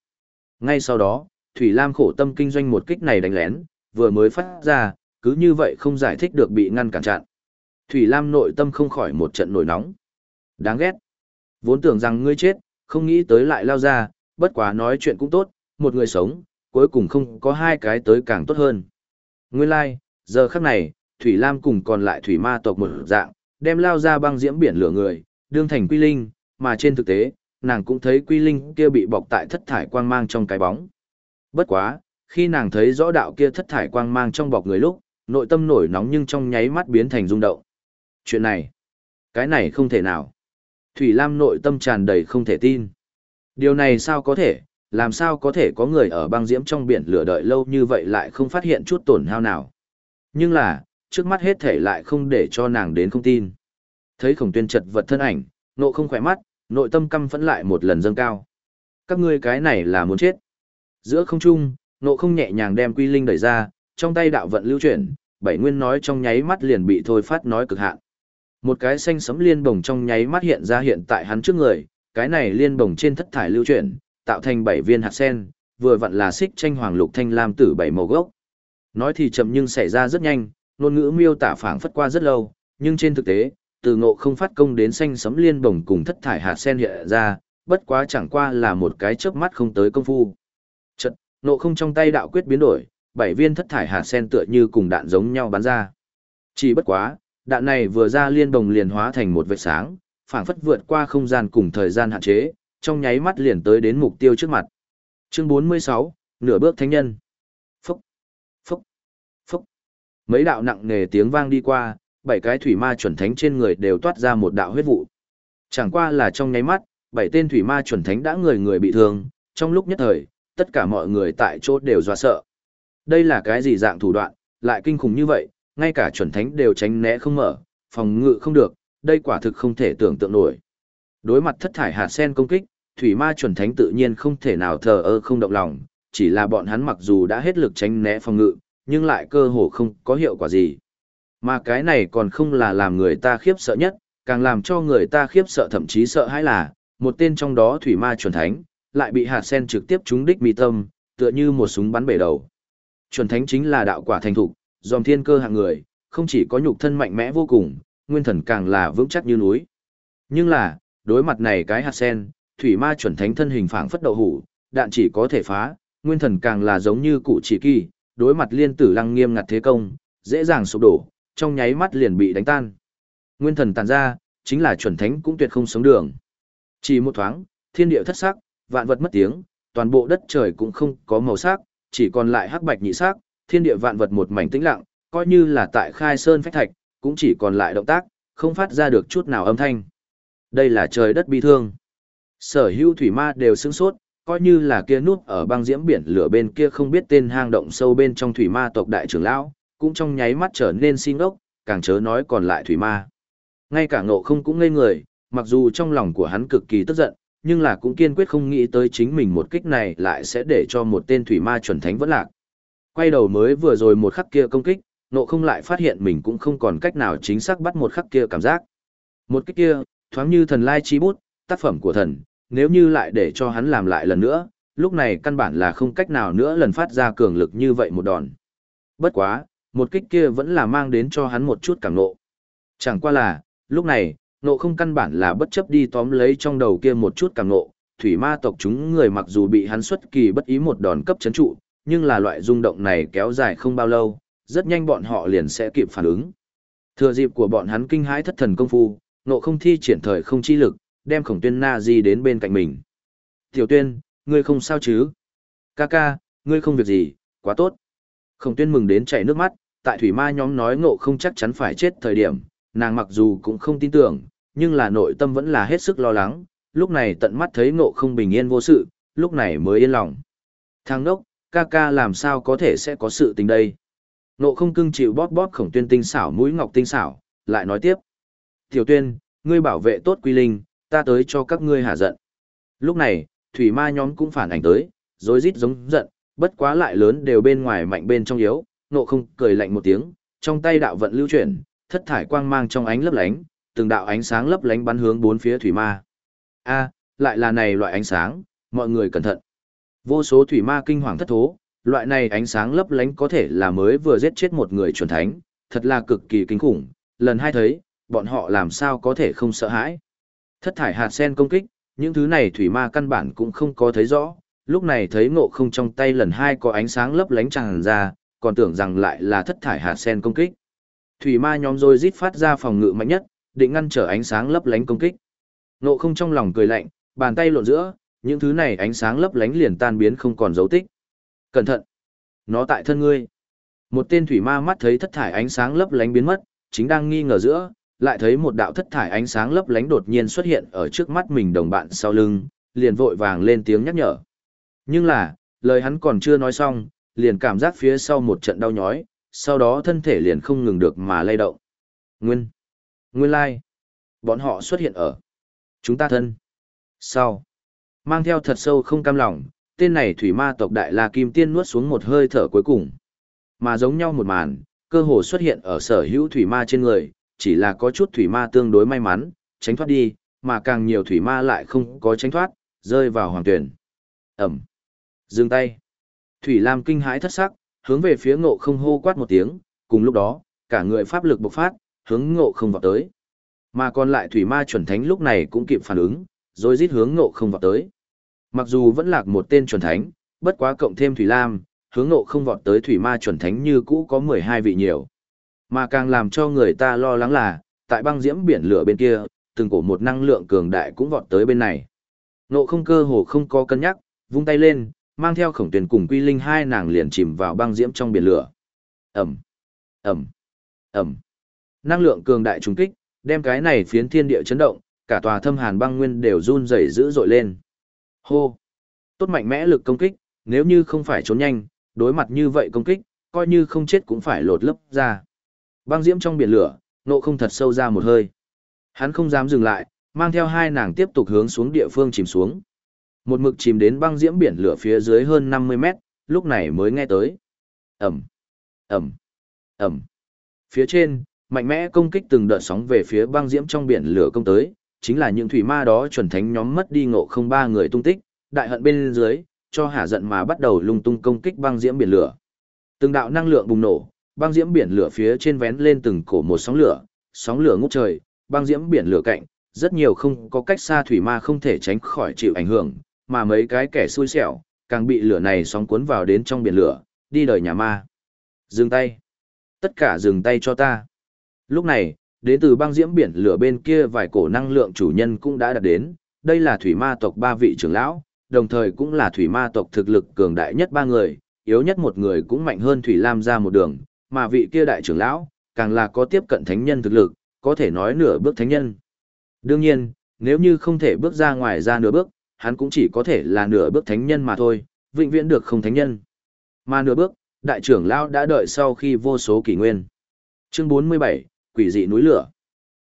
Ngay sau đó, Thủy Lam khổ tâm kinh doanh một kích này đánh lén, vừa mới phát ra, cứ như vậy không giải thích được bị ngăn cản chặn. Thủy Lam nội tâm không khỏi một trận nổi nóng. Đáng ghét. Vốn tưởng rằng ngươi chết, không nghĩ tới lại lao ra, bất quá nói chuyện cũng tốt, một người sống, cuối cùng không có hai cái tới càng tốt hơn. Nguyên lai, like, giờ khắc này, Thủy Lam cùng còn lại Thủy Ma tộc một dạng, đem lao ra băng diễm biển lửa người, đương thành quy linh, mà trên thực tế, nàng cũng thấy quy linh kia bị bọc tại thất thải quang mang trong cái bóng. Bất quá, khi nàng thấy rõ đạo kia thất thải quang mang trong bọc người lúc, nội tâm nổi nóng nhưng trong nháy mắt biến thành rung động. Chuyện này, cái này không thể nào. Thủy Lam nội tâm tràn đầy không thể tin. Điều này sao có thể, làm sao có thể có người ở băng diễm trong biển lửa đợi lâu như vậy lại không phát hiện chút tổn hao nào. Nhưng là, trước mắt hết thể lại không để cho nàng đến không tin. Thấy khổng tuyên chật vật thân ảnh, nộ không khỏe mắt, nội tâm căm phẫn lại một lần dâng cao. Các ngươi cái này là muốn chết. Giữa không trung, nộ không nhẹ nhàng đem quy linh đẩy ra, trong tay đạo vận lưu chuyển, bảy nguyên nói trong nháy mắt liền bị thôi phát nói cực hạn. Một cái xanh sấm liên bồng trong nháy mắt hiện ra hiện tại hắn trước người, cái này liên bồng trên thất thải lưu chuyển, tạo thành bảy viên hạt sen, vừa vặn là xích tranh hoàng lục thanh lam tử bảy màu gốc. Nói thì chậm nhưng xảy ra rất nhanh, ngôn ngữ miêu tả phảng phất qua rất lâu, nhưng trên thực tế, từ ngộ không phát công đến xanh sấm liên bồng cùng thất thải hạt sen hiện ra, bất quá chẳng qua là một cái chớp mắt không tới công phu. Chật, ngộ không trong tay đạo quyết biến đổi, bảy viên thất thải hạt sen tựa như cùng đạn giống nhau bắn ra. Chỉ bất quá, đạn này vừa ra liên bồng liền hóa thành một vệt sáng, phảng phất vượt qua không gian cùng thời gian hạn chế, trong nháy mắt liền tới đến mục tiêu trước mặt. Chương 46, nửa bước thánh nhân. Phúc, phúc, phúc. Mấy đạo nặng nề tiếng vang đi qua, bảy cái thủy ma chuẩn thánh trên người đều toát ra một đạo huyết vụ. Chẳng qua là trong nháy mắt, bảy tên thủy ma chuẩn thánh đã người người bị thương, trong lúc nhất thời, tất cả mọi người tại chỗ đều dọa sợ. Đây là cái gì dạng thủ đoạn, lại kinh khủng như vậy, ngay cả chuẩn thánh đều tránh né không mở, phòng ngự không được, đây quả thực không thể tưởng tượng nổi. Đối mặt thất thải hạt sen công kích, thủy ma chuẩn thánh tự nhiên không thể nào thờ ơ không động lòng, chỉ là bọn hắn mặc dù đã hết lực tránh né phòng ngự, nhưng lại cơ hồ không có hiệu quả gì. Mà cái này còn không là làm người ta khiếp sợ nhất, càng làm cho người ta khiếp sợ thậm chí sợ hãi là, một tên trong đó thủy ma chuẩn thánh, lại bị hạt sen trực tiếp trúng đích mi tâm, tựa như một súng bắn bể đầu. Chuẩn thánh chính là đạo quả thành thục, dòm thiên cơ hạng người, không chỉ có nhục thân mạnh mẽ vô cùng, nguyên thần càng là vững chắc như núi. Nhưng là, đối mặt này cái hạt sen, thủy ma chuẩn thánh thân hình phảng phất đậu hủ, đạn chỉ có thể phá, nguyên thần càng là giống như cụ chỉ kỳ, đối mặt liên tử lăng nghiêm ngặt thế công, dễ dàng sụp đổ, trong nháy mắt liền bị đánh tan. Nguyên thần tàn ra, chính là chuẩn thánh cũng tuyệt không sống đường. Chỉ một thoáng, thiên địa thất sắc, vạn vật mất tiếng, toàn bộ đất trời cũng không có màu sắc, chỉ còn lại hắc bạch nhị sắc, thiên địa vạn vật một mảnh tĩnh lặng, coi như là tại khai sơn phách thạch, cũng chỉ còn lại động tác, không phát ra được chút nào âm thanh. Đây là trời đất bi thương. Sở hữu thủy ma đều sững sốt, coi như là kia nút ở băng diễm biển lửa bên kia không biết tên hang động sâu bên trong thủy ma tộc đại trưởng lão, cũng trong nháy mắt trở nên xin ốc, càng chớ nói còn lại thủy ma. Ngay cả ngộ không cũng ngây người, mặc dù trong lòng của hắn cực kỳ tức giận, nhưng là cũng kiên quyết không nghĩ tới chính mình một kích này lại sẽ để cho một tên thủy ma chuẩn thánh vẫn lạc. Quay đầu mới vừa rồi một khắc kia công kích, ngộ không lại phát hiện mình cũng không còn cách nào chính xác bắt một khắc kia cảm giác. Một kích kia, thoáng như thần lai chi bút, tác phẩm của thần, nếu như lại để cho hắn làm lại lần nữa, lúc này căn bản là không cách nào nữa lần phát ra cường lực như vậy một đòn. Bất quá, một kích kia vẫn là mang đến cho hắn một chút cảm nộ. Chẳng qua là, lúc này, nộ không căn bản là bất chấp đi tóm lấy trong đầu kia một chút cảm nộ, thủy ma tộc chúng người mặc dù bị hắn xuất kỳ bất ý một đòn cấp chấn trụ, nhưng là loại rung động này kéo dài không bao lâu, rất nhanh bọn họ liền sẽ kịp phản ứng. Thừa dịp của bọn hắn kinh hãi thất thần công phu, nộ không thi triển thời không chi lực, đem khổng tuyên na di đến bên cạnh mình. Tiểu tuyên, ngươi không sao chứ? Ca ca, ngươi không việc gì, quá tốt. Khổng tuyên mừng đến chảy nước mắt, tại thủy ma nhóm nói ngộ không chắc chắn phải chết thời điểm, nàng mặc dù cũng không tin tưởng, nhưng là nội tâm vẫn là hết sức lo lắng, lúc này tận mắt thấy ngộ không bình yên vô sự, lúc này mới yên lòng. Thằng đốc, ca ca làm sao có thể sẽ có sự tình đây? Ngộ không cưng chịu bóp bóp khổng tuyên tinh xảo mũi ngọc tinh xảo, lại nói tiếp. Tiểu tuyên, ngươi bảo vệ tốt quy linh, ta tới cho các ngươi hạ giận. Lúc này, thủy ma nhóm cũng phản ảnh tới, rối rít giống giận, bất quá lại lớn đều bên ngoài mạnh bên trong yếu, nộ không cười lạnh một tiếng, trong tay đạo vận lưu chuyển, thất thải quang mang trong ánh lấp lánh, từng đạo ánh sáng lấp lánh bắn hướng bốn phía thủy ma. A, lại là này loại ánh sáng, mọi người cẩn thận. Vô số thủy ma kinh hoàng thất thố, loại này ánh sáng lấp lánh có thể là mới vừa giết chết một người chuẩn thánh, thật là cực kỳ kinh khủng, lần hai thấy, bọn họ làm sao có thể không sợ hãi. Thất thải hạt sen công kích, những thứ này thủy ma căn bản cũng không có thấy rõ, lúc này thấy ngộ không trong tay lần hai có ánh sáng lấp lánh tràn ra, còn tưởng rằng lại là thất thải hạt sen công kích. Thủy ma nhóm rồi rít phát ra phòng ngự mạnh nhất, định ngăn trở ánh sáng lấp lánh công kích. Ngộ không trong lòng cười lạnh, bàn tay lộn giữa, những thứ này ánh sáng lấp lánh liền tan biến không còn dấu tích. Cẩn thận! Nó tại thân ngươi. Một tên thủy ma mắt thấy thất thải ánh sáng lấp lánh biến mất, chính đang nghi ngờ giữa, lại thấy một đạo thất thải ánh sáng lấp lánh đột nhiên xuất hiện ở trước mắt mình đồng bạn sau lưng, liền vội vàng lên tiếng nhắc nhở. Nhưng là, lời hắn còn chưa nói xong, liền cảm giác phía sau một trận đau nhói, sau đó thân thể liền không ngừng được mà lay động. Nguyên. Nguyên lai. Bọn họ xuất hiện ở. Chúng ta thân. Sau. Mang theo thật sâu không cam lòng, tên này thủy ma tộc đại la kim tiên nuốt xuống một hơi thở cuối cùng. Mà giống nhau một màn, cơ hồ xuất hiện ở sở hữu thủy ma trên người, chỉ là có chút thủy ma tương đối may mắn, tránh thoát đi, mà càng nhiều thủy ma lại không có tránh thoát, rơi vào hoàng tuyển. Ẩm. Dừng tay. Thủy Lam kinh hãi thất sắc, hướng về phía ngộ không hô quát một tiếng, cùng lúc đó, cả người pháp lực bộc phát, hướng ngộ không vào tới. Mà còn lại thủy ma chuẩn thánh lúc này cũng kịp phản ứng, rồi rít hướng ngộ không vào tới. Mặc dù vẫn lạc một tên chuẩn thánh, bất quá cộng thêm thủy lam, hướng ngộ không vọt tới thủy ma chuẩn thánh như cũ có 12 vị nhiều. Mà càng làm cho người ta lo lắng là, tại băng diễm biển lửa bên kia, từng cổ một năng lượng cường đại cũng vọt tới bên này. Ngộ không cơ hồ không có cân nhắc, vung tay lên, mang theo khổng tuyển cùng quy linh hai nàng liền chìm vào băng diễm trong biển lửa. Ẩm, Ẩm, Ẩm. Năng lượng cường đại trùng kích, đem cái này phiến thiên địa chấn động, cả tòa thâm hàn băng nguyên đều run rẩy dữ dội lên. Hô! Tốt mạnh mẽ lực công kích, nếu như không phải trốn nhanh, đối mặt như vậy công kích, coi như không chết cũng phải lột lấp ra. Băng diễm trong biển lửa, nộ không thật sâu ra một hơi. Hắn không dám dừng lại, mang theo hai nàng tiếp tục hướng xuống địa phương chìm xuống. Một mực chìm đến băng diễm biển lửa phía dưới hơn 50 mét, lúc này mới nghe tới. Ẩm, Ẩm, Ẩm. Phía trên, mạnh mẽ công kích từng đợt sóng về phía băng diễm trong biển lửa công tới, chính là những thủy ma đó chuẩn thánh nhóm mất đi ngộ không ba người tung tích, đại hận bên dưới, cho hả giận mà bắt đầu lung tung công kích băng diễm biển lửa. Từng đạo năng lượng bùng nổ, băng diễm biển lửa phía trên vén lên từng cổ một sóng lửa, sóng lửa ngút trời, băng diễm biển lửa cạnh, rất nhiều không có cách xa thủy ma không thể tránh khỏi chịu ảnh hưởng, mà mấy cái kẻ xui xẻo, càng bị lửa này sóng cuốn vào đến trong biển lửa, đi đời nhà ma. Dừng tay. Tất cả dừng tay cho ta. Lúc này, đến từ băng diễm biển lửa bên kia vài cổ năng lượng chủ nhân cũng đã đạt đến, đây là thủy ma tộc ba vị trưởng lão, đồng thời cũng là thủy ma tộc thực lực cường đại nhất ba người, yếu nhất một người cũng mạnh hơn thủy lam ra một đường, mà vị kia đại trưởng lão, càng là có tiếp cận thánh nhân thực lực, có thể nói nửa bước thánh nhân. Đương nhiên, nếu như không thể bước ra ngoài ra nửa bước, hắn cũng chỉ có thể là nửa bước thánh nhân mà thôi, vĩnh viễn được không thánh nhân. Mà nửa bước, đại trưởng lão đã đợi sau khi vô số kỷ nguyên. Chương 47, quỷ dị núi lửa.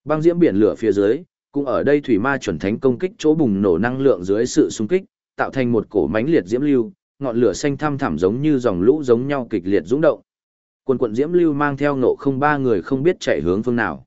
Băng diễm biển lửa phía dưới, cũng ở đây thủy ma chuẩn thánh công kích chỗ bùng nổ năng lượng dưới sự xung kích, tạo thành một cổ mãnh liệt diễm lưu, ngọn lửa xanh thăm thẳm giống như dòng lũ giống nhau kịch liệt dũng động. Quần quận diễm lưu mang theo nộ không ba người không biết chạy hướng phương nào.